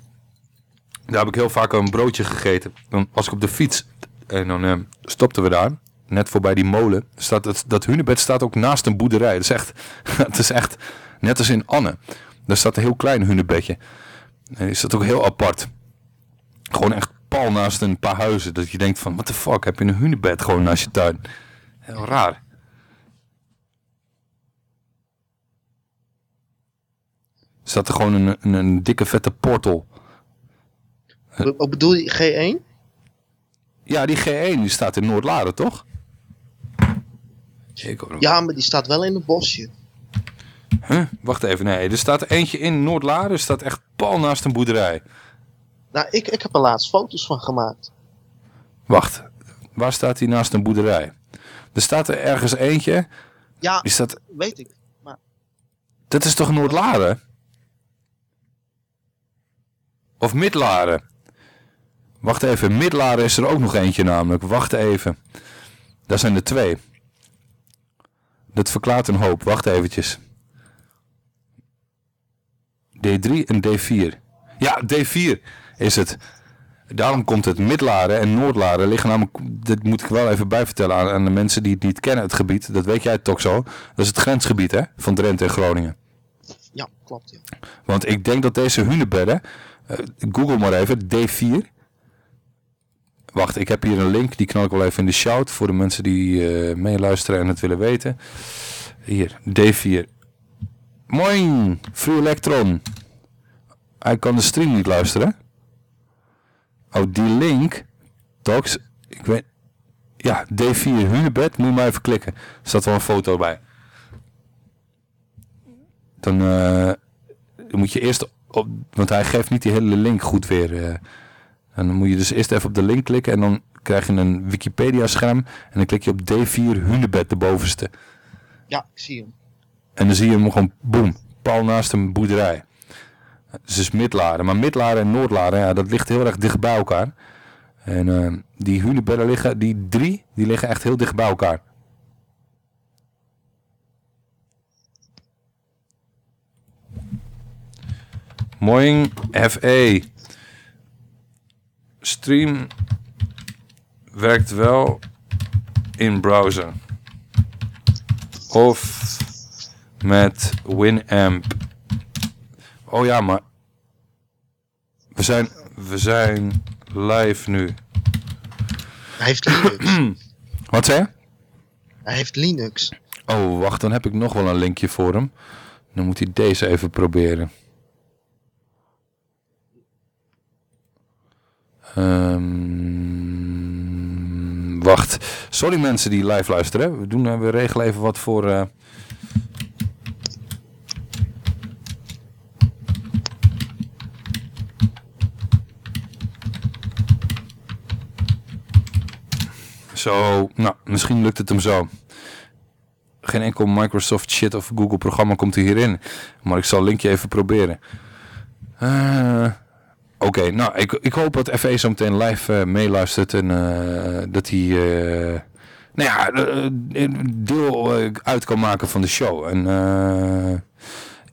Daar heb ik heel vaak een broodje gegeten. Dan was ik op de fiets en dan eh, stopten we daar. Net voorbij die molen. Staat het, dat hunebed staat ook naast een boerderij. Dat is echt, dat is echt net als in Anne. Daar staat een heel klein hunebedje. En is dat ook heel apart. Gewoon echt pal naast een paar huizen. Dat je denkt van, what the fuck, heb je een hunebed gewoon naast je tuin? Heel raar. Staat er gewoon een, een, een dikke vette portal. Wat bedoel je, G1? Ja, die G1 die staat in Noordlaren, toch? Ja, maar die staat wel in een bosje. Huh? Wacht even, nee. Er staat eentje in Noordlaren. Er staat echt pal naast een boerderij. Nou, ik, ik heb er laatst foto's van gemaakt. Wacht, waar staat die naast een boerderij? Er staat er ergens eentje. Ja, Die staat... weet ik. Maar Dat is toch Noordlaren? Of Midlaren? Wacht even, Midlaren is er ook nog eentje namelijk. Wacht even. Daar zijn er twee. Dat verklaart een hoop. Wacht eventjes. D3 en D4. Ja, D4 is het. Daarom komt het Midlaren en Noordlaren liggen namelijk, dit moet ik wel even bijvertellen aan, aan de mensen die het niet kennen, het gebied. Dat weet jij toch zo. Dat is het grensgebied hè, van Drenthe en Groningen. ja, klopt ja. Want ik denk dat deze hunebedden, eh, google maar even, D4. Wacht, ik heb hier een link, die knal ik wel even in de shout voor de mensen die eh, meeluisteren en het willen weten. Hier, D4. Moin, Free Electron. Hij kan de stream niet luisteren. Oh, die link, Tox, ik weet... Ja, D4 hunebed, moet je maar even klikken. Er staat wel een foto bij. Dan, eh, dan moet je eerst op, want hij geeft niet die hele link goed weer. eh. En dan moet je dus eerst even op de link klikken en dan krijg je een Wikipedia scherm en dan klik je op D4 hunebed, de bovenste. Ja, ik zie hem. En dan zie je hem gewoon, boem, pal naast een boerderij. Dus is Midlaren. Maar Midlaren en Noordlaren, ja, dat ligt heel erg dicht bij elkaar. En eh, die hunebedden liggen, die drie, die liggen echt heel dicht bij elkaar. Moin FE. Stream werkt wel in browser. Of met Winamp. Oh ja, maar we zijn, we zijn live nu. Hij heeft Linux. Wat zei je? Hij heeft Linux. Oh, wacht, dan heb ik nog wel een linkje voor hem. Dan moet hij deze even proberen. Ehm, wacht. Sorry mensen die live luisteren. We, doen, eh, we regelen even wat voor... eh, Zo, nou, misschien lukt het hem zo. Geen enkel Microsoft shit of Google programma komt er hierin. Maar ik zal linkje even proberen. Eh, Oké, nou, ik, ik hoop dat FE zo meteen live eh, meeluistert. En eh, dat hij, eh, nou ja, deel uit kan maken van de show. En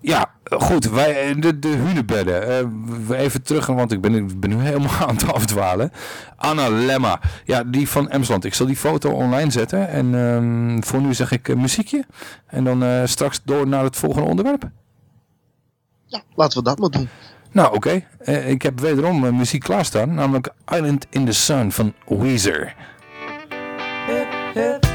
ja, goed, wij, de, de hunebedden. even terug, want ik ben, ik ben nu helemaal aan het afdwalen. Anna Lemma, ja, die van Emsland. Ik zal die foto online zetten. En ehm, voor nu zeg ik muziekje. En dan straks door naar het volgende onderwerp. Ja, laten we dat maar doen. Nou, oké. Eh, ik heb wederom eh, muziek klaarstaan. Namelijk Island in the Sun van Weezer. come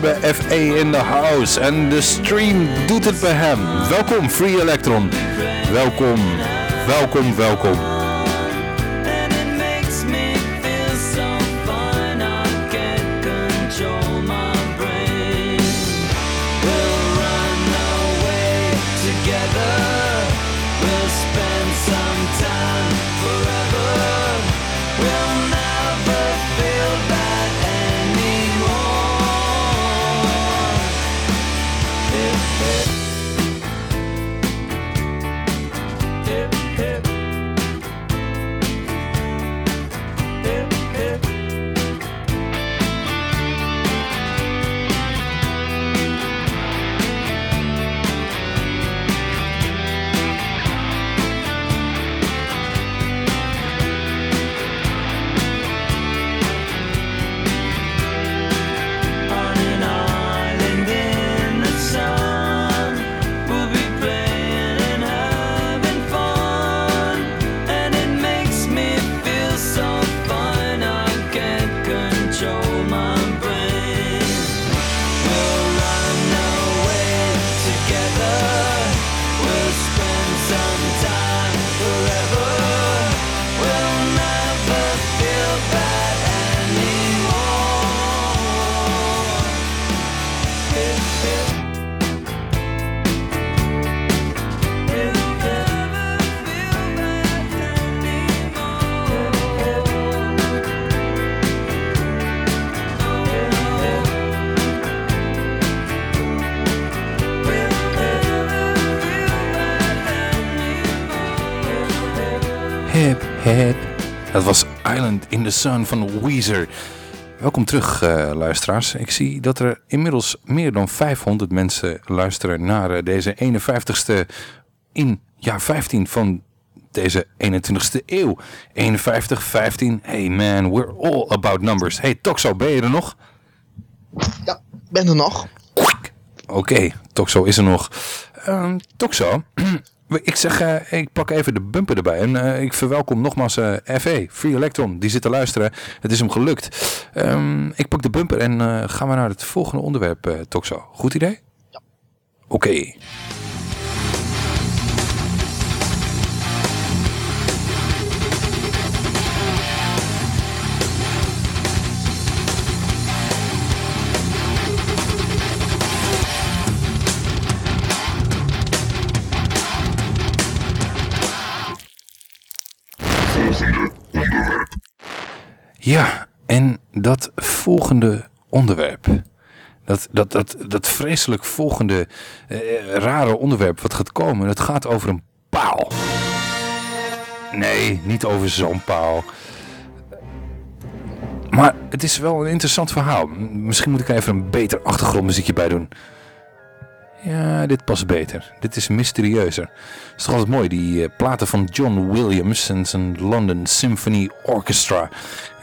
hebben FA in the house en de stream doet het bij hem. Welkom Free Electron. Welkom, welkom, welkom. The Sun van Weezer. Welkom terug, eh, luisteraars. Ik zie dat er inmiddels meer dan 500 mensen luisteren naar eh, deze 51ste in jaar 15 van deze 21ste eeuw. 51, 15. Hey man, we're all about numbers. Hey Toxo, ben je er nog? Ja, ben er nog. Oké, Toxo is er nog. Ehm Toxo, ik zeg, eh, ik pak even de bumper erbij. En eh, ik verwelkom nogmaals eh FE, Free Electron, die zit te luisteren. Het is hem gelukt. Ehm, ik pak de bumper en gaan we naar het volgende onderwerp, Toxo. Goed idee? Ja. Oké. Ja, en dat volgende onderwerp. Dat, dat, dat, dat vreselijk volgende eh, rare onderwerp wat gaat komen. Dat gaat over een paal. Nee, niet over zo'n paal. Maar het is wel een interessant verhaal. Misschien moet ik er even een beter achtergrondmuziekje bij doen. Ja, dit past beter. Dit is mysterieuzer. Het is toch altijd mooi, die eh, platen van John Williams en zijn London Symphony Orchestra.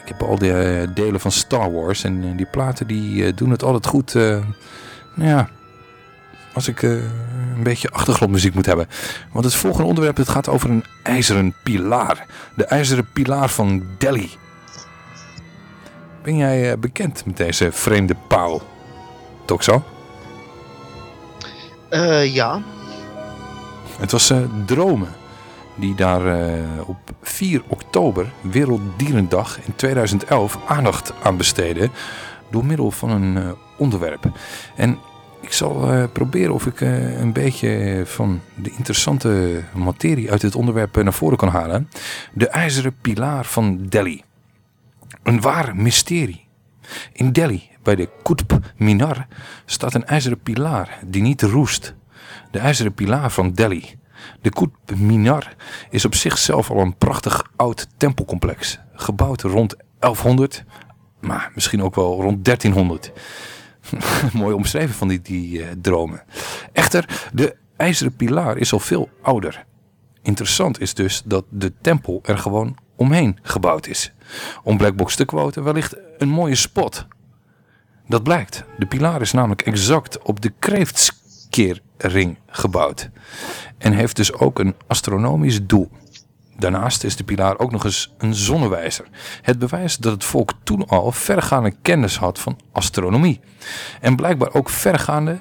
Ik heb al die eh, delen van Star Wars en eh, die platen die eh, doen het altijd goed. nou ja, als ik een beetje achtergrondmuziek moet hebben. Want het volgende onderwerp het gaat over een ijzeren pilaar. De ijzeren pilaar van Delhi. Ben jij bekend met deze vreemde paal? Toch zo? Eh, ja. Het was eh, Dromen die daar eh, op 4 oktober, Werelddierendag in 2011, aandacht aan besteden door middel van een eh, onderwerp. En ik zal eh, proberen of ik een beetje van de interessante materie uit dit onderwerp naar voren kan halen. De ijzeren pilaar van Delhi. Een waar mysterie. In Delhi, bij de Qutb Minar, staat een ijzeren pilaar die niet roest. De ijzeren pilaar van Delhi. De Qutb Minar is op zichzelf al een prachtig oud tempelcomplex. Gebouwd rond 1100, maar misschien ook wel rond 1300. Mooi omschreven van die, die eh, dromen. Echter, de ijzeren pilaar is al veel ouder. Interessant is dus dat de tempel er gewoon omheen gebouwd is. Om Blackbox te quoten, wellicht een mooie spot. Dat blijkt. De pilaar is namelijk exact op de kreeftskeerring gebouwd. En heeft dus ook een astronomisch doel. Daarnaast is de pilaar ook nog eens een zonnewijzer. Het bewijst dat het volk toen al vergaande kennis had van astronomie. En blijkbaar ook vergaande,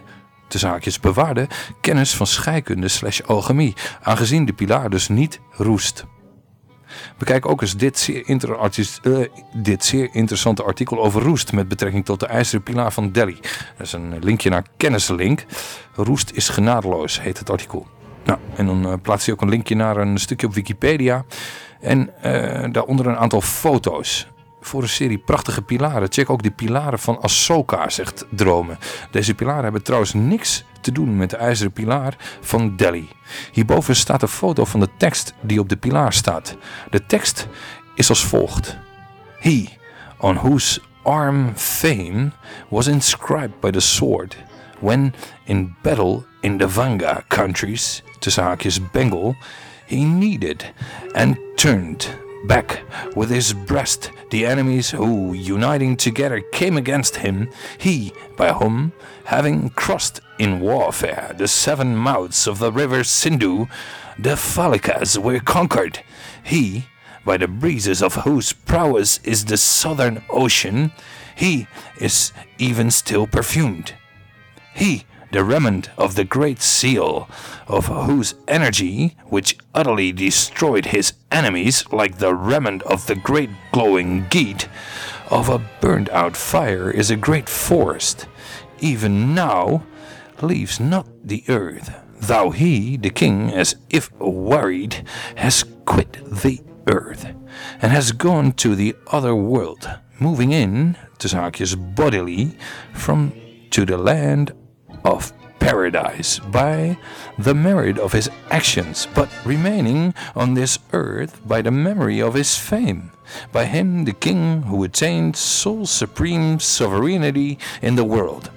de zaakjes bewaarde, kennis van scheikunde slash alchemie. Aangezien de pilaar dus niet roest. Bekijk ook eens dit zeer, eh, dit zeer interessante artikel over roest met betrekking tot de ijzeren pilaar van Delhi. Dat is een linkje naar kennislink. Roest is genadeloos, heet het artikel. Nou, en dan eh, plaatst hij ook een linkje naar een stukje op Wikipedia. En eh, daaronder een aantal foto's. Voor een serie prachtige pilaren. Check ook de pilaren van Ahsoka, zegt Dromen. Deze pilaren hebben trouwens niks te doen met de ijzeren pilaar van Delhi. Hierboven staat een foto van de tekst die op de pilaar staat. De tekst is als volgt. He, on whose arm fame was inscribed by the sword, when in battle in the Vanga countries, tussen haakjes Bengal, he needed and turned back with his breast. The enemies who, uniting together, came against him, he, by whom, having crossed in warfare the seven mouths of the river Sindhu, the Phalikas were conquered, he, by the breezes of whose prowess is the southern ocean, he is even still perfumed. He, the remnant of the great seal, of whose energy, which utterly destroyed his enemies, like the remnant of the great glowing geat, of a burned out fire is a great forest, even now leaves not the earth, thou he, the king, as if worried, has quit the earth, and has gone to the other world, moving in, tussen bodily, from to the land of paradise by the merit of his actions, but remaining on this earth by the memory of his fame. By him, the king who attained sole supreme sovereignty in the world,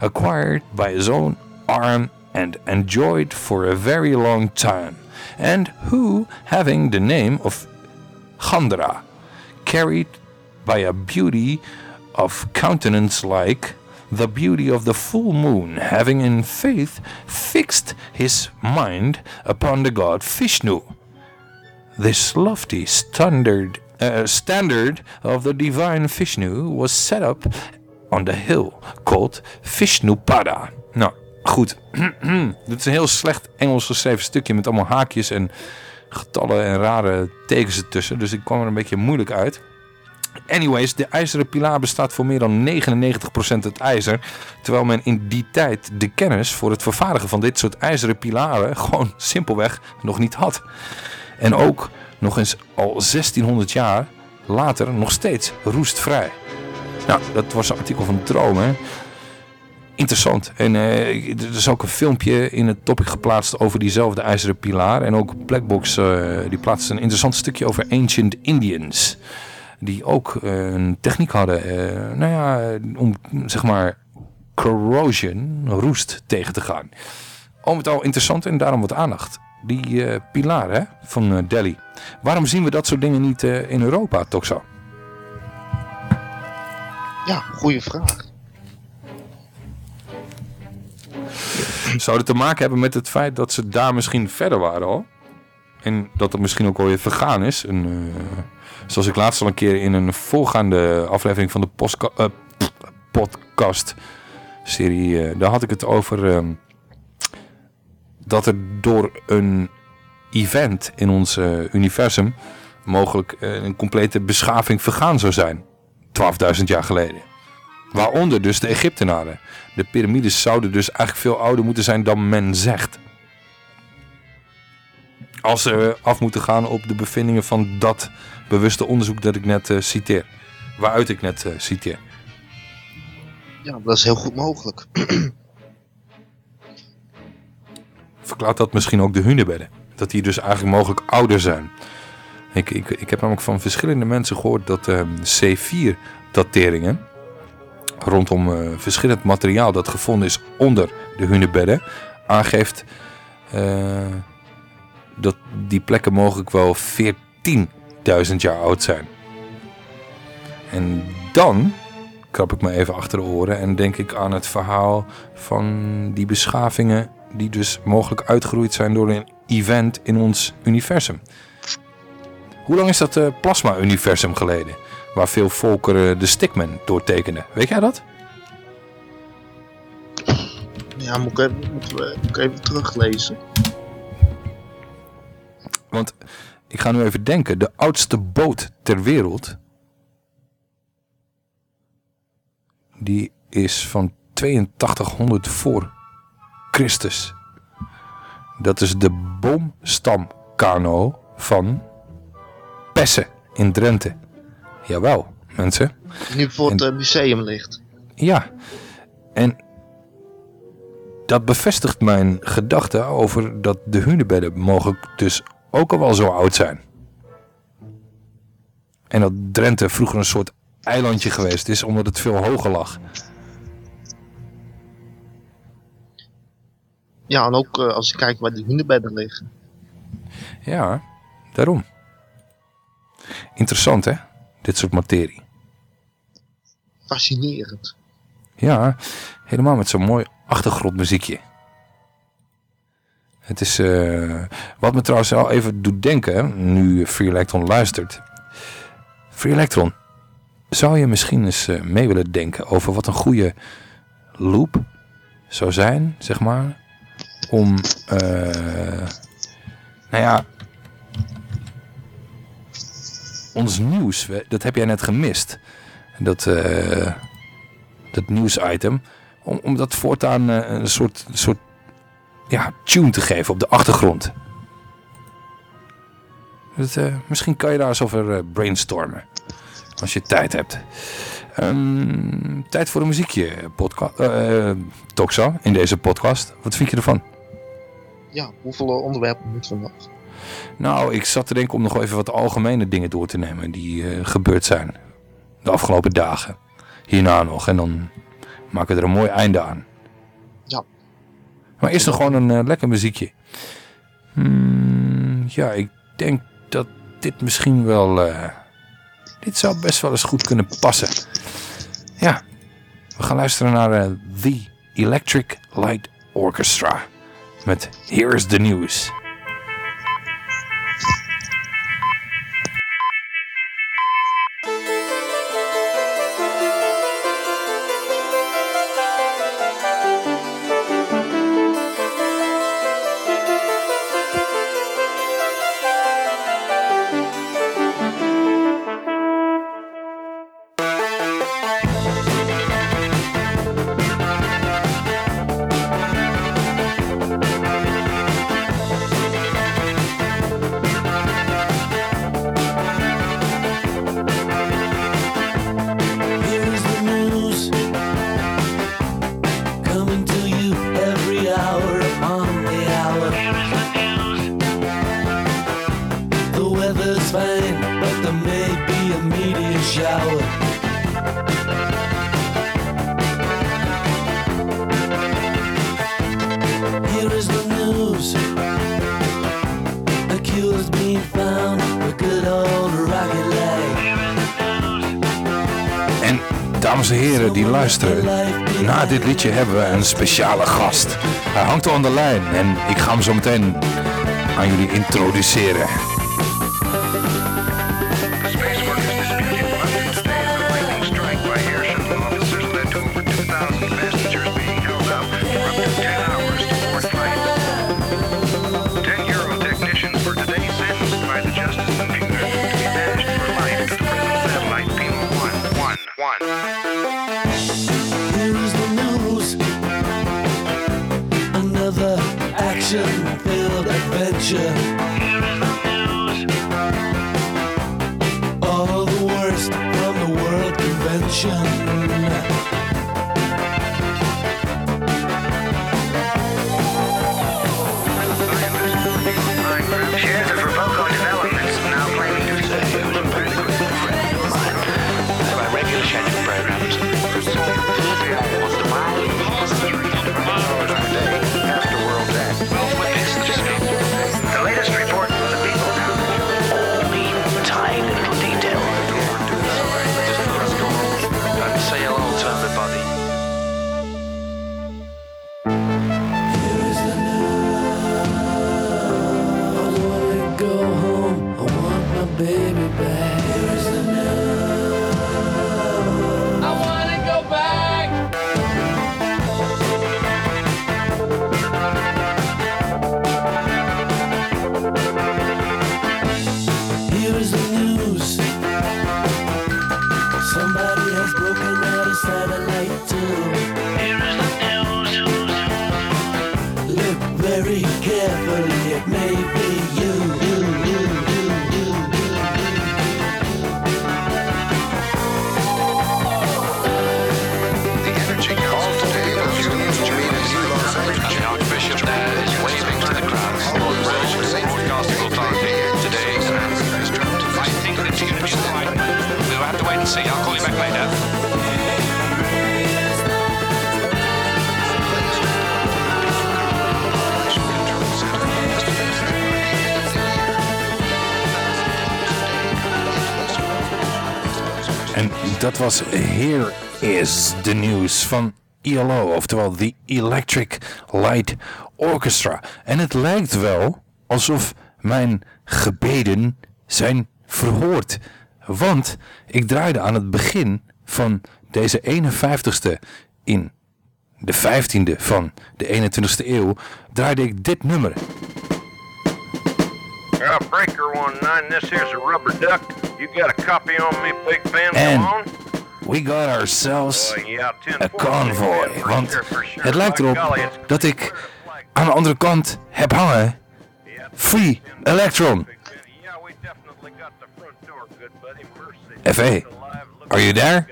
acquired by his own arm and enjoyed for a very long time, and who, having the name of Chandra, carried by a beauty of countenance like the beauty of the full moon, having in faith fixed his mind upon the god Vishnu. This lofty standard, uh, standard of the divine Vishnu was set up on the hill called Vishnupada. Nou, goed. Dit is een heel slecht Engels geschreven stukje met allemaal haakjes en getallen en rare tekens ertussen. Dus ik kwam er een beetje moeilijk uit. Anyways, de ijzeren pilaar bestaat voor meer dan 99% uit ijzer. Terwijl men in die tijd de kennis voor het vervaardigen van dit soort ijzeren pilaren gewoon simpelweg nog niet had. En ook nog eens al 1600 jaar later nog steeds roestvrij. Nou, dat was een artikel van Dromen. Interessant. En eh, er is ook een filmpje in het topic geplaatst over diezelfde ijzeren pilaar. En ook Blackbox eh, die plaatste een interessant stukje over Ancient Indians. Die ook eh, een techniek hadden, eh, nou ja, om zeg maar corrosion, roest tegen te gaan. Al met al interessant en daarom wat aandacht. Die eh pilaar hè, van Delhi. Waarom zien we dat soort dingen niet in Europa, toch zo? Ja, goede vraag. Zou het te maken hebben met het feit dat ze daar misschien verder waren al? En dat het misschien ook alweer vergaan is. En, eh, zoals ik laatst al een keer in een voorgaande aflevering van de postka- eh, podcast serie, eh, daar had ik het over ehm, dat er door een event in ons eh, universum mogelijk een complete beschaving vergaan zou zijn. 12.000 jaar geleden. Waaronder dus de Egyptenaren. De piramides zouden dus eigenlijk veel ouder moeten zijn dan men zegt. Als ze af moeten gaan op de bevindingen van dat bewuste onderzoek dat ik net eh, citeer. waaruit ik net eh, citeer. Ja, dat is heel goed mogelijk. Verklaart dat misschien ook de hunebedden? Dat die dus eigenlijk mogelijk ouder zijn. Ik, ik, ik heb namelijk van verschillende mensen gehoord dat eh, C4-dateringen rondom eh, verschillend materiaal dat gevonden is onder de hunebedden aangeeft dat die plekken mogelijk wel 14.000 jaar oud zijn. En dan krap ik me even achter de oren en denk ik aan het verhaal van die beschavingen die dus mogelijk uitgeroeid zijn door een event in ons universum. Hoe lang is dat eh, plasma-universum geleden? Waar veel volkeren de Stickman doortekenden. Weet jij dat? Ja, moet ik even, moet, moet ik even teruglezen. Want ik ga nu even denken. De oudste boot ter wereld... Die is van 8200 voor Christus. Dat is de boomstamkano van Pessen in Drenthe. Jawel, mensen. Nu voor het eh, museum ligt. Ja, en dat bevestigt mijn gedachte over dat de hunebedden mogelijk dus ook al wel zo oud zijn. En dat Drenthe vroeger een soort eilandje geweest is omdat het veel hoger lag. Ja, en ook eh, als je kijkt waar die hunebedden liggen. Ja, daarom. Interessant hè, dit soort materie. Fascinerend. Ja, helemaal met zo'n mooi achtergrondmuziekje. Het is, eh, wat me trouwens al even doet denken, nu Free Electron luistert. Free Electron, zou je misschien eens eh, mee willen denken over wat een goede loop zou zijn, zeg maar, om, eh, nou ja, ons nieuws, dat heb jij net gemist. Dat, eh, dat nieuwsitem. Om, om dat voortaan een soort, soort ja, tune te geven op de achtergrond. Dat, eh, misschien kan je daar eens over eh, brainstormen. Als je tijd hebt. Ehm, tijd voor een muziekje, podcast, eh Toxa, in deze podcast. Wat vind je ervan? Ja, hoeveel eh, onderwerpen moeten we nog? Nou, ik zat te denken om nog even wat algemene dingen door te nemen die eh, gebeurd zijn. De afgelopen dagen. Hierna nog. En dan maken we er een mooi einde aan. Maar eerst nog gewoon een eh, lekker muziekje. Hmm, ja, ik denk dat dit misschien wel... eh, dit zou best wel eens goed kunnen passen. Ja, we gaan luisteren naar eh, The Electric Light Orchestra. Met Here's the News. Speciale gast. Hij hangt aan de lijn en ik ga hem zo meteen aan jullie introduceren. Dat was Here is the News van ELO, oftewel The Electric Light Orchestra. En het lijkt wel alsof mijn gebeden zijn verhoord. Want ik draaide aan het begin van deze 51ste in de 15e van de 21ste eeuw, draaide ik dit nummer. Uh, breaker 19, this here's a rubber duck. You got a copy on me, big fan? And Come on. we got ourselves yeah, 10 a convoy. Want het lijkt erop dat ik aan de andere kant heb hangen Free Electron. FA, are you there?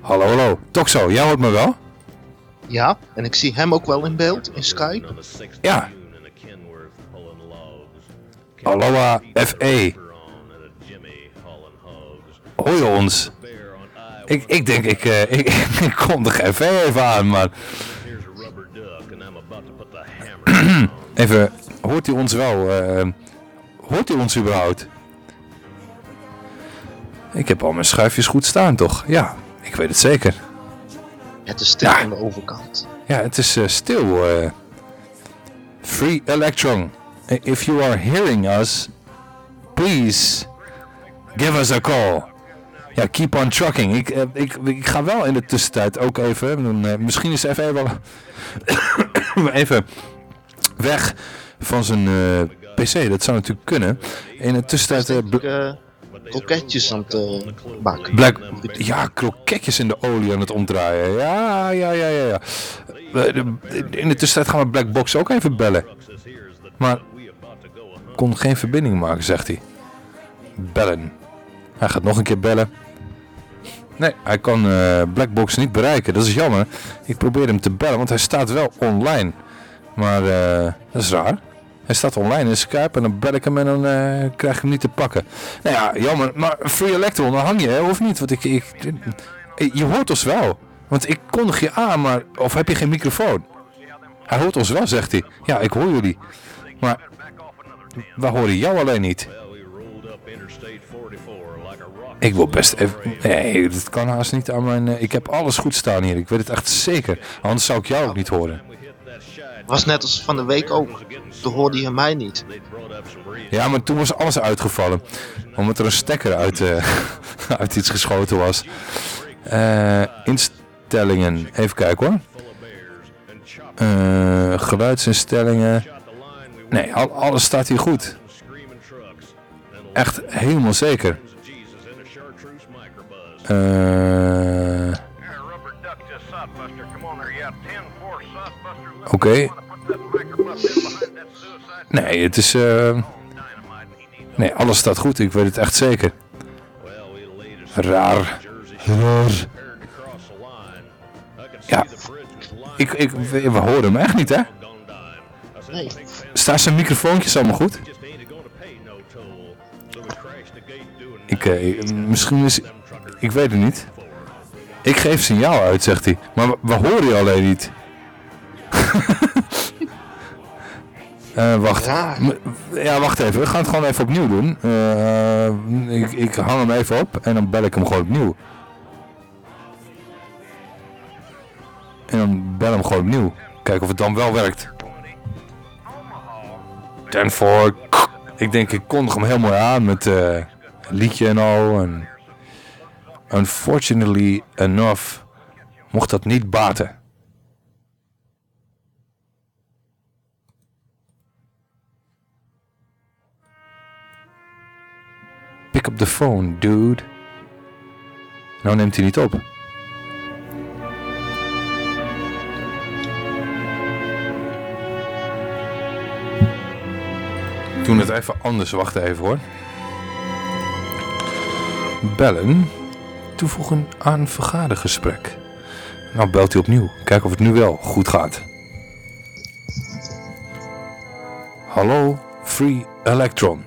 Hallo, hallo. Toxo, jij hoort me wel? Ja, en ik zie hem ook wel in beeld in Skype. Ja. Aloha FE. Hoor je ons? Ik, ik denk, ik, eh, ik, ik kondig FE even aan, maar... even, hoort u ons wel? eh, hoort u ons überhaupt? Ik heb al mijn schuifjes goed staan, toch? Ja, ik weet het zeker. Het is stil aan de overkant. Ja, het is eh, stil. eh. Free Electron. If you are hearing us, please give us a call. Ja, keep on trucking. Ik, eh, ik, ik ga wel in de tussentijd ook even, dan, eh, misschien is even wel even weg van zijn eh, pc. Dat zou natuurlijk kunnen. In de tussentijd... eh, Eh, kroketjes aan het eh, bakken. Black, ja, kroketjes in de olie aan het omdraaien. Ja, ja, ja, ja. ja. In de tussentijd gaan we Black Box ook even bellen. Maar kon geen verbinding maken, zegt hij. Bellen. Hij gaat nog een keer bellen. Nee, hij kan eh Blackbox niet bereiken. Dat is jammer. Ik probeer hem te bellen, want hij staat wel online. Maar eh, dat is raar. Hij staat online in Skype en dan bel ik hem en dan eh, krijg ik hem niet te pakken. Nou ja, jammer. Maar Free Electron, dan hang je, hè, of niet? Want ik, ik, je hoort ons wel. Want ik kondig je aan, maar... Of heb je geen microfoon? Hij hoort ons wel, zegt hij. Ja, ik hoor jullie. Maar we horen jou alleen niet. Ik wil best even... Nee, dat kan haast niet aan mijn... eh, Ik heb alles goed staan hier. Ik weet het echt zeker. Anders zou ik jou ook niet horen. Was net als van de week ook. Toen hoorde je mij niet. Ja, maar toen was alles uitgevallen. Omdat er een stekker uit, eh, uit iets geschoten was. Eh, instellingen. Even kijken hoor. Eh, geluidsinstellingen. Nee, al- alles staat hier goed. Echt helemaal zeker. Eh, Oké. Nee, het is... eh, Nee, alles staat goed. Ik weet het echt zeker. Raar. Raar. Ja, ik, ik, we, we horen hem echt niet, hè? Nee. Staan zijn microfoontjes allemaal goed? Ik, eh, misschien is... Ik weet het niet. Ik geef signaal uit, zegt hij. Maar we, we horen je alleen niet. Eh, wacht. Ja, wacht even. We gaan het gewoon even opnieuw doen. Eh, ik, ik hang hem even op en dan bel ik hem gewoon opnieuw. En dan bel hem gewoon opnieuw. Kijken of het dan wel werkt. Ten voor. Ik denk, ik kondig hem heel mooi aan met eh, een liedje en al. En unfortunately enough mocht dat niet baten. Pick up the phone, dude. Nou neemt hij niet op. Doen het even anders. Wacht even hoor. Bellen. Toevoegen aan vergadergesprek. Nou belt hij opnieuw. Kijken of het nu wel goed gaat. Hallo, Free Electron.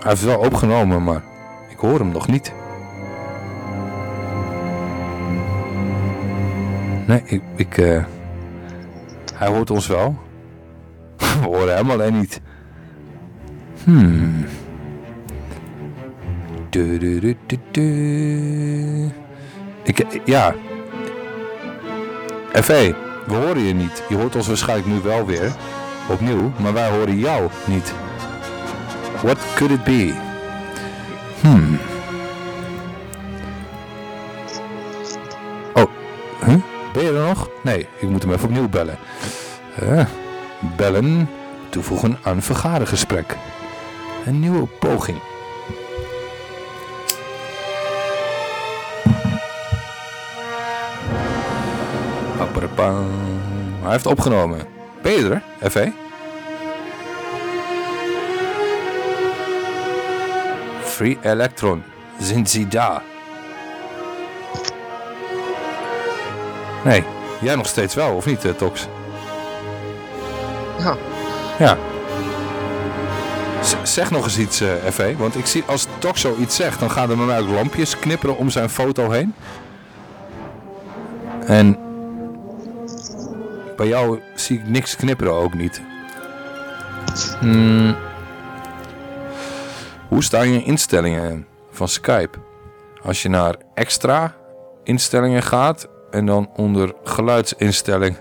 Hij heeft wel opgenomen, maar ik hoor hem nog niet. Nee, ik... ik eh, Hij hoort ons wel. We horen hem alleen niet. Hmm. Du, du, du. Ik, ja. FE, we horen je niet. Je hoort ons waarschijnlijk nu wel weer. Opnieuw, maar wij horen jou niet. What could it be? Hmm. Oh? Ben je er nog? Nee, ik moet hem even opnieuw bellen. Eh, bellen, toevoegen aan vergadergesprek. Een nieuwe poging. Hij heeft opgenomen. Ben je er, FE? Free Electron. Sind Sie da? Nee, jij nog steeds wel, of niet, eh, Tox? Ja. Ja. Zeg nog eens iets, eh FE. Want ik zie, als Tox zoiets zegt, dan gaan er bij mij ook lampjes knipperen om zijn foto heen. En bij jou zie ik niks knipperen ook niet. Hmm. Hoe staan je instellingen van Skype? Als je naar extra instellingen gaat en dan onder geluidsinstelling.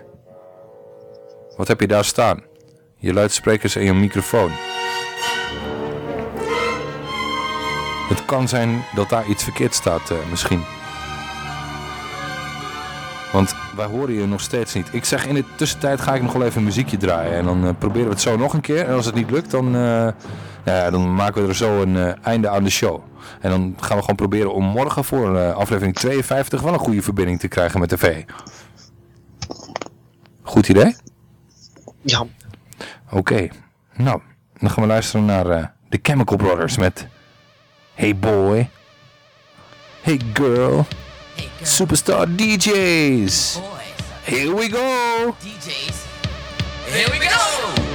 Wat heb je daar staan? Je luidsprekers en je microfoon. Het kan zijn dat daar iets verkeerd staat eh, misschien. Want wij horen je nog steeds niet. Ik zeg in de tussentijd ga ik nog wel even een muziekje draaien. En dan eh, proberen we het zo nog een keer. En als het niet lukt, dan, eh, ja, dan maken we er zo een einde aan de show. En dan gaan we gewoon proberen om morgen voor aflevering 52 wel een goede verbinding te krijgen met tv. Goed idee? Ja. Oké. Nou, dan gaan we luisteren naar eh, de Chemical Brothers met Hey Boy. Hey Girl. Superstar DJs. Here we go. DJs. Here we go!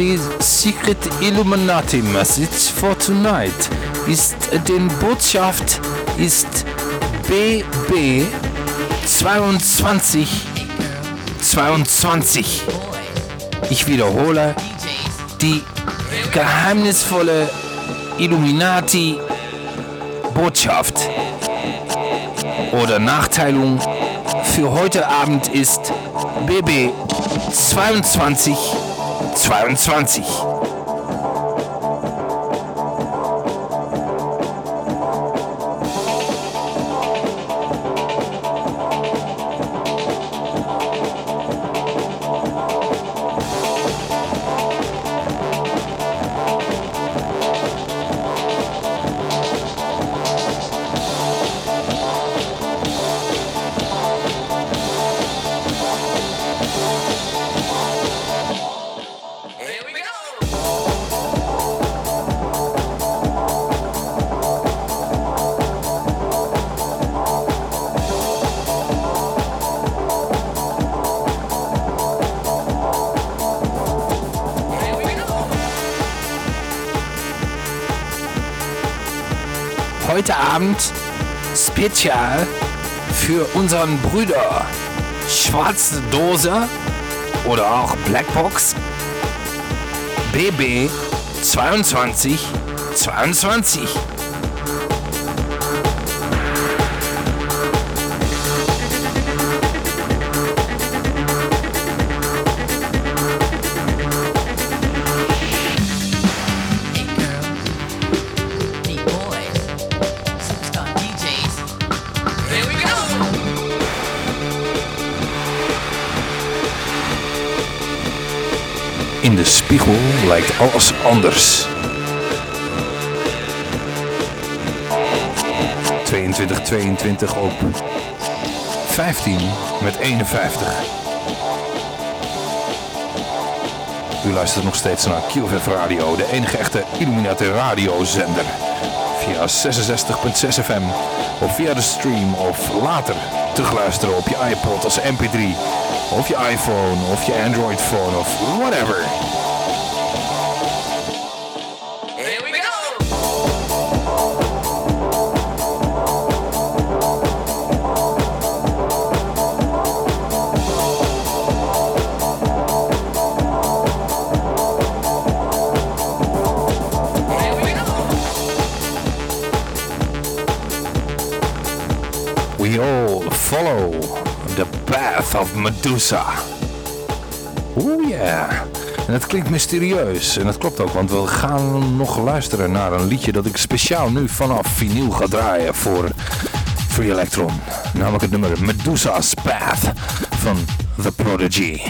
The Secret Illuminati Message for tonight ist den Botschaft ist BB 22 22. Ich wiederhole, die geheimnisvolle Illuminati Botschaft oder Nachteilung für heute Abend ist BB 22 22. spezial für unseren Brüder Schwarze Dose oder auch Blackbox BB 22 22. Alles anders. 22, 22 op 15 met 51. U luistert nog steeds naar QFF Radio, de enige echte Illuminati radiozender. Via 66.6 FM of via de stream of later terugluisteren op je iPod als mp3 of je iPhone of je Android phone of whatever. Medusa. Oeh yeah. En het klinkt mysterieus. En dat klopt ook, want we gaan nog luisteren naar een liedje dat ik speciaal nu vanaf vinyl ga draaien voor Free Electron. Namelijk het nummer Medusa's Path van The Prodigy.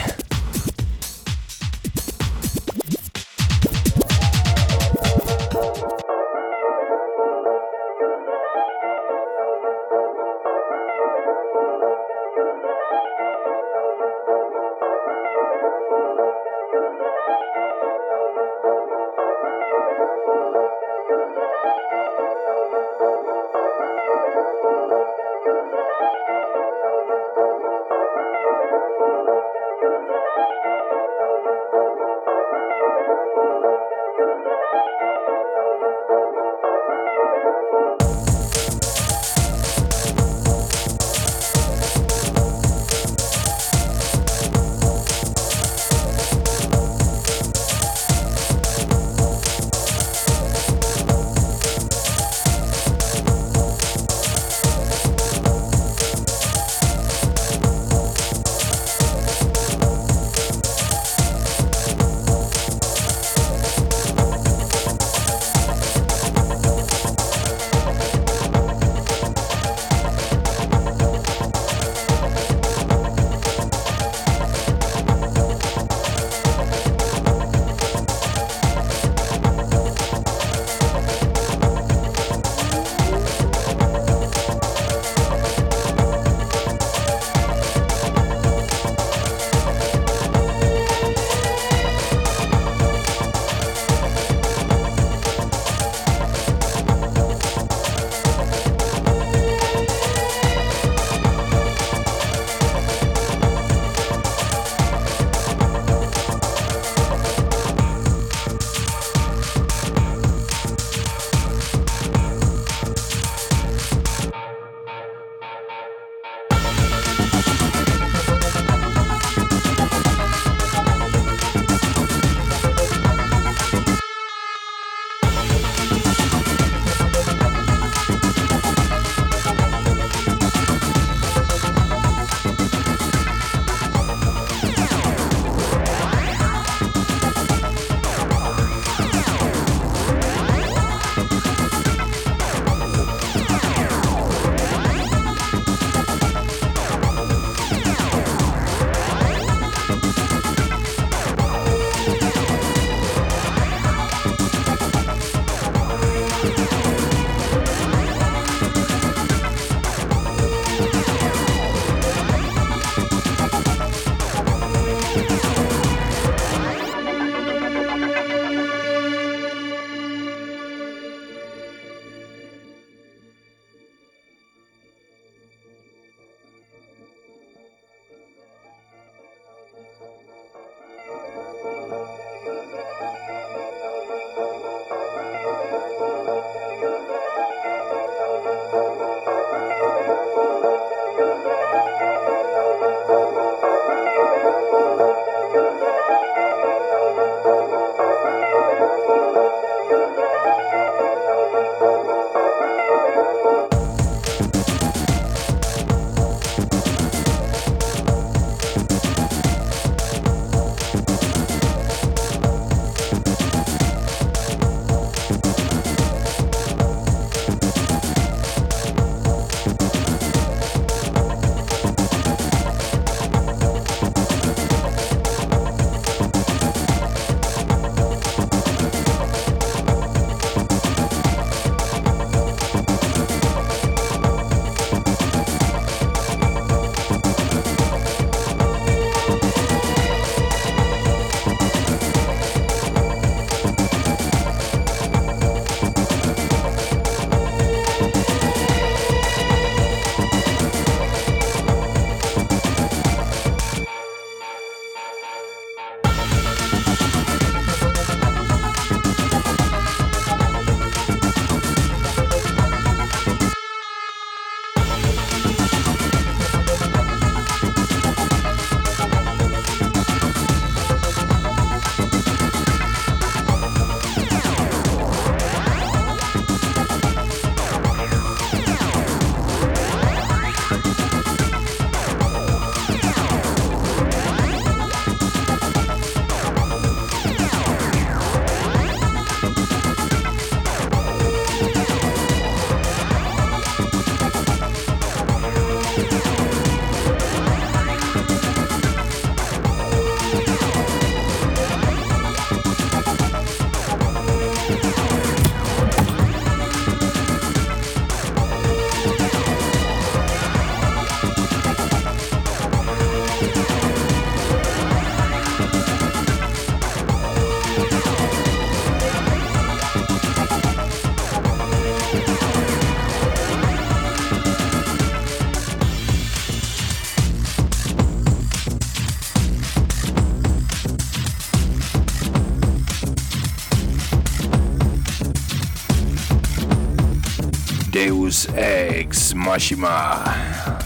Deus Ex Machina.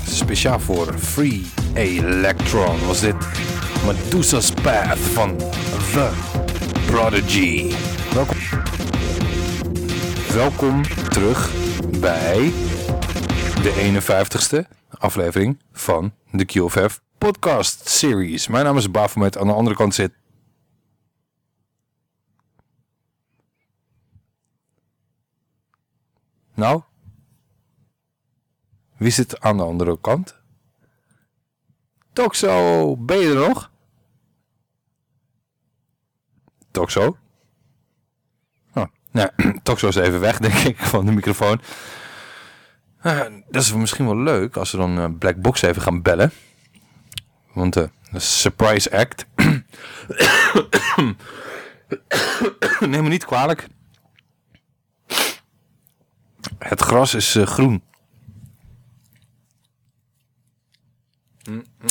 Speciaal voor Free Electron was dit Medusa's Path van The Prodigy. Welkom. Welkom terug bij de 51ste aflevering van de QFF podcast series. Mijn naam is Bafomet, aan de andere kant zit... Nou? Wie zit aan de andere kant? Toxo, ben je er nog? Toxo? Oh, nou, Toxo is even weg, denk ik, van de microfoon. Eh, dat is misschien wel leuk als we dan eh, Black Box even gaan bellen. Want eh, is surprise act. Neem me niet kwalijk. Het gras is groen.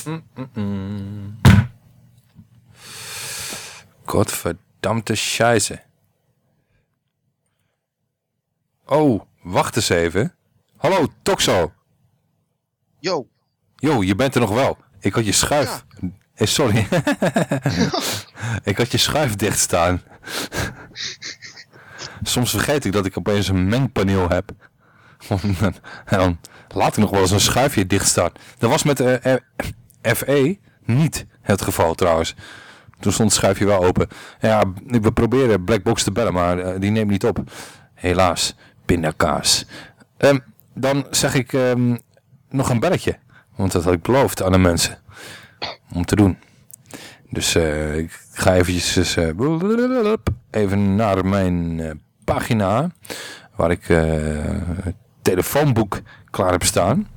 Mm, mm. Godverdammte scheisse. Oh, wacht eens even. Hallo, Toxo. Yo. Yo, je bent er nog wel. Ik had je schuif... Eh, sorry. ik had je schuif dicht staan. Soms vergeet ik dat ik opeens een mengpaneel heb. en dan laat ik nog wel eens een schuifje dicht staan. Dat was met eh, FE niet het geval trouwens. Toen stond het schuifje wel open. Ja, we proberen Blackbox te bellen, maar eh, die neemt niet op. Helaas, pindakaas. Ehm, dan zeg ik ehm, nog een belletje. Want dat had ik beloofd aan de mensen. Om te doen. Dus eh, ik ga eventjes even naar mijn pagina. Waar ik het telefoonboek klaar heb staan.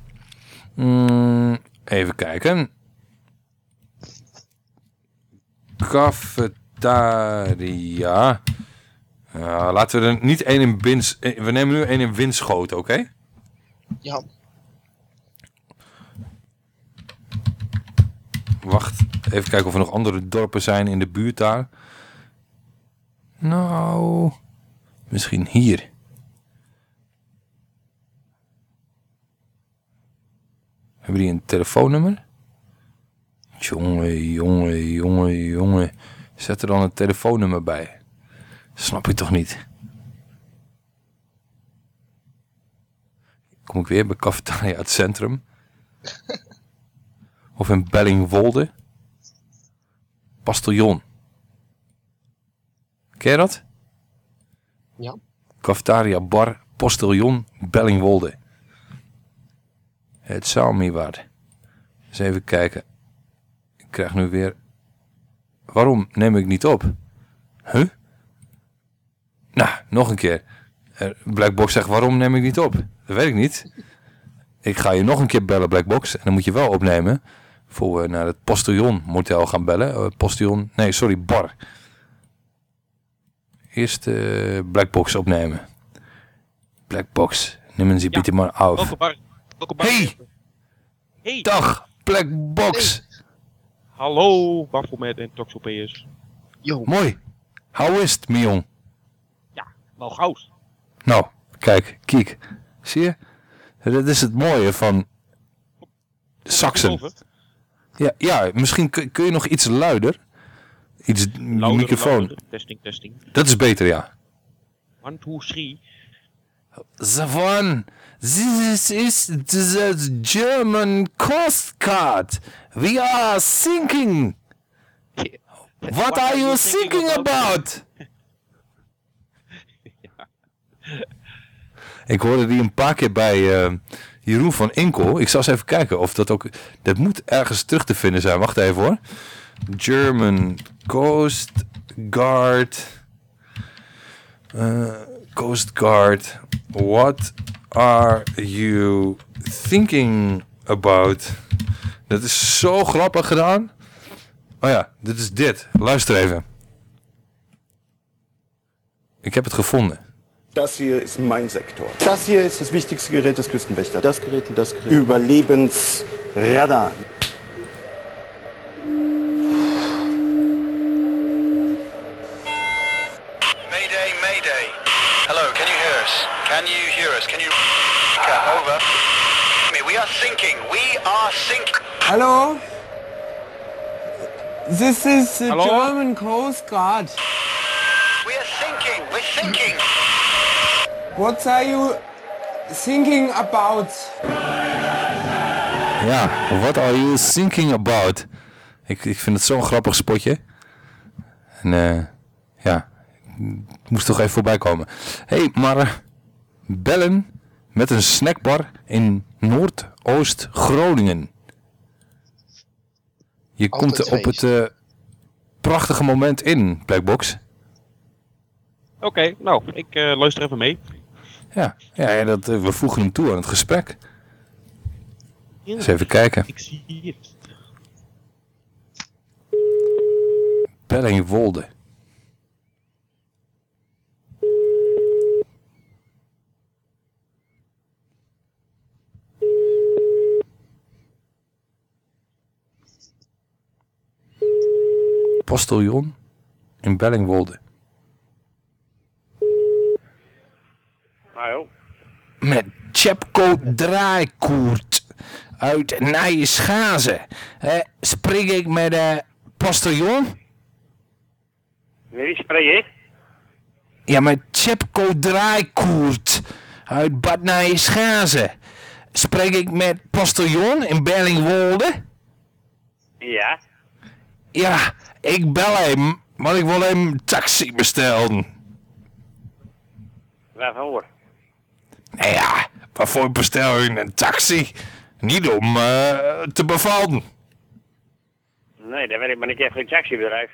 Mm, even kijken. Cafetaria. Ja, laten we er niet één in bins... eh, We nemen nu één in Winschoten, oké? Ja. Wacht, even kijken of er nog andere dorpen zijn in de buurt daar. Nou, misschien hier. Hebben die een telefoonnummer? Jongen, jongen, jongen, jongen. Zet er dan een telefoonnummer bij. Snap je toch niet? Kom ik weer bij Cafetaria het centrum. Of in Bellingwolde. Pastiljon. Ken je dat? Ja. Cafetaria Bar Postiljon Bellingwolde. Het zou me waar. Eens even kijken. Ik krijg nu weer... Waarom neem ik niet op? Huh? Nou, nog een keer. Eh, Blackbox zegt, waarom neem ik niet op? Dat weet ik niet. Ik ga je nog een keer bellen, Blackbox. En dan moet je wel opnemen. Voor we naar het Postillon motel gaan bellen. Eh, Postillon, nee, sorry, bar. Eerst eh, Blackbox opnemen. Blackbox, nemen ze bitte maar af. Welke bar? Welke bar? Hey! Hey! Dag, Blackbox! Hallo, Baphomet en Toxopeus. Yo. Mooi. How is het, Mion? Wel goud. Nou, kijk, kijk. Zie je? Dat is het mooie van Saxen. Ja, ja misschien kun, kun je nog iets luider. Iets Louder, microfoon. louder. Testing, testing. Dat is beter, ja. One, two, three. The one. This is the German Coast Guard. We are thinking. What are you thinking about? Ik hoorde die een paar keer bij eh, Jeroen van Inkel. Ik zal eens even kijken of dat ook... Dat moet ergens terug te vinden zijn. Wacht even hoor. German Coast Guard. Eh, Coast Guard. What are you thinking about? Dat is zo grappig gedaan. Oh ja, dit is dit. Luister even. Ik heb het gevonden. Das hier ist mein Sektor. Das hier ist das wichtigste Gerät des Küstenwächters. Das Gerät und das Gerät. Überlebensradar. Hello? This is the Hello? German Coast Guard. We are sinking. We're sinking. What are you thinking about? Ja, what are you thinking about? Ik, ik vind het zo'n grappig spotje. En eh, ja, ik moest toch even voorbij komen. Hé, hey, maar eh, bellen met een snackbar in Noordoost-Groningen. Je komt op het eh, prachtige moment in, Blackbox. Oké, nou, ik eh, luister even mee. Ja, ja, ja dat, eh, we voegen hem toe aan het gesprek. Eens even kijken. Ik zie het. Bellingwolde. Postiljon in Bellingwolde. Nou joh. Met Chepko Draaikoert uit Nijeschazen. Eh, spreek ik met de postiljon? Met wie spreek ik? Ja, met Chepko Draaikoert uit Bad Nijeschazen. Spreek ik met postiljon in Bellingwolde? Ja. Ja, ik bel hem, want ik wil hem een taxi bestellen. Waarvoor? Nou ja, waarvoor bestel je een taxi? Niet om eh, te bevallen. Nee, dat weet ik, maar ik heb geen taxibedrijf.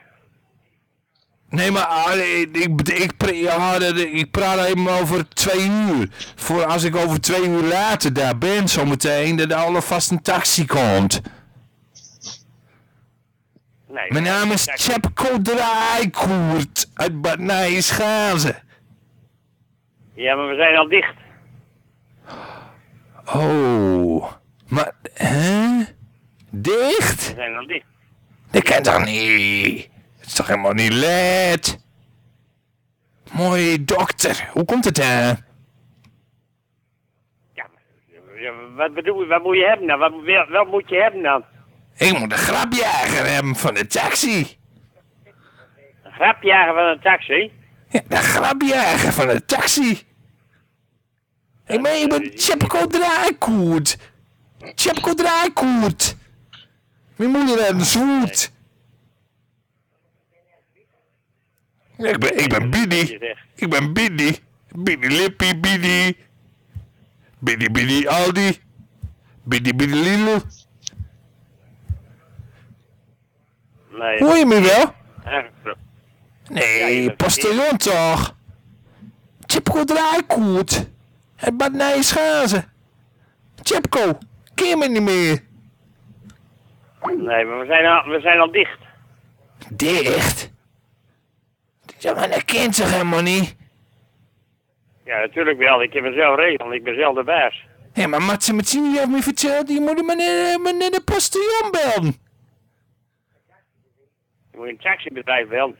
Nee, maar ah, ik, ik, ik, pra- ja, dat- ik praat over twee uur. Voor als ik over twee uur later daar ben, zometeen, dat er alvast een taxi komt. Nee. Mijn naam is Chepko Draaikoert uit Bad Nijeschazen. Ja, maar we zijn al dicht. Oh, maar, hè? Dicht? We zijn al dicht. Dat kan toch niet? Het is toch helemaal niet leed? Mooi dokter, hoe komt het dan? Ja, wat bedoel je, wat moet je hebben dan? Wat moet je hebben dan? Ik moet een grapjager hebben van de taxi. Een grapjager van een taxi? Ja, de grapjager van de taxi. Ik ben, ik ben Chepko Draaikoert. Chepko Draaikoert. Mijn moeder heeft een zwoerd. Ik ben, ik ben Biddy. Ik ben Biddy. Biddy Lippie, Biddy. Biddy Biddy Aldi. Biddy Biddy Lilo. Nee. Hoor je me wel? Ja. Nee, postiljon toch? Chipko Draaikoert. Het bad Nijschazen. Chipko, ken je me niet meer? Nee, maar we zijn al, we zijn al dicht. Dicht? Ja, maar dat kent zich helemaal niet. Ja, natuurlijk wel. Ik heb mezelf regelen. Ik ben zelf de baas. Hé, maar Matze Mazzini heeft me verteld, je moet maar naar, naar de postiljon bellen. Je moet een taxibedrijf wel.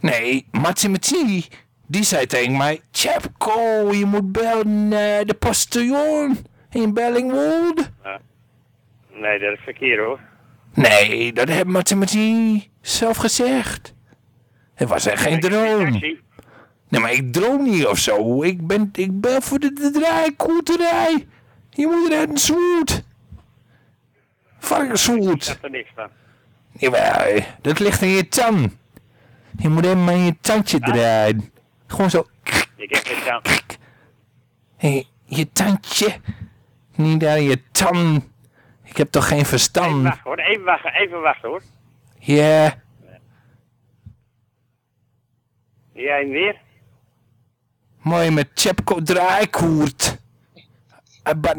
Nee, Matze Mazzini, die zei tegen mij, Chepko, je moet bellen naar de postiljon in Bellingwolde. Ja. Nee, dat is verkeerd hoor. Nee, dat heeft Matze Mazzini zelf gezegd. Het was echt geen droom. Nee, maar ik droom niet of zo. Ik ben, ik ben voor de, de draaikoerterij. Je moet er een zwoerd. Varkenswoerd. Dat er niks van. Jawel, dat ligt in je tand. Je moet hem aan je tandje draaien. Gewoon zo. Ik heb geen kans. Hé, je tandje. Niet aan je tand. Ik heb toch geen verstand. Wacht hoor, even wachten, even wachten hoor. Ja, Jij en weer? mooi met Chepko draaikoert. Uit Bad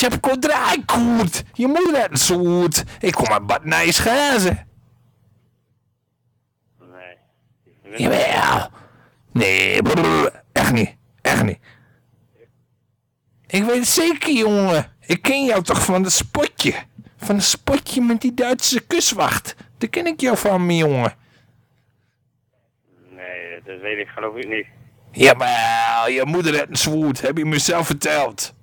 Nijschazen. Chepko draaikoert. Je moet net een soort. Ik kom uit Bad Nijschazen. Nee. Jawel. Nee, brrr, echt niet. Echt niet. Ik weet het zeker, jongen. Ik ken jou toch van het spotje. Van het spotje met die Duitse kustwacht. Daar ken ik jou van, mijn jongen. Nee, dat weet ik geloof ik niet. Jawel, je moeder heeft een zwoerd. Heb je me zelf verteld?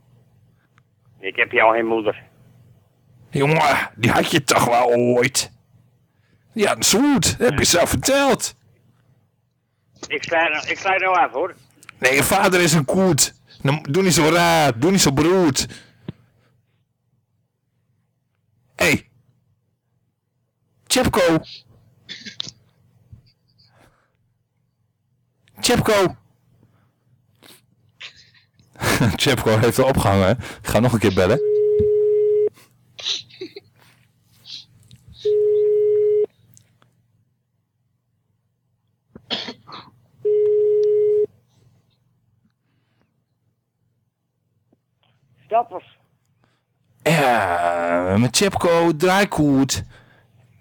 Ik heb jou geen moeder. Jongen, die had je toch wel ooit? Ja, een zwoerd. Heb je zelf verteld? Ik sluit, ik sluit nou af hoor. Nee, je vader is een koet. Doe niet zo raar. Doe niet zo broed. Hé. Hey. Chepko. Chepko. Chepko heeft al opgehangen. Ik ga nog een keer bellen. Stappers. Ja, met Chepko draaikoet.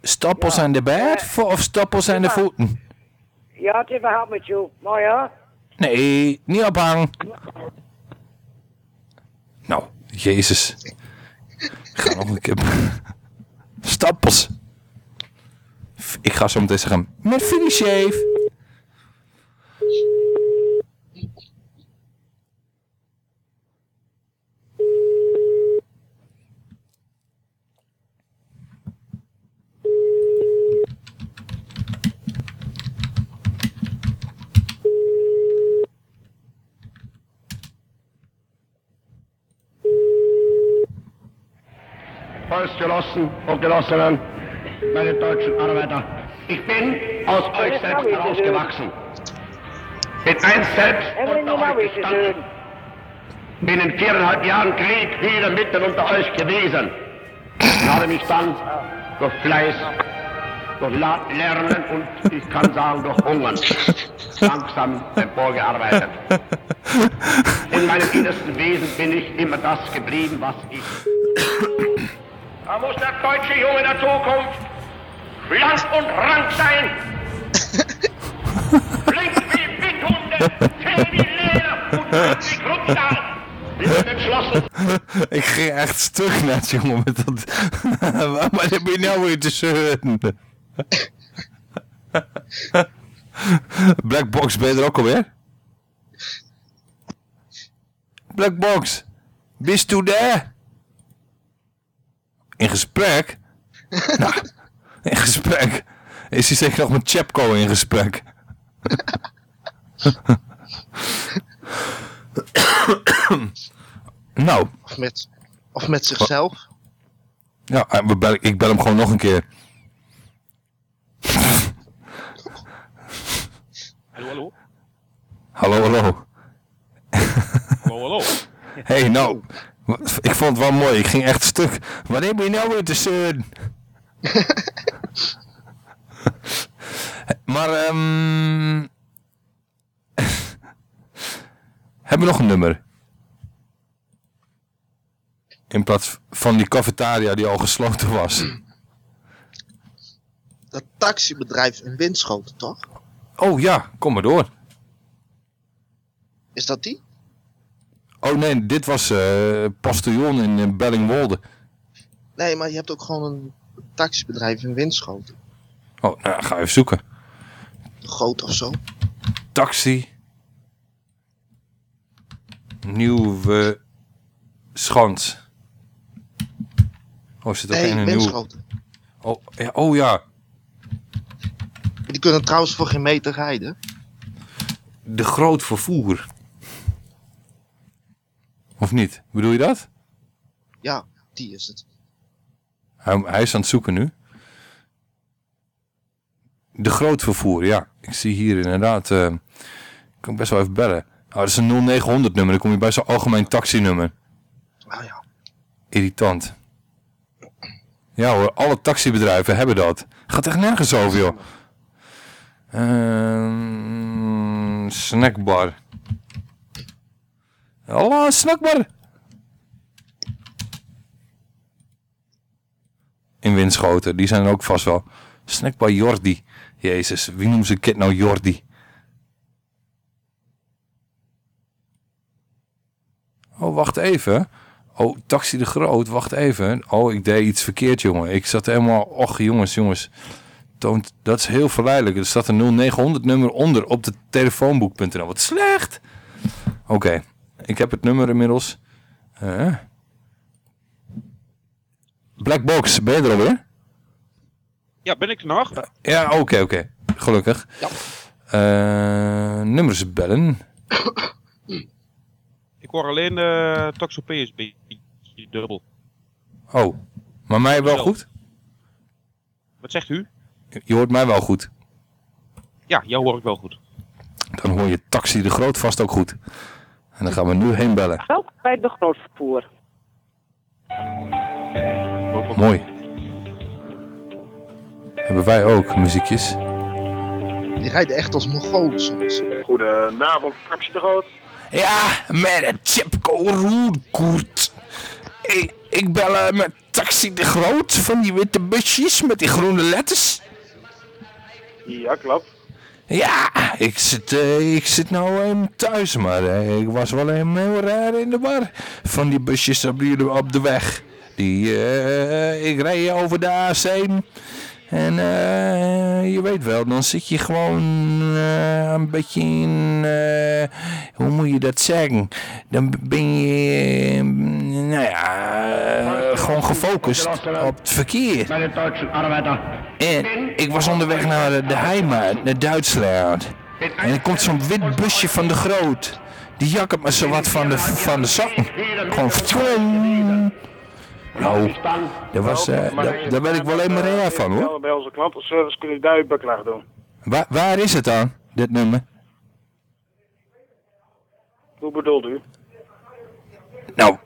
Stappels aan de bed of stappels aan de voeten? Ja, het is verhaal met jou. Maar ja. Nee, niet ophangen. Jezus. Ik ga nog een keer... Stappels. Ik ga zo meteen zeggen... Met finish shave. Volksgenossen und Genossinnen, meine deutschen Arbeiter. Ich bin aus euch selbst herausgewachsen. Bin einst selbst unter euch gestanden. Bin in viereinhalb Jahren Krieg wieder mitten unter euch gewesen. Ich habe mich dann durch Fleiß, durch Lernen und ich kann sagen durch Hungern langsam emporgearbeitet. In meinem innersten Wesen bin ich immer das geblieben, was ich da muss der deutsche Junge der Zukunft schlank und rank sein. Flink wie Windhunde, zäh wie Leder und entschlossen. Ik ging echt stuk net, jongen, met dat... Waar heb je nou weer te zeuren? Black Box, ben je er ook alweer? Black Box, bist u daar? In gesprek? nou, in gesprek? Is hij zeker nog met Chepko in gesprek? nou. Of met, of met zichzelf. Ja, bellen- ik bel hem gewoon nog een keer. Hallo, hallo. Hallo, hallo. Hallo, hallo. hey, nou, ik vond het wel mooi. Ik ging echt stuk. Wat heb je nou weer te zeuren? maar, ehm... hebben we nog een nummer? In plaats van die cafetaria die al gesloten was. Dat taxibedrijf in Winschoten, toch? Oh ja, kom maar door. Is dat die? Oh nee, dit was eh Postillon in eh, Bellingwolde. Nee, maar je hebt ook gewoon een taxibedrijf in Winschoten. Oh, nou, ga even zoeken. Groot of zo. Taxi. Nieuwe Schans. Oh, zit ook Nee, in een nieuwe... Winschoten. Oh ja, oh ja, Die kunnen trouwens voor geen meter rijden. de groot vervoer. Of niet? Bedoel je dat? Ja, die is het. Hij, hij is aan het zoeken nu. De groot vervoer, ja. Ik zie hier inderdaad... eh, ik kan best wel even bellen. Oh, dat is een 0900 nummer. Dan kom je bij zo'n algemeen taxinummer. Ah ja. Irritant. Ja hoor, alle taxibedrijven hebben dat. Gaat echt nergens over, joh. Ehm, snackbar. Hallo, snackbar. In Winschoten, die zijn ook vast wel. Snackbar Jordi. Jezus, wie noemt zijn kind nou Jordi? Oh, wacht even. Oh, Taxi de Groot, wacht even. Oh, ik deed iets verkeerd, jongen. Ik zat helemaal... Och, jongens, jongens. toont, dat is heel verleidelijk. Er staat een 0900 nummer onder op de telefoonboek.nl. Wat slecht! Oké, ik heb het nummer inmiddels. Eh. Black Box, ben je er alweer? Ja, ben ik er nog? Ja, oké, oké. Gelukkig. Eh, nummers bellen. Ik hoor alleen de Toxopeus dubbel. Oh, maar mij wel goed? Wat zegt u? Je hoort mij wel goed. Ja, jou hoor ik wel goed. Dan hoor je Taxi de Groot vast ook goed. En dan gaan we nu heen bellen. Welkom bij de grootvervoer. Mooi. Hebben wij ook muziekjes? Die rijden echt als Mongolen soms. Goedenavond, Taxi de Groot. Ja, met een Chipko Roerkoert. Ik, ik bel eh, met Taxi de Groot van die witte busjes met die groene letters. Ja, klopt. Ja, ik zit, eh, ik zit nou even thuis, maar eh, ik was wel even heel raar in de war van die busjes op, op de weg. Die, eh, ik reed over de A7 en eh, je weet wel, dan zit je gewoon eh, een beetje in, eh, hoe moet je dat zeggen? Dan ben je, eh, nou ja, gewoon gefocust op het verkeer. En ik was onderweg naar de, Heimat, naar Duitsland. En er komt zo'n wit busje van de Groot. Die jakkert me zo wat van de, van de zakken. Gewoon. Nou, was, eh, daar, daar ben ik wel even raar van hoor. Bij onze klantenservice kun je duimbeklag doen. Waar, waar is het dan, dit nummer? Hoe bedoelt u? Nou,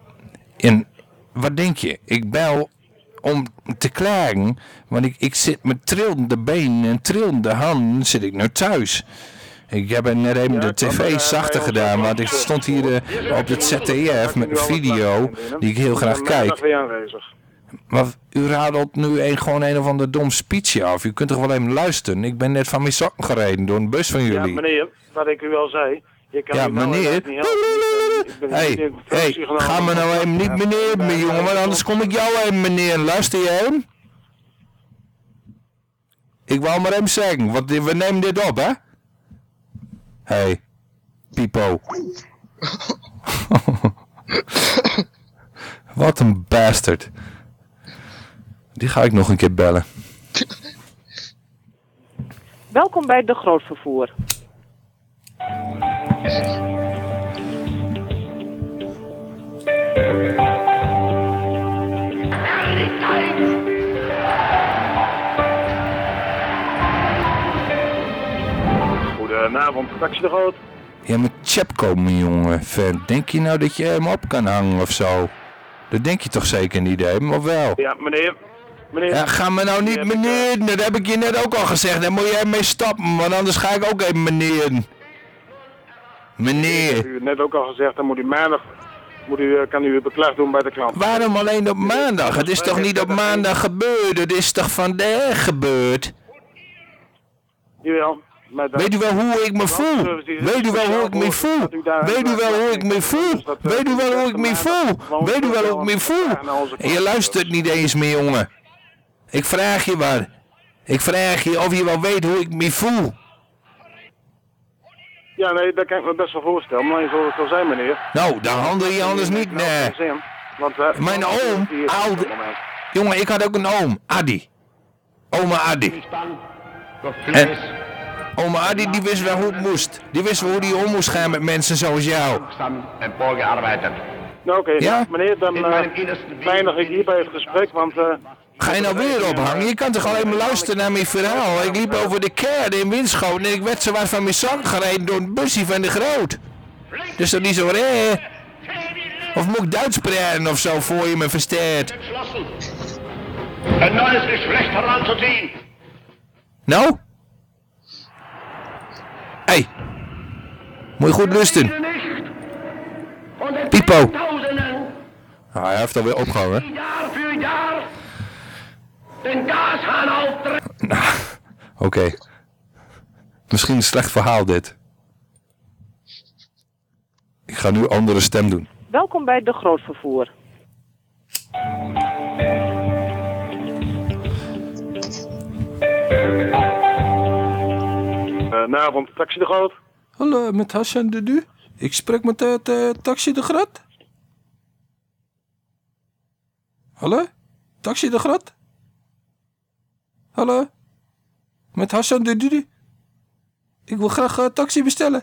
in, wat denk je? Ik bel om te klagen, want ik, ik zit met trillende benen en trillende handen zit ik nu thuis. Ik heb net even de tv zachter gedaan, want ik stond hier eh, op het ZDF met een video die ik heel graag kijk. Maar u radelt nu een, gewoon een of ander dom speechje af. U kunt toch wel even luisteren? Ik ben net van mijn zakken gereden door een bus van Ja, jullie. meneer, wat ik u al zei. Je kan Ja, nou meneer. Hé, hey, ga me nou even niet meneer me jongen, want anders kom ik jou even meneer. Luister je hem? Ik wou maar hem zeggen, want we nemen dit op, hè? Hey, Pipo. Wat een bastard. Die ga ik nog een keer bellen. Welkom bij de grootvervoer. Goedenavond, Taxi de Groot. Ja, met Chapco, mijn jongen. Denk je nou dat je hem op kan hangen of zo? Dat denk je toch zeker niet, hè? Of wel? Ja, meneer. Meneer. Ja, ga me nou niet meneer, dat heb ik je net ook al gezegd. Daar moet jij mee stappen, want anders ga ik ook even meneer. Ik heb Meneer. u net ook al gezegd, dan moet u maandag moet u, eh, kan u uw beklag doen bij de klant. Waarom alleen op maandag? Het is toch niet op maandag gebeurd? Het is toch vandaag gebeurd? Jawel. Weet u wel hoe ik me voel? Weet u wel hoe ik me voel? Weet u wel hoe ik me voel? Weet u wel hoe ik me voel? Weet u wel hoe ik me voel? En je luistert niet eens meer, jongen. Ik vraag je maar. Ik vraag je of je wel weet hoe ik me voel. Ja, nee, dat kan ik me best wel voorstellen. Maar zoals het al zei, meneer. Nou, dan handel je anders niet, nee. Mijn oom, oude... Jongen, ik had ook een oom, Adi. Oma Adi. En oma Adi die wist wel hoe het moest. Die wist wel hoe die om moest gaan met mensen zoals jou. En voorgearbeitet. Nou, oké. Ja? Meneer, dan uh, eindig ik hierbij het gesprek, want... eh, Ga je nou weer ophangen? Je kan toch alleen maar luisteren naar mijn verhaal. Ik liep over de kerde in Winschoten en ik werd zo wat van mijn zak gereden door een busje van de Groot. Dus dat niet zo raar. Of moet ik Duits praten of zo voor je me versteert? Een neues Geschlecht heranzuziehen. Nou? Hey. Moet je goed lusten. Pipo. Ah, hij heeft alweer opgehangen. Jaar für Jaar den Gashahn aufdrehen. Nou, oké. Misschien een slecht verhaal dit. Ik ga nu andere stem doen. Welkom bij de grootvervoer. Goedenavond, taxi de groot. Hallo, met Hassan Dudu. Ik spreek met eh, taxi de Grat. Hallo? Taxi de Grat? Hallo? Met Hassan Dudu. Ik wil graag een taxi bestellen.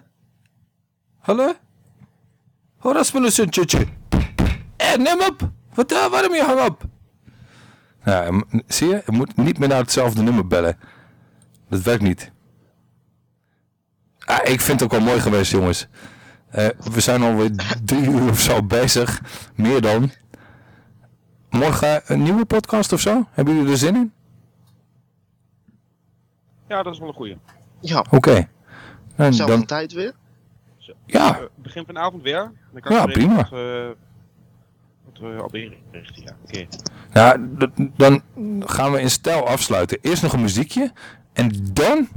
Hallo? Hoor me een zoontje. Eh, neem op. Wat, eh, waarom je hang op? M- zie je? Je moet niet meer naar hetzelfde nummer bellen. Dat werkt niet. Ah, ik vind het ook wel mooi geweest, jongens. Eh, we zijn alweer drie uur of zo bezig. Meer dan. Morgen een nieuwe podcast of zo? Hebben jullie er zin in? Ja, dat is wel een goeie. Ja. Oké. En Zelfde dan, tijd weer. Ja. Eh, begin van de avond weer. Dan kan Ja, prima. Wat, we- wat we op inrichten, ja. Oké. ja, d- dan gaan we in stijl afsluiten. Eerst nog een muziekje. En dan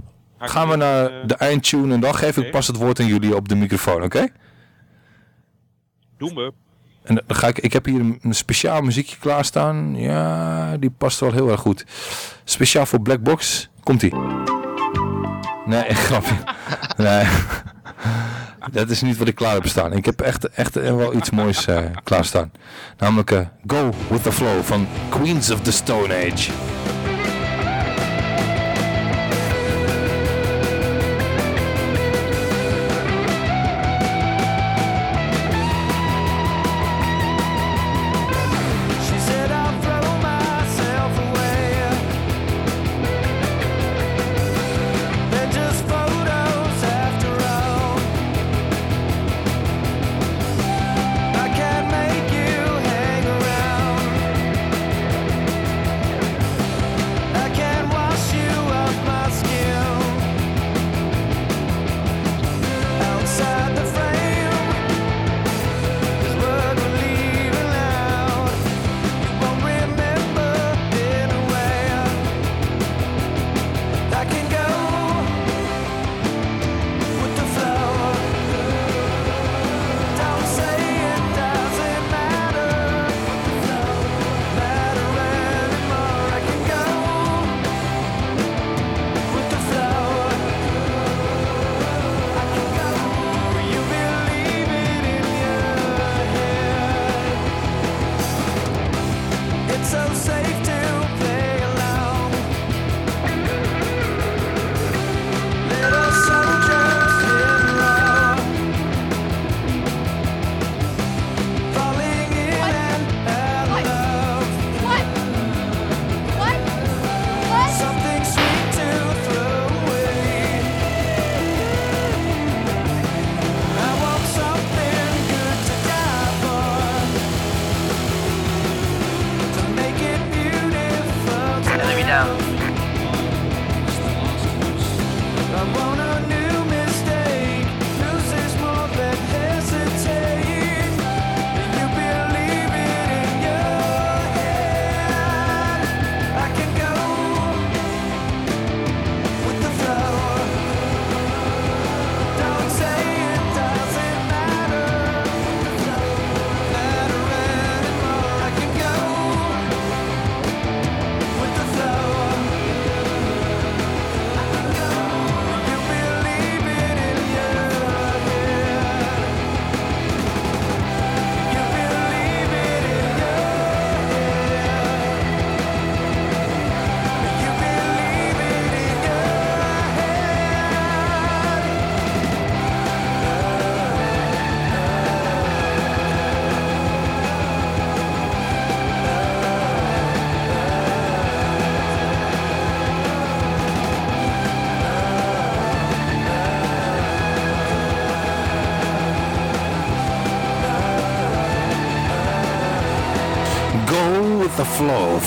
gaan we naar de eindtune. En dan geef ik pas het woord aan jullie op de microfoon, oké? Doen we. En dan ga ik, ik heb hier een, speciaal muziekje klaarstaan. Ja, die past wel heel erg goed. Speciaal voor Black Box. Komt ie. Nee, echt grapje. Nee. Dat is niet wat ik klaar heb staan. Ik heb echt, echt eh, wel iets moois eh klaarstaan. Namelijk eh, Go With The Flow van Queens of the Stone Age.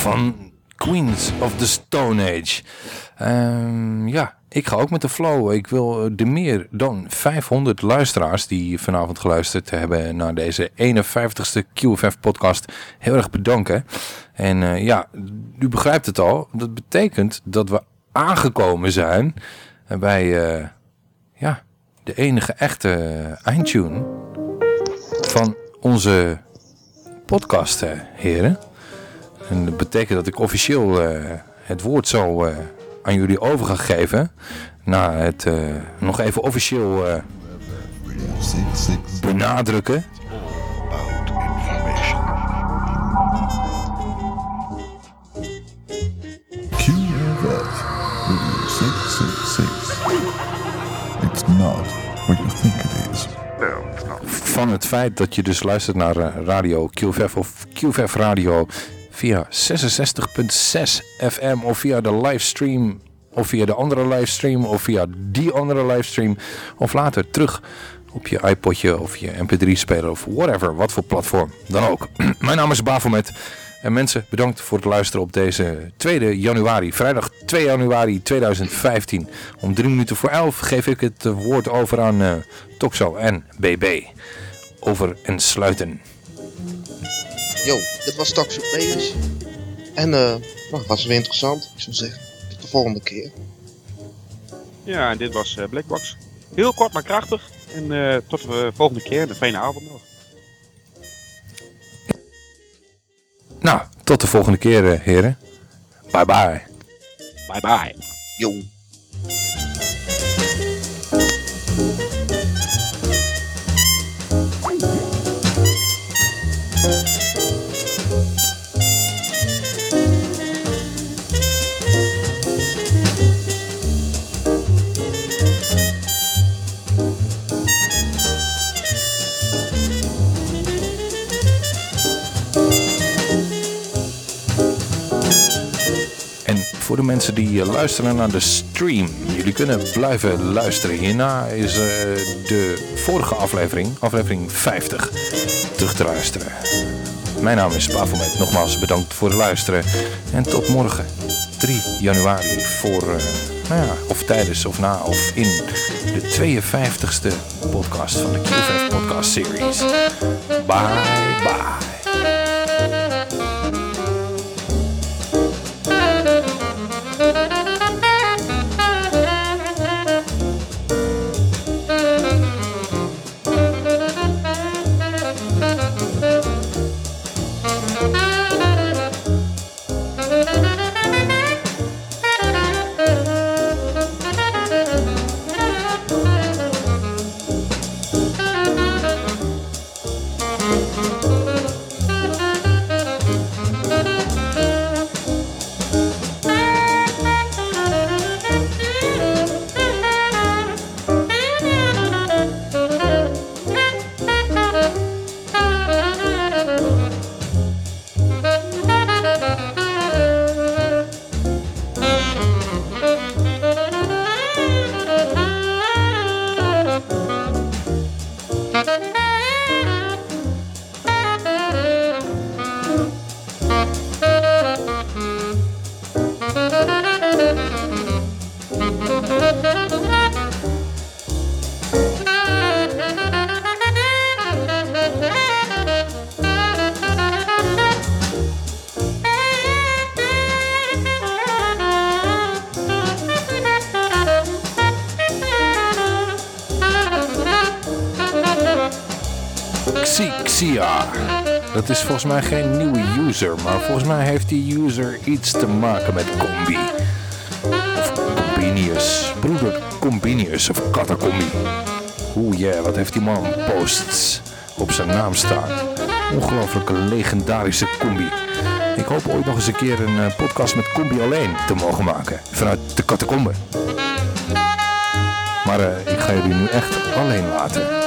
Van Queens of the Stone Age. Ehm, ja, ik ga ook met de flow. Ik wil de meer dan 500 luisteraars die vanavond geluisterd hebben naar deze 51ste QFF podcast heel erg bedanken. En eh, ja, u begrijpt het al. Dat betekent dat we aangekomen zijn bij eh, ja, de enige echte eindtune van onze podcast, eh, heren. En dat betekent dat ik officieel eh, het woord zal eh, aan jullie over ga geven. Na het eh, nog even officieel benadrukken. QFF Radio 666. It's not what you think it is. No, it's not. Van het feit dat je dus luistert naar radio QVF of QVF radio via 66.6 FM of via de livestream of via de andere livestream of via die andere livestream of later terug op je iPodje of je mp3-speler of whatever, wat voor platform dan ook. Mijn naam is Bafomet en mensen bedankt voor het luisteren op deze 2 januari, vrijdag 2 januari 2015. Om 3 minuten voor 11 geef ik het woord over aan eh Toxo en BB. Over en sluiten. Yo, dit was Taxi Players. En eh, nou, was weer interessant. Ik zou zeggen, tot de volgende keer. Ja, en dit was eh, Blackbox. Heel kort maar krachtig. En eh, tot de volgende keer en een fijne avond nog. Nou, tot de volgende keer heren. Bye bye. Bye bye. Yo. Mensen die eh, luisteren naar de stream, jullie kunnen blijven luisteren. Hierna is eh, de vorige aflevering, aflevering 50, terug te luisteren. Mijn naam is Bafomet. Nogmaals bedankt voor het luisteren. En tot morgen, 3 januari, voor, eh, nou ja, of tijdens of na of in de 52ste podcast van de QVF Podcast Series. Bye bye. Dat is volgens mij geen nieuwe user, maar volgens mij heeft die user iets te maken met Combi. Of Combinius. Broeder Combinius of Catacombi. Oeh yeah, wat heeft die man posts op zijn naam staan. Ongelooflijke legendarische Combi. Ik hoop ooit nog eens een keer een eh, podcast met Combi alleen te mogen maken. Vanuit de catacombe. Maar eh, ik ga jullie nu echt alleen laten.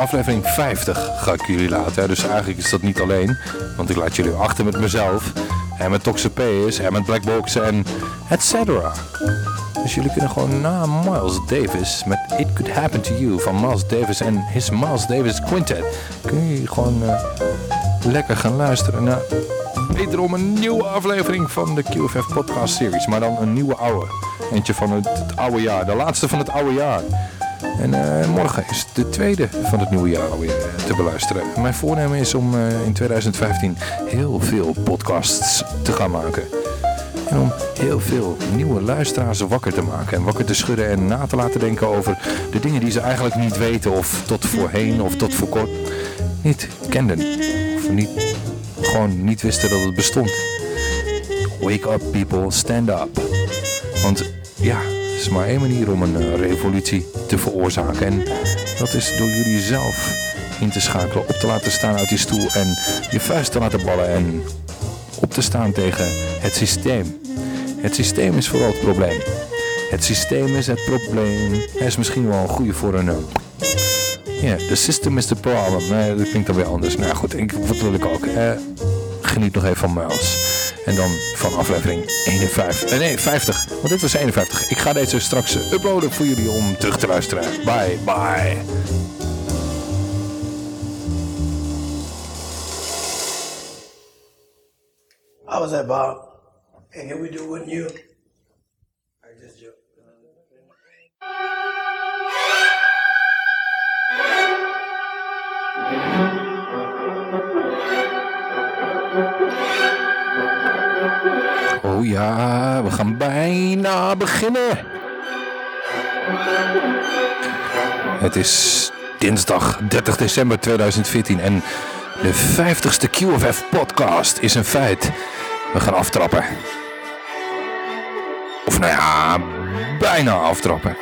Aflevering 50 ga ik jullie laten. hè. Dus eigenlijk is dat niet alleen. Want ik laat jullie achter met mezelf. En met Toxapeus en met Blackbox en et cetera. Dus jullie kunnen gewoon na Miles Davis met It Could Happen To You van Miles Davis en his Miles Davis Quintet. Kun je gewoon eh, lekker gaan luisteren naar wederom een nieuwe aflevering van de QFF podcast series. Maar dan een nieuwe oude. Eentje van het oude jaar. De laatste van het oude jaar. En eh, morgen is de tweede van het nieuwe jaar alweer eh, te beluisteren. Mijn voornemen is om eh, in 2015 heel veel podcasts te gaan maken. En om heel veel nieuwe luisteraars wakker te maken. En wakker te schudden en na te laten denken over de dingen die ze eigenlijk niet weten. Of tot voorheen of tot voor kort niet kenden. Of niet, gewoon niet wisten dat het bestond. Wake up people, stand up. Want ja, is maar één manier om een eh, revolutie te veroorzaken. En dat is door jullie zelf in te schakelen, op te laten staan uit die stoel en je vuist te laten ballen en op te staan tegen het systeem. Het systeem is vooral het probleem. Het systeem is het probleem. Hij is misschien wel een goede voor een... eh, Ja, the system is the problem. Nee, dat klinkt dan weer anders. Nou goed, ik, wat wil ik ook? Eh, geniet nog even van Miles. En dan van aflevering 51. Eh, nee, 50. Want dit was 51. Ik ga deze straks eh, uploaden voor jullie om terug te luisteren. Bye, bye. How was that, Bob? Hey, can we do one you? Is dinsdag 30 december 2014 en de 50ste QFF podcast is een feit. We gaan aftrappen. Of nou ja, bijna aftrappen.